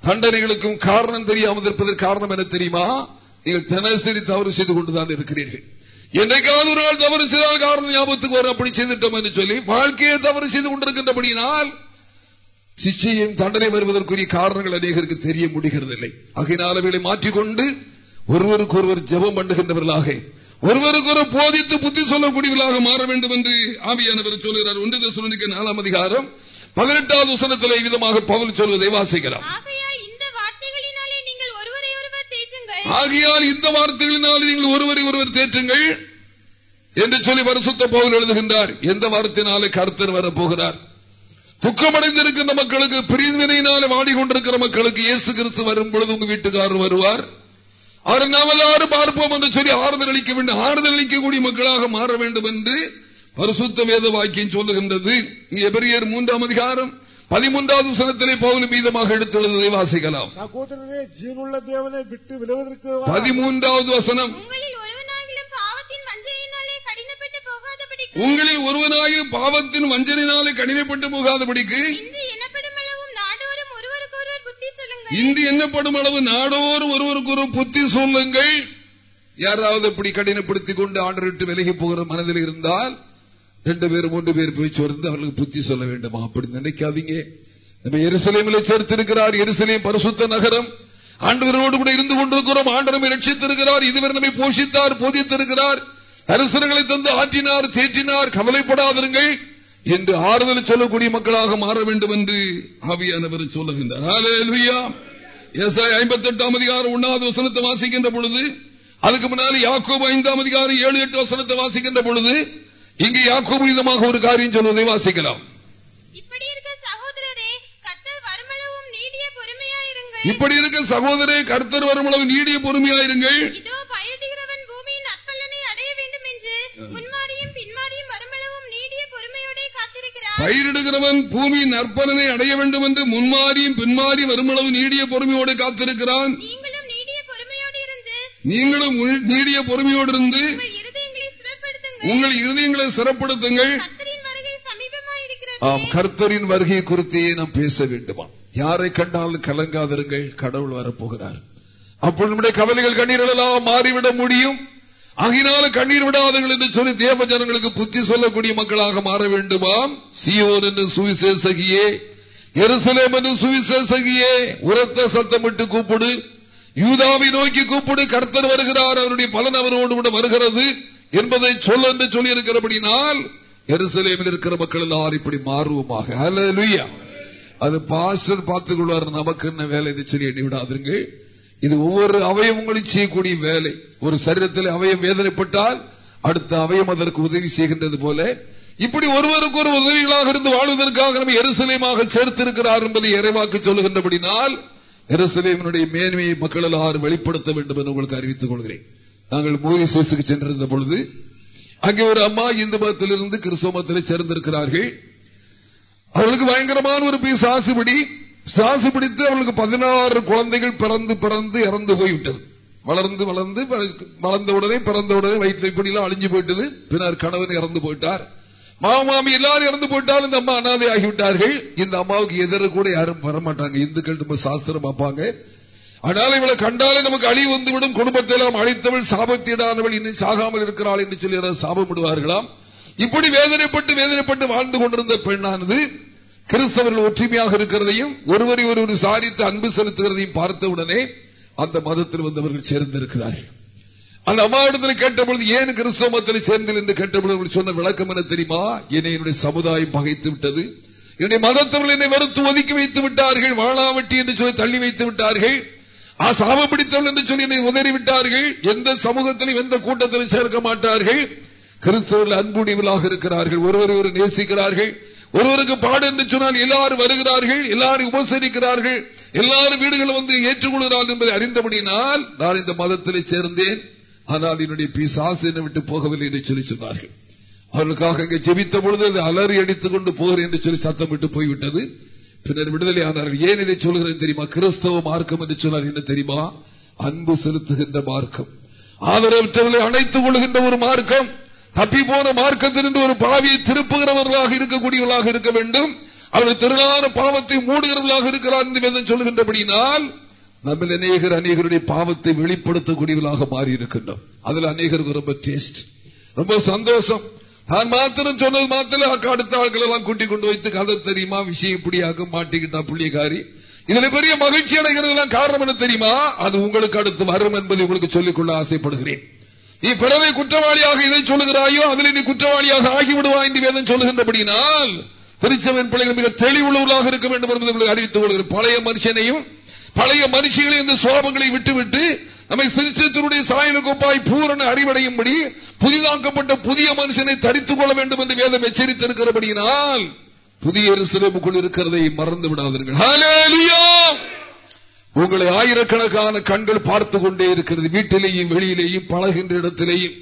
தண்டனைகளுக்கும் காரணம் தெரியாமல் இருப்பதற்கு காரணம் என்ன தெரியுமா? நீங்கள் தினசரி தவறு செய்து கொண்டுதான் இருக்கிறீர்கள். என்னைக்காவது ஒரு நாள் தவறு செய்தால் காரணம் ஞாபகத்துக்கு வரும். அப்படி செய்துட்டோம் என்று சொல்லி வாழ்க்கையை தவறு செய்து கொண்டிருக்கின்றபடியினால் சிச்சையும் தண்டனை வருவதற்குரிய காரணங்கள் அநேகருக்கு தெரிய முடிகிறதில்லை. ஆகையினால் அவர்களை மாற்றிக்கொண்டு ஒருவருக்கு ஒருவர் ஜபம் பண்ணுகின்றவர்களாக ஒருவருக்கு ஒரு போதித்து புத்தி சொல்லக்கூடியவர்களாக மாற வேண்டும் என்று ஆவியானவர் சொல்கிறார் ஒன்று தசுரனுக்கு நாலாம் அதிகாரம் பதினெட்டாவது வசனத்தில் விதமாக பவுல் சொல்வதை வாசிக்கலாம். ஆகையால் இந்த வார்த்தைகளினாலே நீங்கள் ஒருவரை ஒருவர் தேற்றுங்கள். என்று சொல்லி பரிசுத்த பவுல் எழுதுகின்றார். எந்த வார்த்தையினாலே கருத்தர் வரப் போகிறார் துக்கமடைந்திருக்கின்ற மக்களுக்கு பிரிவினையினாலே வாடிக்கொண்டிருக்கிற மக்களுக்கு இயேசு கிறிஸ்து வரும் பொழுது உங்க வீட்டுக்காரர் வருவார். அவர் நமதாறு பார்ப்போம் என்று சொல்லி ஆறுதல் அளிக்க வேண்டும். ஆறுதல் அளிக்கக்கூடிய மக்களாக மாற வேண்டும் என்று பரிசுத்த வேத வாக்கியம் சொல்லுகின்றது. எபிரியர் மூன்றாம் அதிகாரம் பதிமூன்றாவது சனத்திலே பவுல் மீதமாக எடுத்துள்ளதை வாசிக்கலாம். சகோதரரே ஜீவனுள்ள தேவனை விட்டு விலவதற்கு பதிமூன்றாவது வசனம். உங்களில் ஒருவனாயும் பாவத்தின் வஞ்சனினாலே கடினப்பட்டு போகாதபடிக்கு. இன்று நாடோறும் என்னப்படும் அளவு நாடோர் ஒருவருக்கு ஒரு புத்தி சொல்லுங்கள். யாராவது இப்படி கடினப்படுத்திக் கொண்டு ஆண்டு விலகி போகிற மனதில் இருந்தால் ரெண்டு பேர் மூன்று பேர் போய் சொர்ந்து அவர்களுக்கு புத்தி சொல்ல வேண்டுமா. அப்படி நினைக்காதீங்க. நம்ம எருசலேமில் சேர்த்திருக்கிறார். எருசலேம் பரிசுத்த நகரம். ஆண்டவரோடு கூட இருந்து கொண்டிருக்கிறோம். ஆண்டவரை ரட்சித்திருக்கிறார் இதுவரை நம்மை போஷித்தார் போதித்திருக்கிறார். அரசர்களை தந்து ஆற்றினார் தேற்றினார். கவலைப்படாதிருங்கள் என்று ஆறுதல் சொல்லக்கூடிய மக்களாக மாற வேண்டும் என்று ஆவியானவர் சொல்லுகின்றார். ஐம்பத்தி எட்டாம் அதிகாரம் ஒன்னாவது வசனத்தை வாசிக்கின்ற பொழுது அதுக்கு முன்னால் யாக்கோபு ஐந்தாம் அதிகாரம் ஏழு எட்டு வசனத்தை வாசிக்கின்ற பொழுது இங்கு யாக்கோபு விதமாக ஒரு காரியம் சொல்வதை வாசிக்கலாம். இப்படி இருக்க சகோதரே கர்த்தர் வருமளவு நீடிய பொறுமையாயிருங்கள். பயிரிடுகிறவன் பூமியின் நற்பலனை அடைய வேண்டும் என்று முன்மாறியும் பின்மாறி வருமளவு நீடிய பொறுமையோடு காத்திருக்கிறான். நீங்களும் நீடிய பொறுமையோடு இருந்து நீங்களும் உள்- நீடிய பொறுமையோடு இருந்து உங்கள் இருதயங்களை சிறப்படுத்துங்கள். கர்த்தரின் வருகை சமீபமாயிருக்கிறது. ஆம் கர்த்தரின் வருகை குறித்தே நாம் பேச வேண்டுமா? யாரை கண்டாலும் கலங்காதிருங்கள் கடவுள் வரப்போகிறார். அப்பொழுது நம்முடைய கவலைகள் கண்ணீர்கள் எல்லாம் மாறிவிட முடியும். ஆகினால கண்ணீர் விடாதீர்கள் என்று சொல்லி தேவ ஜனங்களுக்கு புத்தி சொல்லக்கூடிய மக்களாக மாற வேண்டுமாம் சியோன் என்று சுவிசேஷகியே எருசலேம் என்று சுவிசேஷகியே உரத்த சத்தமிட்டு கூப்பிடு. யூதாவை நோக்கி கூப்பிடு கர்த்தர் வருகிறார் அவருடைய பலன் அவரோடு கூட வருகிறது. என்பதை சொல்ல என்று சொல்லி இருக்கிறபடினால் எருசலேமில் இருக்கிற மக்கள் எல்லாரும் இப்படி மாறுவோமாக. அது பாஸ்டர் பார்த்துக் கொள்வார் நமக்கு என்ன வேலை? என்று சொல்லி எண்ணி விடாதீர்கள். இது ஒவ்வொரு அவயவங்களும் செய்யக்கூடிய வேலை. ஒரு சரீரத்தில் அவயம் வேதனைப்பட்டால் அடுத்த அவயம் அதற்கு உதவி செய்கின்றது போல இப்படி ஒருவருக்கு ஒரு உதவிகளாக இருந்து வாழ்வதற்காக நம்ம எருசலேமாக சேர்த்திருக்கிறார் என்பதை இறைவாக்கு சொல்லுகின்றபடினால் எருசலேமினுடைய மேன்மையை மக்கள் எல்லாரும் வெளிப்படுத்த வேண்டும் என்று உங்களுக்கு அறிவித்துக் கொள்கிறேன். நாங்கள் மோரிசேசுக்கு சென்றிருந்த பொழுது அங்கே ஒரு அம்மா இந்து மதத்திலிருந்து கிறிஸ்தவ மதத்தில் சேர்ந்திருக்கிறார்கள். அவளுக்கு பயங்கரமான ஒரு பீஸ் சாசுபடி சாசு பிடித்து அவளுக்கு பதினாறு குழந்தைகள் பிறந்து பிறந்து இறந்து போய்விட்டது. வளர்ந்து வளர்ந்து வளர்ந்த உடனே பிறந்த உடனே வயிற்று இப்படிலாம் அழிஞ்சு போயிட்டது. பின்னர் கணவன் இறந்து போயிட்டார். மாமாமி எல்லாரும் இறந்து போயிட்டாலும் இந்த அம்மா அனாதை ஆகிவிட்டார்கள் இந்த அம்மாவுக்கு எதிர கூட யாரும் வரமாட்டாங்க. இந்துக்கள் நம்ம சாஸ்திரம் பார்ப்பாங்க. ஆனால் இவளை கண்டாலே நமக்கு அழி வந்துவிடும். குடும்பத்தெல்லாம் அழித்தவள் சாபத்தீடானவள் இன்னும் சாகாமல் இருக்கிறாள் என்று சொல்லி யாராவது சாபமிடுவார்களாம். இப்படி வேதனைப்பட்டு வேதனைப்பட்டு வாழ்ந்து கொண்டிருந்த பெண்ணானது கிறிஸ்தவர்கள் ஒற்றுமையாக இருக்கிறதையும் ஒருவரை ஒருவர் சாரித்து அன்பு செலுத்துகிறதையும் பார்த்தவுடனே அந்த மதத்தில் வந்தவர்கள் சேர்ந்திருக்கிறார்கள். அந்த அம்மாவிடத்தில் கேட்டபொழுது ஏன் கிறிஸ்தவ மதத்தில் சேர்ந்தது என்று கேட்டபொழுது சொன்ன விளக்கம் என்ன தெரியுமா? என்னை என்னுடைய சமுதாயம் பகைத்து விட்டது. என்னுடைய மதத்தவர்கள் என்னை வெறுத்து ஒதுக்கி வைத்து விட்டார்கள். வாழாவட்டி என்று சொல்லி தள்ளி வைத்து விட்டார்கள். ஆ சாபம் பிடித்தவள் என்று சொல்லி என்னை உதறிவிட்டார்கள். எந்த சமூகத்திலும் எந்த கூட்டத்திலும் சேர்க்க மாட்டார்கள். கிறிஸ்தவர்கள் அன்புடையவர்களாக இருக்கிறார்கள். ஒருவரை ஒரு நேசிக்கிறார்கள். ஒருவருக்கு பாடு என்று சொன்னால் எல்லாரும் வருகிறார்கள் எல்லாரும் உபசரிக்கிறார்கள் எல்லாரும் வீடுகள் வந்து ஏற்றுக்கொள்கிறார்கள் என்பதை அறிந்தபடினால் நான் இந்த மதத்திலே சேர்ந்தேன். ஆனால் என்னுடைய பிசாசு என்னை விட்டு போகவில்லை என்று சொல்லி சொன்னார்கள். அவர்களுக்காக இங்கே ஜெபித்த பொழுது அலறி அடித்துக் கொண்டு போகிறேன் என்று சொல்லி சத்தம் விட்டு போய்விட்டது. பின்னர் விடுதலை ஆனார்கள் ஏன் இதை சொல்கிறேன் தெரியுமா? கிறிஸ்தவ மார்க்கம் என்று சொன்னார் என்ன தெரியுமா? அன்பு செலுத்துகின்ற மார்க்கம். ஆதரவற்றவர்களை அணைத்துக் கொள்கின்ற ஒரு மார்க்கம். தப்பி போன மார்க்கத்திலிருந்து ஒரு பாவியை திருப்புகிறவர்களாக இருக்கக்கூடியவர்களாக இருக்க வேண்டும். அவர்கள் திருநான பாவத்தை மூடுகிறவர்களாக இருக்கிறார் என்று சொல்லுகின்றபடினால் நம்ம அநேகர் அநேகருடைய பாவத்தை வெளிப்படுத்தக்கூடியவர்களாக மாறி இருக்கின்றோம் அதுல அநேகருக்கு ரொம்ப டேஸ்ட் ரொம்ப சந்தோஷம். தான் மாத்திரம் சொன்னது மாத்திரம் அடுத்த ஆட்கள் எல்லாம் கூட்டிக் கொண்டு வைத்து கதை தெரியுமா? விஷயம் இப்படியாக மாட்டிக்கிட்டா புள்ளியக்காரி இதுல பெரிய மகிழ்ச்சி அடைகிறதுலாம் காரணம் என்ன தெரியுமா? அது உங்களுக்கு அடுத்து வரும் என்பதை உங்களுக்கு சொல்லிக்கொள்ள ஆசைப்படுகிறேன். நீ பிறரை குற்றவாளியாக இதை சொல்லுகிறாயோ அதில் நீ குற்றவாளியாக ஆகிவிடுவாய் என்று வேதம் சொல்லுகின்றபடினால் திருச்சவன் பிள்ளைகள் மிக தெளிவுள்ளவர்களாக இருக்க வேண்டும் என்பதை அறிவித்துக் கொள்கிறேன். பழைய மனுஷனையும் பழைய மனுஷிகளை இந்த சோபங்களை விட்டுவிட்டு நம்மை சிறுச்சத்தினுடைய சாயலுக்கு பூரண அறிவடையும்படி புதிதாக்கப்பட்ட புதிய மனுஷனை தரித்துக் கொள்ள வேண்டும் என்று வேதம் எச்சரித்திருக்கிறபடியினால் புதிய சிறப்புக்குள் இருக்கிறதை மறந்து விடாதீர்கள். உங்களை ஆயிரக்கணக்கான கண்கள் பார்த்து கொண்டே இருக்கிறது. வீட்டிலேயும் வெளியிலேயும் பழகின்ற இடத்திலேயும்.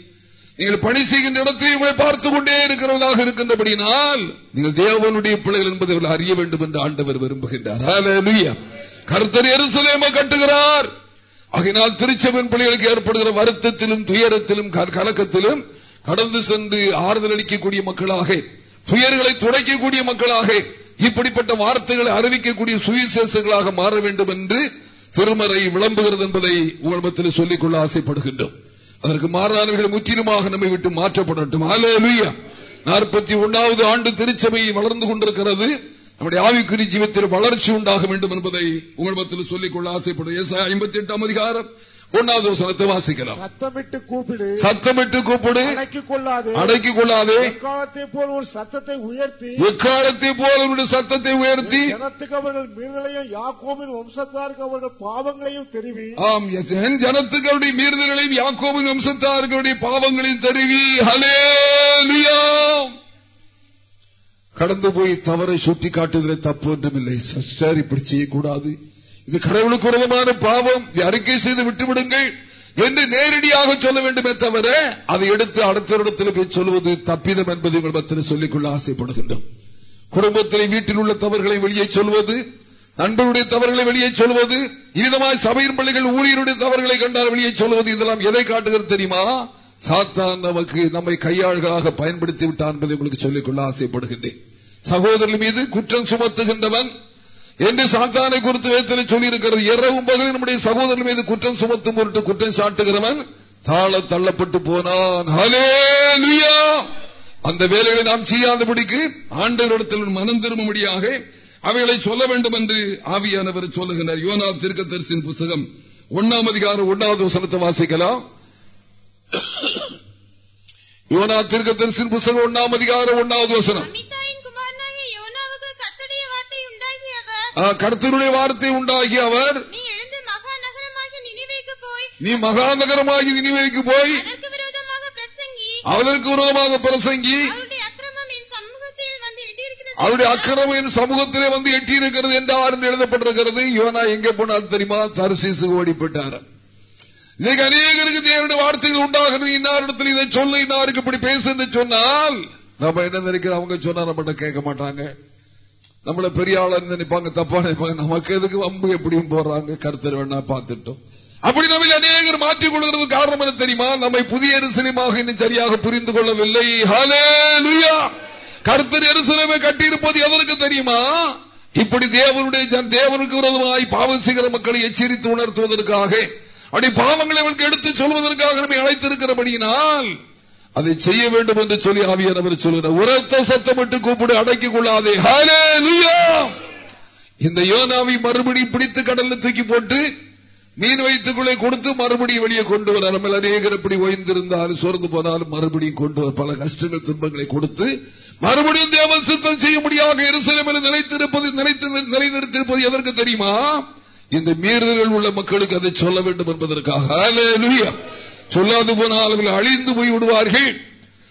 நீங்கள் பணி செய்கின்ற இடத்தையும் உங்களை பார்த்துக் கொண்டே இருக்கிறதாக இருக்கின்றபடினால் நீங்கள் தேவனுடைய பிள்ளைகள் என்பதை அறிய வேண்டும் என்று ஆண்டவர் விரும்புகின்றார். கருத்தர் எருசலேம கட்டுகிறார். ஆகினால் திருச்செவன் பிள்ளைகளுக்கு ஏற்படுகிற வருத்தத்திலும் துயரத்திலும் கலக்கத்திலும் கடந்து சென்று ஆறுதல் அளிக்கக்கூடிய மக்களாக துயர்களை துடைக்கக்கூடிய மக்களாக இப்படிப்பட்ட வார்த்தைகளை அறிவிக்கக்கூடிய சுவிசேஷங்களாக மாற வேண்டும் என்று திருமறை விளம்புகிறது என்பதை உங்கள் மத்தியில் சொல்லிக்கொள்ள ஆசைப்படுகின்றோம். அதற்கு மாறானவர்கள் முற்றிலுமாக நம்மை விட்டு மாற்றப்படட்டும். நாற்பத்தி ஒன்னாவது ஆண்டு திருச்சபை வளர்ந்து கொண்டிருக்கிறது. நம்முடைய ஆவிக்குறி ஜீவத்தில் வளர்ச்சி உண்டாக வேண்டும் என்பதை உங்கள் மத்தியில் சொல்லிக்கொள்ள ஆசைப்படும் ஐம்பத்தி எட்டாம் அதிகாரம் ஒன்னாவது வசனத்தை வாசிக்கலாம். சத்தமிட்டு கூப்பிடு. சத்தமிட்டு கூப்பிடு. அடக்கிக் கொள்ளாது அடக்கிக் கொள்ளாது எக்காலத்தை போல் ஒரு சத்தத்தை உயர்த்தி. எக்காலத்தை போல் ஒரு சத்தத்தை உயர்த்தி. ஜனத்துக்கு அவர்கள் மீறுதலையும் யாக்கோவின் வம்சத்தாருக்கு அவர்கள் பாவங்களையும் தெரிவி. ஆம் என் ஜனத்துக்கு அவருடைய மீறுதலையும் யாக்கோவின் வம்சத்தாருக்கு பாவங்களையும் தெரிவி. ஹலே கடந்து போய் தவறை சுட்டி காட்டுவதில் தப்பு ஒன்றுமில்லை. சஸ்டர் இப்படி செய்யக்கூடாது. இது கடவுளுக்கு உரதமான பாவம். அறிக்கை செய்து விட்டுவிடுங்கள் என்று நேரடியாக சொல்ல வேண்டுமே தவிர அதை எடுத்து அடுத்த இடத்தில் போய் சொல்வது தப்பிதம் என்பதை உங்கள் மத்தியில் சொல்லிக்கொள்ள ஆசைப்படுகின்றோம். குடும்பத்தில் வீட்டில் உள்ள தவறுகளை வெளியே சொல்வது நண்பருடைய தவறுகளை வெளியே சொல்வது இதமாய் சபையின் பள்ளிகள் ஊழியருடைய தவறுகளை கண்டால் வெளியே சொல்வது இதெல்லாம் எதை காட்டுகிறது தெரியுமா? சாத்தான் நமக்கு நம்மை கையாள்களாக பயன்படுத்தி விட்டான் என்பதை உங்களுக்கு சொல்லிக்கொள்ள ஆசைப்படுகின்றேன். சகோதரர் மீது குற்றம் சுமத்துகின்றவன் என்று சாத்தானை குறித்து வேத்தலை சொல்லியிருக்கிறது. இரவும் பகலும் நம்முடைய சகோதரன் மீது குற்றம் சுமத்தும் பொருட்டு குற்றம் சாட்டுகிறவன் தாள தள்ளப்பட்டு போனான். அந்த வேலைகளை நாம் செய்யாதபடிக்கு ஆண்டவரிடத்தில் மனம் திரும்பும்படியாக அவைகளை சொல்ல வேண்டும் என்று ஆவியானவர் சொல்லுகிறார் யோனா திருக்கத்தரிசின் புத்தகம் ஒன்னாம் அதிகாரம் ஒன்னாவது வசனத்தை வாசிக்கலாம். யோனா திருக்கத்தரிசின் புத்தகம் ஒன்னாம் அதிகாரம் ஒன்னாவது வசனம். கருத்தருடைய வார்த்தை உண்டாகி அவர் நீ மகாநகரமாகி நினைவைக்கு போய் அவருக்கு விரோதமாக பிரசங்கி அவருடைய அக்கிரமம் என் சமூகத்திலே வந்து எட்டியிருக்கிறது. என்றார் என்று எழுதப்பட்டிருக்கிறது. யோனா எங்கே போனார் தெரியுமா? தரிசிசு ஓடிப்பட்டார். இன்னைக்கு அநேகருக்கு தேவனுடைய வார்த்தைகள் உண்டாகிறது. இன்னாரிடத்தில் இதை சொல்ல இன்னாருக்கு இப்படி பேசு என்று சொன்னால் நம்ம என்ன நினைக்கிறோம்? அவங்க சொன்னா நம்ம கேட்க மாட்டாங்க. நம்மள பெரிய ஆளு நினைப்பாங்க தப்பா நினைப்பாங்க நமக்கு எதுக்கு வம்பு? எப்படியும் போடுறாங்க. கருத்தர் வேணா பார்த்துட்டோம். அப்படி நம்ம அநேகர் மாற்றிக் கொள்கிறது காரணம் என்ன தெரியுமா? நம்மை புதிய எரிசலமாக இன்னும் சரியாக புரிந்து கொள்ளவில்லை. கருத்தர் எருசலமே கட்டியிருப்பது எதற்கு தெரியுமா? இப்படி தேவனுடைய தேவனுக்கு விரோதமாய் பாவம் செய்கிற மக்களை எச்சரித்து உணர்த்துவதற்காக. அப்படி பாவங்களை அவனுக்கு எடுத்து சொல்வதற்காக நம்மை அழைத்திருக்கிறபடியினால் அதை செய்ய வேண்டும் என்று சொல்லி ஆவியானவர் சொல்கிறார் உரத்த சத்தமிட்டு கூப்பிடு அடக்கிக் கொள்ளாதே. இந்த யோனாவை மறுபடியும் பிடித்து கடல்ல தூக்கி போட்டு மீன் வைத்துக்குள்ளே கொடுத்து மறுபடியும் வெளியே கொண்டு வர நம்ம அநேகர் எப்படி ஓய்ந்திருந்தாலும் சோர்ந்து போனாலும் மறுபடியும் கொண்டு வர பல கஷ்டங்கள் துன்பங்களை கொடுத்து மறுபடியும் தேவன் சித்தம் செய்ய முடியாத எருசலமில் நிலைத்திருப்பது நிலைநிறுத்திருப்பது எதற்கு தெரியுமா? இந்த மீறல்கள் உள்ள மக்களுக்கு அதை சொல்ல வேண்டும் என்பதற்காக. சொல்லாது போனால் அவர்கள் அழிந்து போய் விடுவார்கள்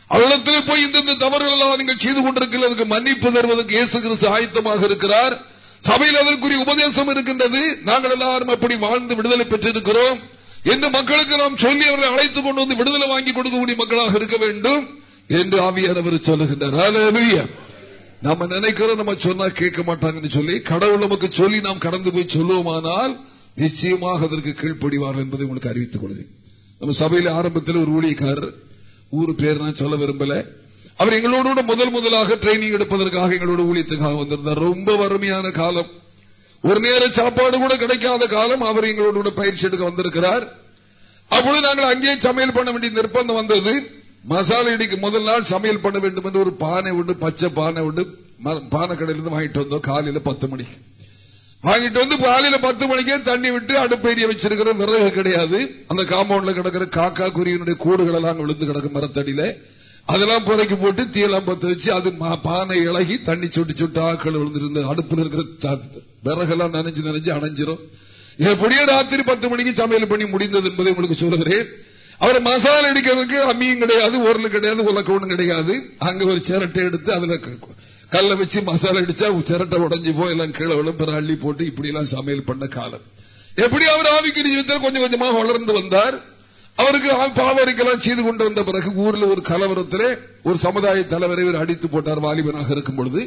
அவரிடத்தில் போய் இந்த தவறுகள் எல்லாம் நீங்கள் செய்து கொண்டிருக்கிறதுக்கு மன்னிப்பு தருவதற்கு இயேசு கிறிஸ்து ஆயத்தமாக இருக்கிறார். சபையில் அதற்குரிய உபதேசம் இருக்கின்றது. நாங்கள் எல்லாரும் அப்படி வாழ்ந்து விடுதலை பெற்றிருக்கிறோம். என்று மக்களுக்கு நாம் சொல்லி அவர்களை அழைத்துக் கொண்டு வந்து விடுதலை வாங்கி கொடுக்கக்கூடிய மக்களாக இருக்க வேண்டும் என்று ஆவியானவர் சொல்லுகின்றார். நம்ம நினைக்கிறோம் நம்ம சொன்னா கேட்க மாட்டாங்கன்னு சொல்லி கடவுள் நமக்கு சொல்லி நாம் கடந்து போய் சொல்லுவோமானால் நிச்சயமாக அதற்கு கீழ்ப்படிவார் என்பதை உங்களுக்கு அறிவித்துக் கொள்கிறேன். நம்ம சபையில ஆரம்பத்தில் ஒரு ஊழியக்காரர் ஊரு பேர் நான் சொல்ல விரும்பல. அவர் எங்களோட முதல் முதலாக ட்ரைனிங் எடுப்பதற்காக எங்களோட ஊழியத்துக்காக வந்திருந்தார். ரொம்ப வறுமையான காலம். ஒரு நேர சாப்பாடு கூட கிடைக்காத காலம் அவர் எங்களோட பயிற்சி எடுக்க வந்திருக்கிறார். அப்பொழுது நாங்கள் அங்கேயே சமையல் பண்ண வேண்டிய நிர்பந்தம் வந்தது. மசாலா இடிக்கு முதல் நாள் சமையல் பண்ண வேண்டும் என்று ஒரு பானை உண்டு பச்சை பானை உண்டு பானை கடையிலிருந்து வாங்கிட்டு வந்தோம். காலையில பத்து மணிக்கு. வாங்கிட்டு வந்து காலையில பத்து மணிக்கே தண்ணி விட்டு அடுப்பேரிய வச்சிருக்கிற விறகு கிடையாது. அந்த காம்பவுண்ட்ல கிடக்கிற காக்கா குருவினுடைய கூடுகள் எல்லாம் விழுந்து கிடக்கும் மரத்தடியில. அதெல்லாம் புதைக்கி போட்டு தீயெல்லாம் பத்த வச்சு அது பானை இழகி தண்ணி சொட்டு சுட்டு ஆக்கள் விழுந்திருந்த அடுப்புல இருக்கிற விறகெல்லாம் நனைஞ்சு நனைஞ்சு அணைஞ்சிரும். எப்படியோ ராத்திரி பத்து மணிக்கு சமையல் பண்ணி முடிந்தது என்பதை உங்களுக்கு சொல்லுகிறேன். அவர் மசாலா அடிக்கிறதுக்கு அம்மியும் கிடையாது உரல் கிடையாது உலக்கவனும் கிடையாது. அங்க ஒரு சிரட்டை எடுத்து அதுல கல்ல வச்சு மசாலா அடிச்சா சிரட்டை உடஞ்சி போய் எல்லாம் கீழே விழும் அள்ளி போட்டு இப்படி எல்லாம் சமையல் பண்ண காலம். எப்படி அவர் ஆவிக்குரிய கொஞ்சம் கொஞ்சமாக வளர்ந்து வந்தார். அவருக்கு பாவரிக்கெல்லாம் செய்து கொண்டு வந்த பிறகு ஊர்ல ஒரு கலவரத்திலே ஒரு சமுதாய தலைவரை இவர் அடித்து போட்டார் வாலிபனாக இருக்கும் பொழுது.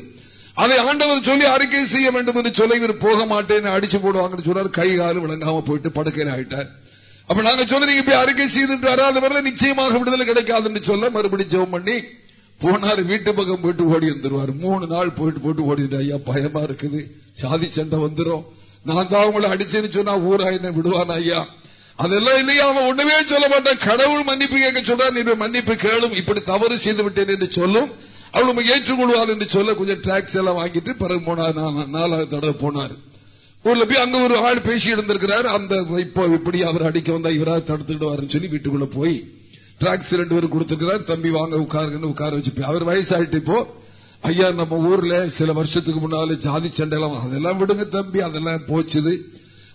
அதை ஆண்டவர் சொல்லி அறிக்கை செய்ய வேண்டும் என்று சொல்ல இவர் போக மாட்டேன் அடிச்சு போடுவாங்கன்னு சொன்னார். கை காலம் விளங்காம போயிட்டு படுக்கையில் ஆயிட்டார். அப்ப நாங்க சொல்ல நீங்க போய் அறிக்கை செய்துட்டு வராத வரல நிச்சயமாக விடுதலை கிடைக்காதுன்னு சொல்ல மறுபடியும் ஜெவம் பண்ணி போனாரு வீட்டு பக்கம் போயிட்டு ஓடி வந்துருவாரு மூணு நாள் போயிட்டு போட்டு ஓடிட்டு ஐயா பயமா இருக்குது. சாதி சண்டை வந்துரும். நான் தான் உங்களை அடிச்சேன்னு சொன்னா ஊரா என்ன விடுவான் ஐயா? அதெல்லாம் இல்லையா? அவன் ஒண்ணுமே சொல்ல மாட்டான். கடவுள் மன்னிப்பு கேட்க சொன்னா நீ மன்னிப்பு கேளும். இப்படி தவறு செய்து விட்டேன் என்று சொல்லும். அவள் ஏற்றுக்கொள்வார் என்று சொல்ல கொஞ்சம் டாக்ஸ் எல்லாம் வாங்கிட்டு பிறகு போனார் நாலாவது தடவை போனார். ஊர்ல போய் அங்க ஒரு ஆள் பேசி இருந்திருக்கிறார். அந்த இப்போ இப்படி அவர் அடிக்க வந்தா இவராக தடுத்துடுவாருன்னு சொல்லி வீட்டுக்குள்ள போய் டிராக்ஸ் ரெண்டு பேரும் கொடுத்திருக்கிறார். தம்பி வாங்க உட்காருங்கன்னு உட்கார வச்சு அவர் வயசாயிட்டு இப்போ ஐயா நம்ம ஊர்ல சில வருஷத்துக்கு முன்னால ஜாதி சண்டைலாம் அதெல்லாம் விடுங்க தம்பி அதெல்லாம் போச்சுது.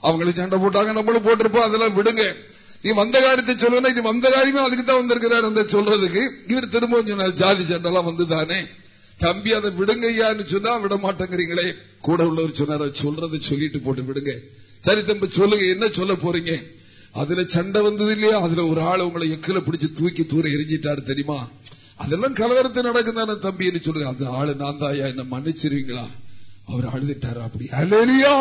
அவங்களே சண்டை போட்டாங்க நம்மளும் போட்டிருப்போம் அதெல்லாம் விடுங்க. நீ வந்த காரியத்தை சொல்லுவேன் நீ வந்த காரியமே அதுக்கு தான் வந்திருக்கிறார் அந்த சொல்றதுக்கு. இவர் திரும்பவும் சொன்னார் ஜாதி சண்டைலாம் வந்துதானே. தம்பி அதை விடுங்க ஐயான்னு சொன்னா விட மாட்டேங்கிறீங்களே. கூட உள்ளவர் சொன்னார் சொல்றதை சொல்லிட்டு போட்டு விடுங்க. சரி தம்பி சொல்லுங்க என்ன சொல்ல போறீங்க? அதுல சண்டை வந்தது இல்லையா அதுல ஒரு ஆள் உங்களை எக்கில பிடிச்சு தூக்கி தூர எரிஞ்சிட்டாரு தெரியுமா? அதெல்லாம் கலவரத்து நடக்குதானே தம்பின்னு சொல்லுங்க. அந்த ஆளு நான் தாயா என்ன மன்னிச்சிருவீங்களா? அவர் அழுதுட்டாரு அப்படி. அல்லேலியா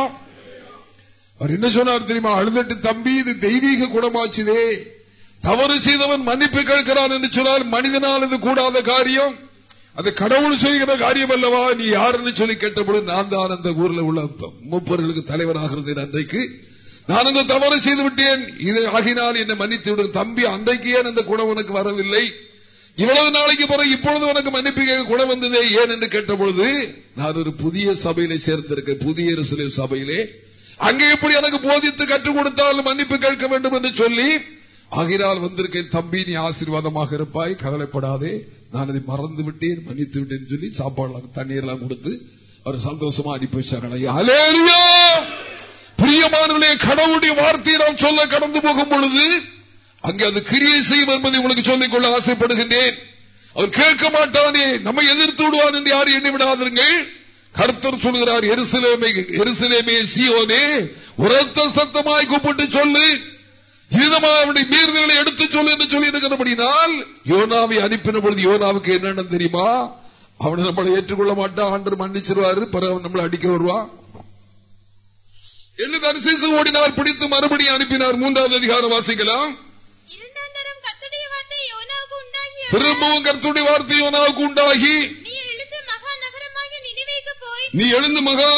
அவர் என்ன சொன்னார் தெரியுமா? அழுதுட்டு தம்பி இது தெய்வீக குணமாச்சுதே. தவறு செய்தவன் மன்னிப்பு கேட்கிறான் என்று சொன்னால் மனிதனால் இது கூடாத காரியம். அது கடவுள் செய்கிற காரியம் அல்லவா? நீ யாருன்னு சொல்லி கேட்டபொழுது நான் தான் அந்த ஊர்ல உள்ள மூப்பர்களுக்கு தலைவராகிறது அன்றைக்கு. நான் அந்த தவறு செய்து விட்டேன். இது ஆகினால் என்னை மன்னித்து விடும் தம்பி அன்றைக்கு ஏன் அந்த குணம் உனக்கு வரவில்லை? இவ்வளவு நாளைக்கு பிறகு இப்பொழுது உனக்கு மன்னிப்பு குணம் வந்ததே ஏன் என்று கேட்டபொழுது நான் ஒரு புதிய சபையிலே சேர்ந்திருக்கேன் புதிய எருசலேம் சபையிலே. அங்கே எப்படி எனக்கு போதித்து கற்றுக் கொடுத்தால் மன்னிப்பு கேட்க வேண்டும் என்று சொல்லி ஆகினால் வந்திருக்கேன் தம்பி நீ ஆசீர்வாதமாக இருப்பாய் கவலைப்படாதே. நான் அதை மறந்து விட்டேன் மன்னித்து விட்டேன் சொல்லி சாப்பாடு தண்ணீர் எல்லாம் கொடுத்து அவர் சந்தோஷமா அனுப்பி வச்சாங்க பிரியமானவர்களே கடவுளுடைய வார்த்தையை நாம் சொல்ல கடந்து போகும் பொழுது அங்கே அது கிரியை செய்யும் என்பதை உங்களுக்கு சொல்லிக் கொள்ள ஆசைப்படுகின்றேன். அவர் கேட்க மாட்டானே நம்மை எதிர்த்து விடுவான் என்று யாரும் எண்ணி விடாதீர்கள் கர்த்தர் சொல்கிறார் எருசலேமே சியோனே உரத்த சத்தமாய் கூப்பிட்டு சொல்லு. விதமாக மீறுதல்களை எடுத்து சொல்லு என்று சொல்லி இருக்கிறபடினால் யோனாவை அனுப்பின பொழுது யோனாவுக்கு என்னென்னு தெரியுமா? அவனை நம்மளை ஏற்றுக்கொள்ள மாட்டான் ஆண்டு மன்னிச்சிருவாரு பிறகு நம்மளை அடிக்க வருவான். என்று தரிசித்து ஓடினார் பிடித்து மறுபடியும் அனுப்பினார் மூன்றாவது அதிகாரம் வாசிக்கலாம் திரும்பவும் கருத்துடைய வார்த்தை யோனாவுக்கு உண்டாகி. நீ எழுந்து மகா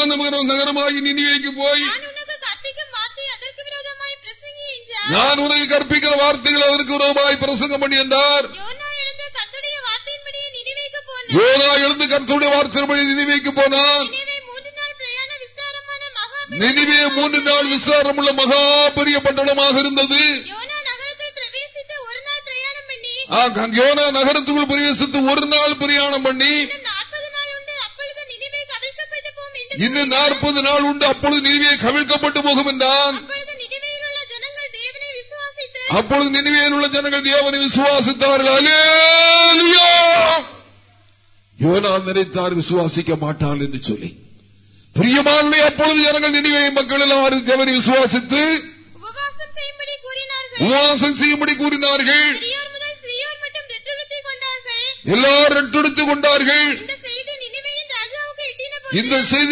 நகரமாகி நினைவைக்கு போய். நான் உனக்கு விரோதமாய் கற்பிக்கிற வார்த்தைகள் அதற்கு உறவாய் பிரசங்கம் பண்ணி என்றார். யோனா எழுந்து கருத்துடைய வார்த்தை நினைவைக்கு போனான். நினைவே மூன்று நாள் விசாரமுள்ள மகா பெரிய பட்டணமாக இருந்தது. யோனா நகரத்துக்குள் பிரவேசித்து ஒரு நாள் பிரயாணம் பண்ணி. இன்னும் நாற்பது நாள் உண்டு அப்பொழுது நினிவே கவிழ்க்கப்பட்டு போகும் என்றான். அப்பொழுது நினிவேயில் உள்ள ஜனங்கள் தேவனை விசுவாசித்து. அப்பொழுது நினைவேல் உள்ள ஜனங்கள் தேவனை விசுவாசித்தார்கள்! யோனா நினைத்தார் விசுவாசிக்க மாட்டாள் என்று சொல்லி. பிரியமானே அப்பொழுது ஜனங்கள் நினைவே மக்கள் எல்லாரும் தேவனை விசுவாசித்து உபவாசம் செய்யும்படி கூறினார்கள். மட்டும் ரெட்டுடுத்திக் கொண்டார்கள். எல்லாரும் இந்த செய்தி ராஜாவுக்கு எட்டின போது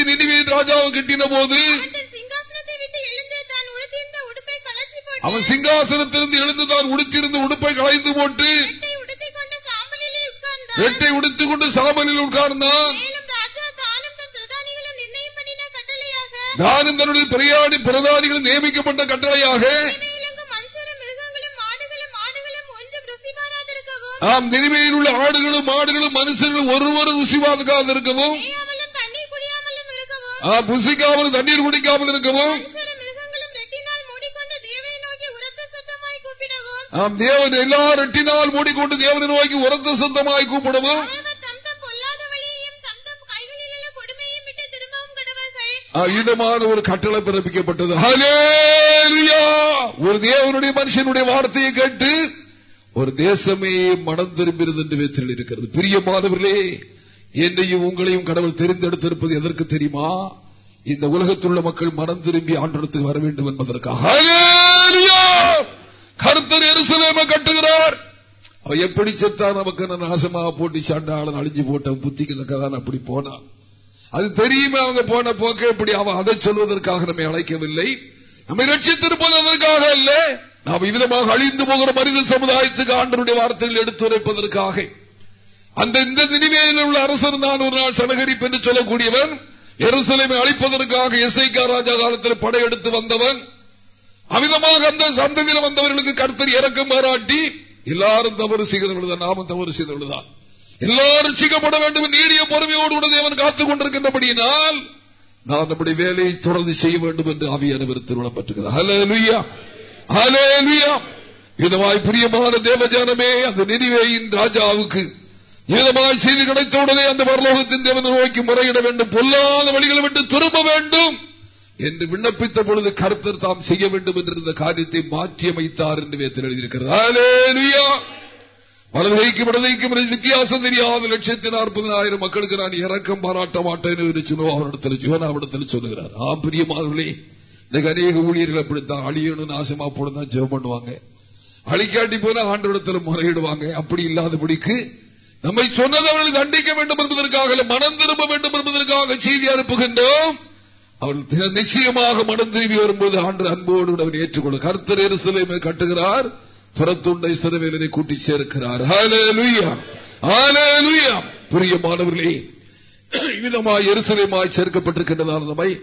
நினைவே ராஜாவை கட்டின போது அவன் சிங்காசனத்திலிருந்து எழுந்து தான் உடுத்திருந்த உடுப்பை களைந்து போட்டு வெட்டை உடுத்திக் கொண்டு சாமலில் உட்கார்ந்தான். நானும் தன்னுடைய பிரயாணி பிரதானிகள் நியமிக்கப்பட்ட கட்டளையாக ஆம் நினைவையில் உள்ள ஆடுகளும் மாடுகளும் மனுஷர்களும் ஒருவரும் ருசிவாதுக்காக இருக்கவும். புசிக்காமல் தண்ணீர் குடிக்காமல் இருக்கவும். ஆம் தேவன் எல்லா ரெட்டினால் மூடிக்கொண்டு தேவனை நோக்கி உரத்த சொந்தமாய் கூப்பிடவும். அவ்விதமான ஒரு கட்டளை பிறப்பிக்கப்பட்டது. ஒரு தேவனுடைய மனுஷனுடைய வார்த்தையை கேட்டு ஒரு தேசமே மனம் திரும்பியது என்று வேற்றில் இருக்கிறது. பிரியமானவர்களே என்னையும் உங்களையும் கடவுள் தெரிந்தெடுத்திருப்பது எதற்கு தெரியுமா? இந்த உலகத்தில் உள்ள மக்கள் மனம் திரும்பி ஆண்டத்துக்கு வர வேண்டும் என்பதற்காக. ஹalleluya! கர்த்தர் கட்டுகிறார். அவன் எப்படி செத்தா நமக்கு நான் நாசமாக போட்டி சாண்டாளன் அழிஞ்சு போட்டான் புத்திக்கு அப்படி போனான். அது தெரியுமே அவங்க போன போக்க இப்படி அவன் அதை சொல்வதற்காக நம்மை அழைக்கவில்லை. நம்மை ரட்சித்திருப்பது அதற்காக அல்ல. நாம் இவ்விதமாக அழிந்து போகிற மனித சமுதாயத்துக்கு ஆண்டனுடைய வார்த்தைகள் எடுத்துரைப்பதற்காக அந்த இந்த நினைவேயில் உள்ள அரசர் தான் ஒரு நாள் சனகரிப்பு என்று சொல்லக்கூடியவன் எருசலேமை அழிப்பதற்காக எஸ்ஐகா ராஜா காலத்தில் படையெடுத்து வந்தவன். அமிதமாக அந்த சந்ததியில் வந்தவர்களுக்கு கருத்தர் இறக்கம் பாராட்டி எல்லாரும் தவறு செய்கிறவர்கள் நாமும் தவறு செய்தவர்கள்தான். எல்லாரும் சிக்கப்பட வேண்டும் நீடிய பொறுமையோடு கூட தேவன் காத்துக் கொண்டிருக்கின்றபடியினால் நான் நம்முடைய வேலையை தொடர்ந்து செய்ய வேண்டும் என்று ஆவியானவர் திருமணம் பெற்றுகிறார் இதமாய் பிரியமான தேவஜானமே அந்த நிதிவேயின் ராஜாவுக்கு இதமாய் செய்தி கிடைத்த உடனே அந்த பரலோகத்தின் தேவனை நோக்கி முறையிட வேண்டும் பொல்லாத வழிகளை விட்டு திரும்ப வேண்டும் என்று விண்ணப்பித்த பொழுது கருத்தர் தாம் செய்ய வேண்டும் என்று இந்த காரியத்தை மாற்றியமைத்தார் என்று வேத்தில் எழுதியிருக்கிறது ஹalleluya வித்தியாசம் தெரியாத லட்சத்தி நாற்பதாயிரம் மக்களுக்கு நான் இறக்கம் பாராட்ட மாட்டேன் அவரிடத்தில் ஜீவனாவிடத்தில் சொல்லுகிறார். ஆம் பிரியமானவர்களே இன்னைக்கு அநேக ஊழியர்கள் அப்படித்தான். அழியணும் நாசமா போனதான் ஜெபம் பண்ணுவாங்க. அழிக்காட்டி போனா ஆண்டவரிடத்தில் முறையிடுவாங்க. அப்படி இல்லாதபடிக்கு நம்மை சொன்னது அவர்கள் தண்டிக்க வேண்டும் என்பதற்காக மனம் திரும்ப வேண்டும் என்பதற்காக செய்தி அனுப்புகின்றோம். அவர்கள் நிச்சயமாக மனம் திரும்பி வரும்போது ஆண்டு அன்போடு அவர் ஏற்றுக்கொள்ள கர்த்தர் எருசலேமை கட்டுகிறார். புறத்துண்டை சிறுவேலனை கூட்டி சேர்க்கிறார். ஹalleluya ஹalleluya விதமாய் நம்மை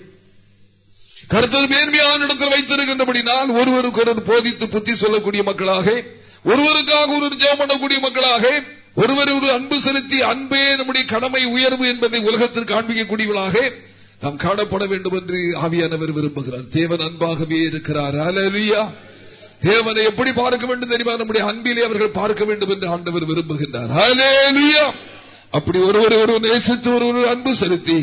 கர்த்தர் மேன்மையான இடத்தில் வைத்திருக்கின்றபடினால் ஒருவருக்கு போதித்து புத்தி சொல்லக்கூடிய மக்களாக ஒருவருக்காக ஒரு ஜெபம் பண்ணக்கூடிய மக்களாக ஒருவர் ஒரு அன்பு செலுத்தி அன்பே நம்முடைய கடமை உயர்வு என்பதை உலகத்திற்கு காண்பிக்கக்கூடியவர்களாக நாம் காணப்பட வேண்டும் என்று ஆவியானவர் விரும்புகிறார். தேவன் அன்பாகவே இருக்கிறார். ஹalleluya தேவனை எப்படி பார்க்க வேண்டும் தெரியுமா? நம்முடைய அன்பிலே அவர்கள் பார்க்க வேண்டும் என்று ஆண்டவர் விரும்புகின்றார். அப்படி ஒருவர் ஒருவர் நேசித்து ஒருவர் அன்பு செலுத்தி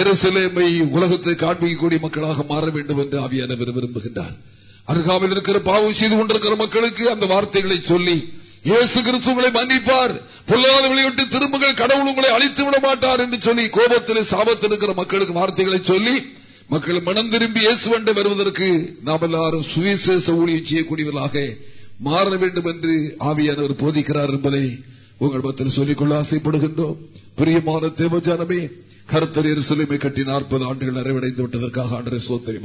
எருசலேமை உலகத்தை காண்பிக்கக்கூடிய மக்களாக மாற வேண்டும் என்று ஆவியானவர் விரும்புகின்றார். அருகாமல் இருக்கிற பாவம் செய்து கொண்டிருக்கிற மக்களுக்கு அந்த வார்த்தைகளை சொல்லி இயேசு கிறிஸ்துவங்களை மன்னிப்பார். பொல்லாதவர்களை விட்டு திரும்புங்கள். கடவுள் உங்களை அழித்து விட மாட்டார் என்று சொல்லி கோபத்தில் சாபத்தில் இருக்கிற மக்களுக்கு வார்த்தைகளை சொல்லி மக்கள் மனம் திரும்பி இயேசுவண்டை வருவதற்கு நாம் எல்லாரும் சுவிசேஷ ஊழியம் செய்யக்கூடியவர்களாக மாற வேண்டும் என்று ஆவியானவர் போதிக்கிறார் என்பதை உங்கள் மத்தியில் சொல்லிக்கொள்ள ஆசைப்படுகின்றோம். பிரியமான தேவஜானமே கருத்தர் எருசலேமை கட்டி நாற்பது ஆண்டுகள் நிறைவடைந்து விட்டதற்காக ஆண்டரை சோத்தரி.